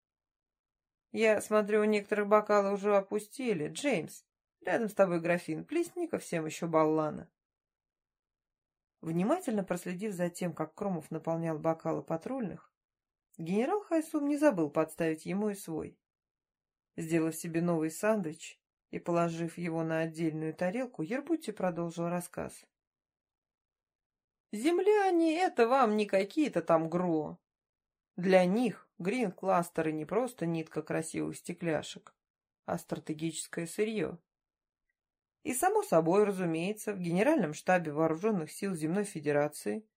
Я смотрю, у некоторых бокалы уже опустили. Джеймс, Рядом с тобой графин, плесни-ка всем еще баллана. Внимательно проследив за тем, как Кромов наполнял бокалы патрульных, генерал Хайсум не забыл подставить ему и свой. Сделав себе новый сандвич и положив его на отдельную тарелку, Ербути продолжил рассказ. «Земляне — это вам не какие-то там гро. Для них грин-кластеры не просто нитка красивых стекляшек, а стратегическое сырье И, само собой, разумеется, в Генеральном штабе Вооруженных сил Земной Федерации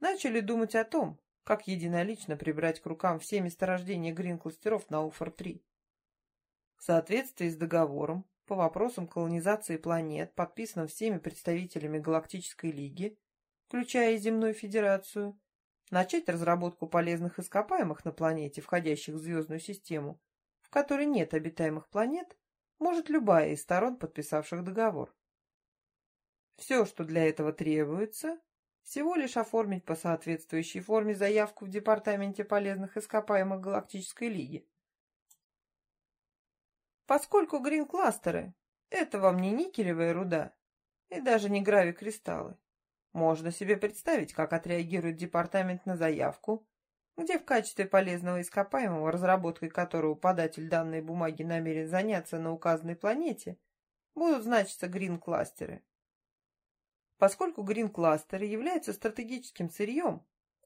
начали думать о том, как единолично прибрать к рукам все месторождения грин-кластеров на Уфор-3. В соответствии с договором по вопросам колонизации планет, подписанным всеми представителями Галактической Лиги, включая Земную Федерацию, начать разработку полезных ископаемых на планете, входящих в звездную систему, в которой нет обитаемых планет, может любая из сторон, подписавших договор. Все, что для этого требуется, всего лишь оформить по соответствующей форме заявку в Департаменте полезных ископаемых Галактической Лиги. Поскольку грин-кластеры — это вам не никелевая руда и даже не грави-кристаллы, можно себе представить, как отреагирует департамент на заявку, где в качестве полезного ископаемого, разработкой которого податель данной бумаги намерен заняться на указанной планете, будут значиться грин-кластеры. Поскольку грин-кластеры являются стратегическим сырьем,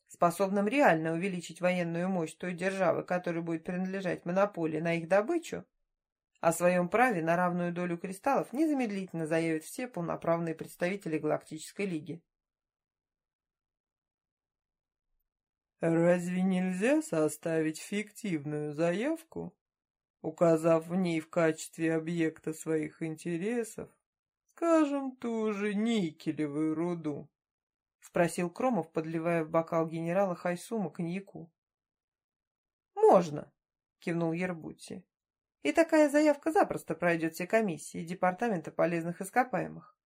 способным реально увеличить военную мощь той державы, которой будет принадлежать монополия на их добычу, о своем праве на равную долю кристаллов незамедлительно заявят все полноправные представители Галактической Лиги. Разве нельзя составить фиктивную заявку, указав в ней в качестве объекта своих интересов, скажем, ту же никелевую руду? — спросил Кромов, подливая в бокал генерала Хайсума коньяку. — Можно, — кивнул Ербути. — И такая заявка запросто пройдет все комиссии Департамента полезных ископаемых.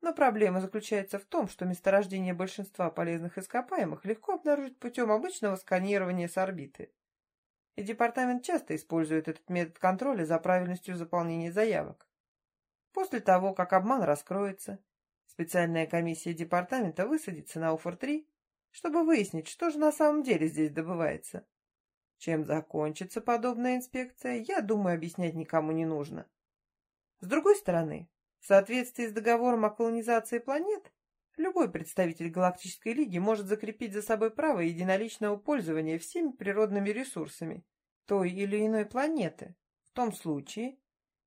Но проблема заключается в том, что месторождение большинства полезных ископаемых легко обнаружить путем обычного сканирования с орбиты. И департамент часто использует этот метод контроля за правильностью заполнения заявок. После того, как обман раскроется, специальная комиссия департамента высадится на Уфор-3, чтобы выяснить, что же на самом деле здесь добывается. Чем закончится подобная инспекция, я думаю, объяснять никому не нужно. С другой стороны, в соответствии с договором о колонизации планет, любой представитель Галактической Лиги может закрепить за собой право единоличного пользования всеми природными ресурсами той или иной планеты, в том случае,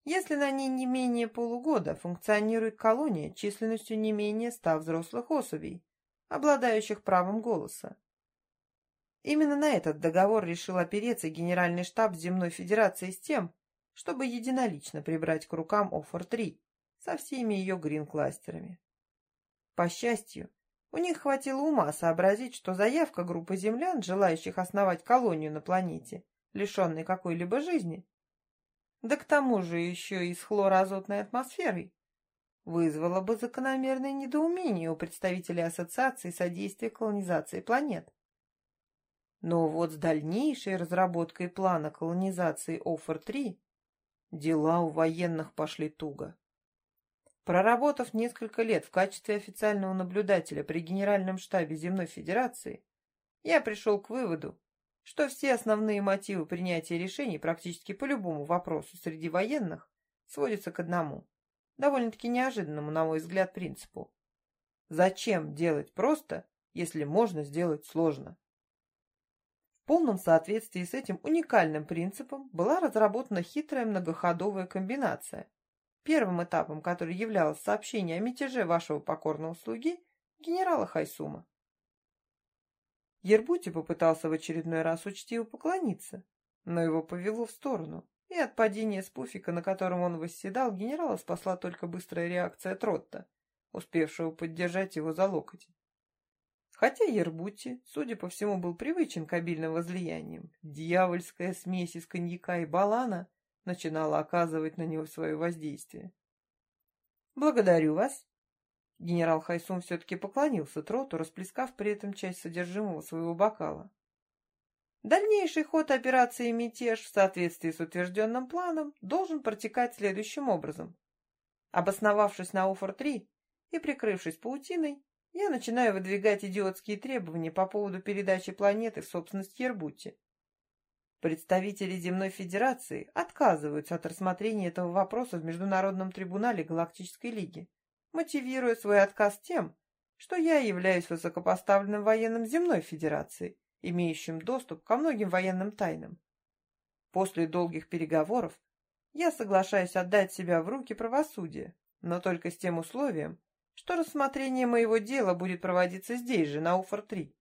если на ней не менее полугода функционирует колония численностью не менее ста взрослых особей, обладающих правом голоса. Именно на этот договор решил опереться Генеральный штаб Земной Федерации с тем, чтобы единолично прибрать к рукам Офор-3, со всеми ее грин-кластерами. По счастью, у них хватило ума сообразить, что заявка группы землян, желающих основать колонию на планете, лишенной какой-либо жизни, да к тому же еще и с хлороазотной атмосферой, вызвала бы закономерное недоумение у представителей Ассоциации содействия колонизации планет. Но вот с дальнейшей разработкой плана колонизации Офер-3 дела у военных пошли туго. Проработав несколько лет в качестве официального наблюдателя при Генеральном штабе Земной Федерации, я пришел к выводу, что все основные мотивы принятия решений практически по любому вопросу среди военных сводятся к одному, довольно-таки неожиданному, на мой взгляд, принципу. Зачем делать просто, если можно сделать сложно? В полном соответствии с этим уникальным принципом была разработана хитрая многоходовая комбинация, Первым этапом, который являлось сообщение о мятеже вашего покорного слуги, генерала Хайсума. Ербути попытался в очередной раз учтиво поклониться, но его повело в сторону, и от падения с пуфика, на котором он восседал, генерала спасла только быстрая реакция Тротта, успевшего поддержать его за локоть. Хотя Ербути, судя по всему, был привычен к обильным возлияниям, дьявольская смесь из коньяка и балана начинала оказывать на него свое воздействие. «Благодарю вас!» Генерал Хайсум все-таки поклонился троту, расплескав при этом часть содержимого своего бокала. Дальнейший ход операции «Мятеж» в соответствии с утвержденным планом должен протекать следующим образом. Обосновавшись на Уфор-3 и прикрывшись паутиной, я начинаю выдвигать идиотские требования по поводу передачи планеты в собственность Ербути. Представители Земной Федерации отказываются от рассмотрения этого вопроса в Международном трибунале Галактической Лиги, мотивируя свой отказ тем, что я являюсь высокопоставленным военным Земной Федерации, имеющим доступ ко многим военным тайнам. После долгих переговоров я соглашаюсь отдать себя в руки правосудия, но только с тем условием, что рассмотрение моего дела будет проводиться здесь же, на Уфор-3.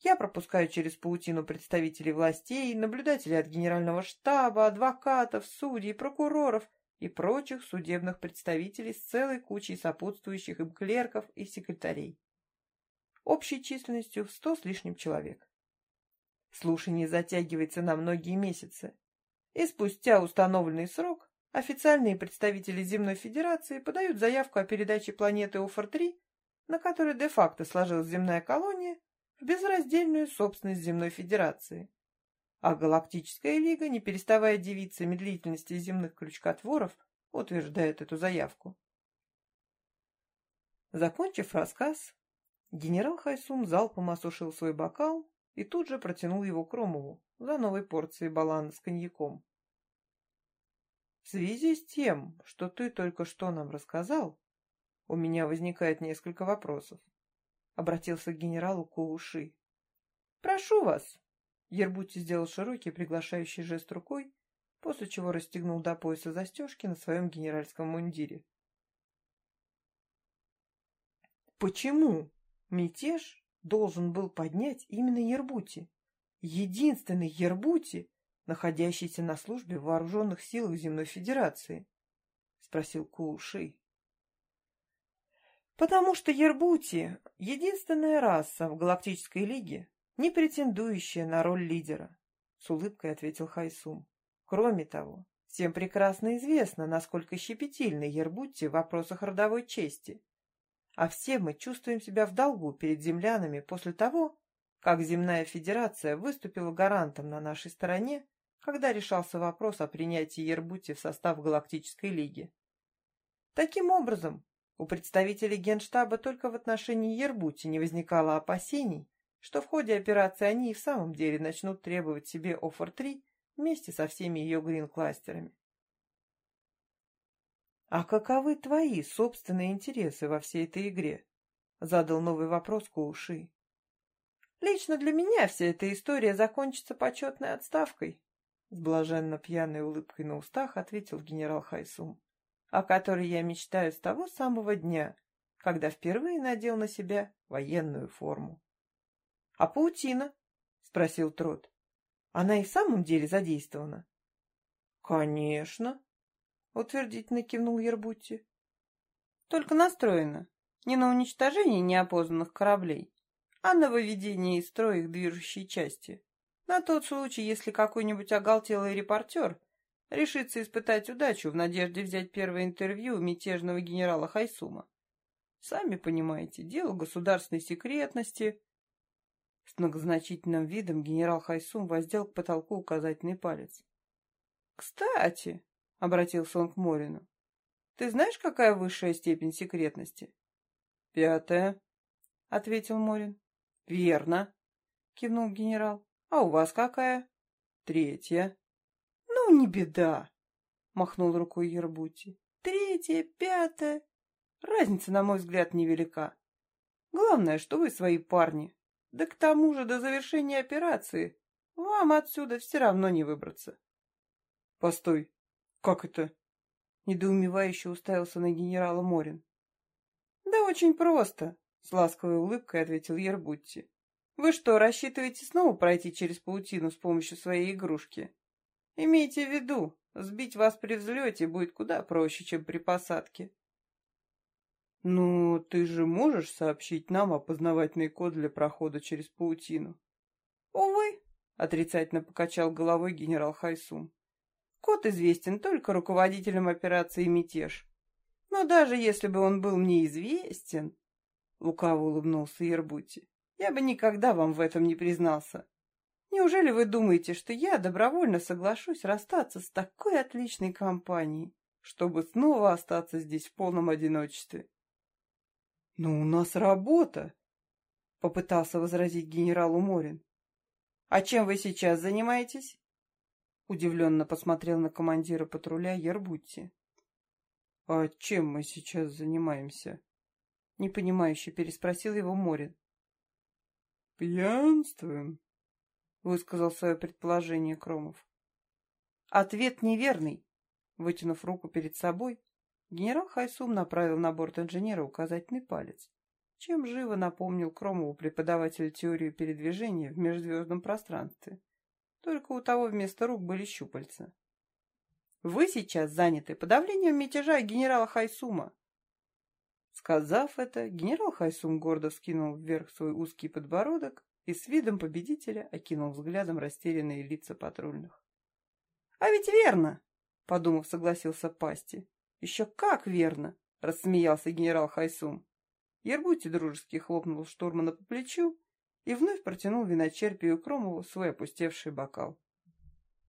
Я пропускаю через паутину представителей властей, наблюдателей от генерального штаба, адвокатов, судей, прокуроров и прочих судебных представителей с целой кучей сопутствующих им клерков и секретарей. Общей численностью в сто с лишним человек. Слушание затягивается на многие месяцы, и спустя установленный срок официальные представители Земной Федерации подают заявку о передаче планеты Уфор-3, на которой де-факто сложилась земная колония, в безраздельную собственность Земной Федерации. А Галактическая Лига, не переставая дивиться медлительности земных крючкотворов, утверждает эту заявку. Закончив рассказ, генерал Хайсум залпом осушил свой бокал и тут же протянул его Кромову за новой порцией балана с коньяком. В связи с тем, что ты только что нам рассказал, у меня возникает несколько вопросов. Обратился к генералу Кууши. Прошу вас. Ербути сделал широкий приглашающий жест рукой, после чего расстегнул до пояса застежки на своем генеральском мундире. Почему мятеж должен был поднять именно Ербути? Единственный Ербути, находящийся на службе в вооруженных силах Земной Федерации? — спросил Кууши. — Потому что Ербути — единственная раса в Галактической Лиге, не претендующая на роль лидера, — с улыбкой ответил Хайсум. Кроме того, всем прекрасно известно, насколько щепетильны Ербути в вопросах родовой чести. А все мы чувствуем себя в долгу перед землянами после того, как Земная Федерация выступила гарантом на нашей стороне когда решался вопрос о принятии Ербути в состав Галактической Лиги. Таким образом, у представителей Генштаба только в отношении Ербути не возникало опасений, что в ходе операции они и в самом деле начнут требовать себе Офер-3 вместе со всеми ее грин-кластерами. «А каковы твои собственные интересы во всей этой игре?» — задал новый вопрос Кууши. «Лично для меня вся эта история закончится почетной отставкой», с блаженно пьяной улыбкой на устах ответил генерал Хайсум, о которой я мечтаю с того самого дня, когда впервые надел на себя военную форму. — А паутина? — спросил Трот. — Она и в самом деле задействована? — Конечно, — утвердительно кивнул Ербутти. — Только настроена не на уничтожение неопознанных кораблей, а на выведение из строя их движущей части. На тот случай, если какой-нибудь оголтелый репортер решится испытать удачу в надежде взять первое интервью у мятежного генерала Хайсума. Сами понимаете, дело государственной секретности. С многозначительным видом генерал Хайсум воздел к потолку указательный палец. — Кстати, — обратился он к Морину, — ты знаешь, какая высшая степень секретности? — Пятая, — ответил Морин. — Верно, — кивнул генерал. А у вас какая? Третья. Ну, не беда, махнул рукой Ербути. Третья, пятая. Разница, на мой взгляд, невелика. Главное, что вы свои парни. Да к тому же до завершения операции вам отсюда все равно не выбраться. Постой, как это? Недоумевающе уставился на генерала Морин. Да очень просто, с ласковой улыбкой ответил Ербутти. Вы что, рассчитываете снова пройти через паутину с помощью своей игрушки? Имейте в виду, сбить вас при взлете будет куда проще, чем при посадке. Ну, ты же можешь сообщить нам опознавательный код для прохода через паутину? Увы, отрицательно покачал головой генерал Хайсум. Код известен только руководителям операции «Мятеж». Но даже если бы он был мне известен, лукаво улыбнулся Ербути, я бы никогда вам в этом не признался. Неужели вы думаете, что я добровольно соглашусь расстаться с такой отличной компанией, чтобы снова остаться здесь в полном одиночестве? — Но у нас работа, — попытался возразить генерал Уморин. — А чем вы сейчас занимаетесь? Удивленно посмотрел на командира патруля Ербутти. — А чем мы сейчас занимаемся? — непонимающе переспросил его Морин. «Пьянствуем», — высказал свое предположение Кромов. «Ответ неверный», — вытянув руку перед собой, генерал Хайсум направил на борт инженера указательный палец, чем живо напомнил Кромову преподавателя теорию передвижения в межзвездном пространстве. Только у того вместо рук были щупальца. «Вы сейчас заняты подавлением мятежа генерала Хайсума!» Сказав это, генерал Хайсум гордо вскинул вверх свой узкий подбородок и с видом победителя окинул взглядом растерянные лица патрульных. «А ведь верно!» — подумав, согласился Пасти. «Еще как верно!» — рассмеялся генерал Хайсум. Ербути дружески хлопнул штурмана по плечу и вновь протянул виночерпию Кромову свой опустевший бокал.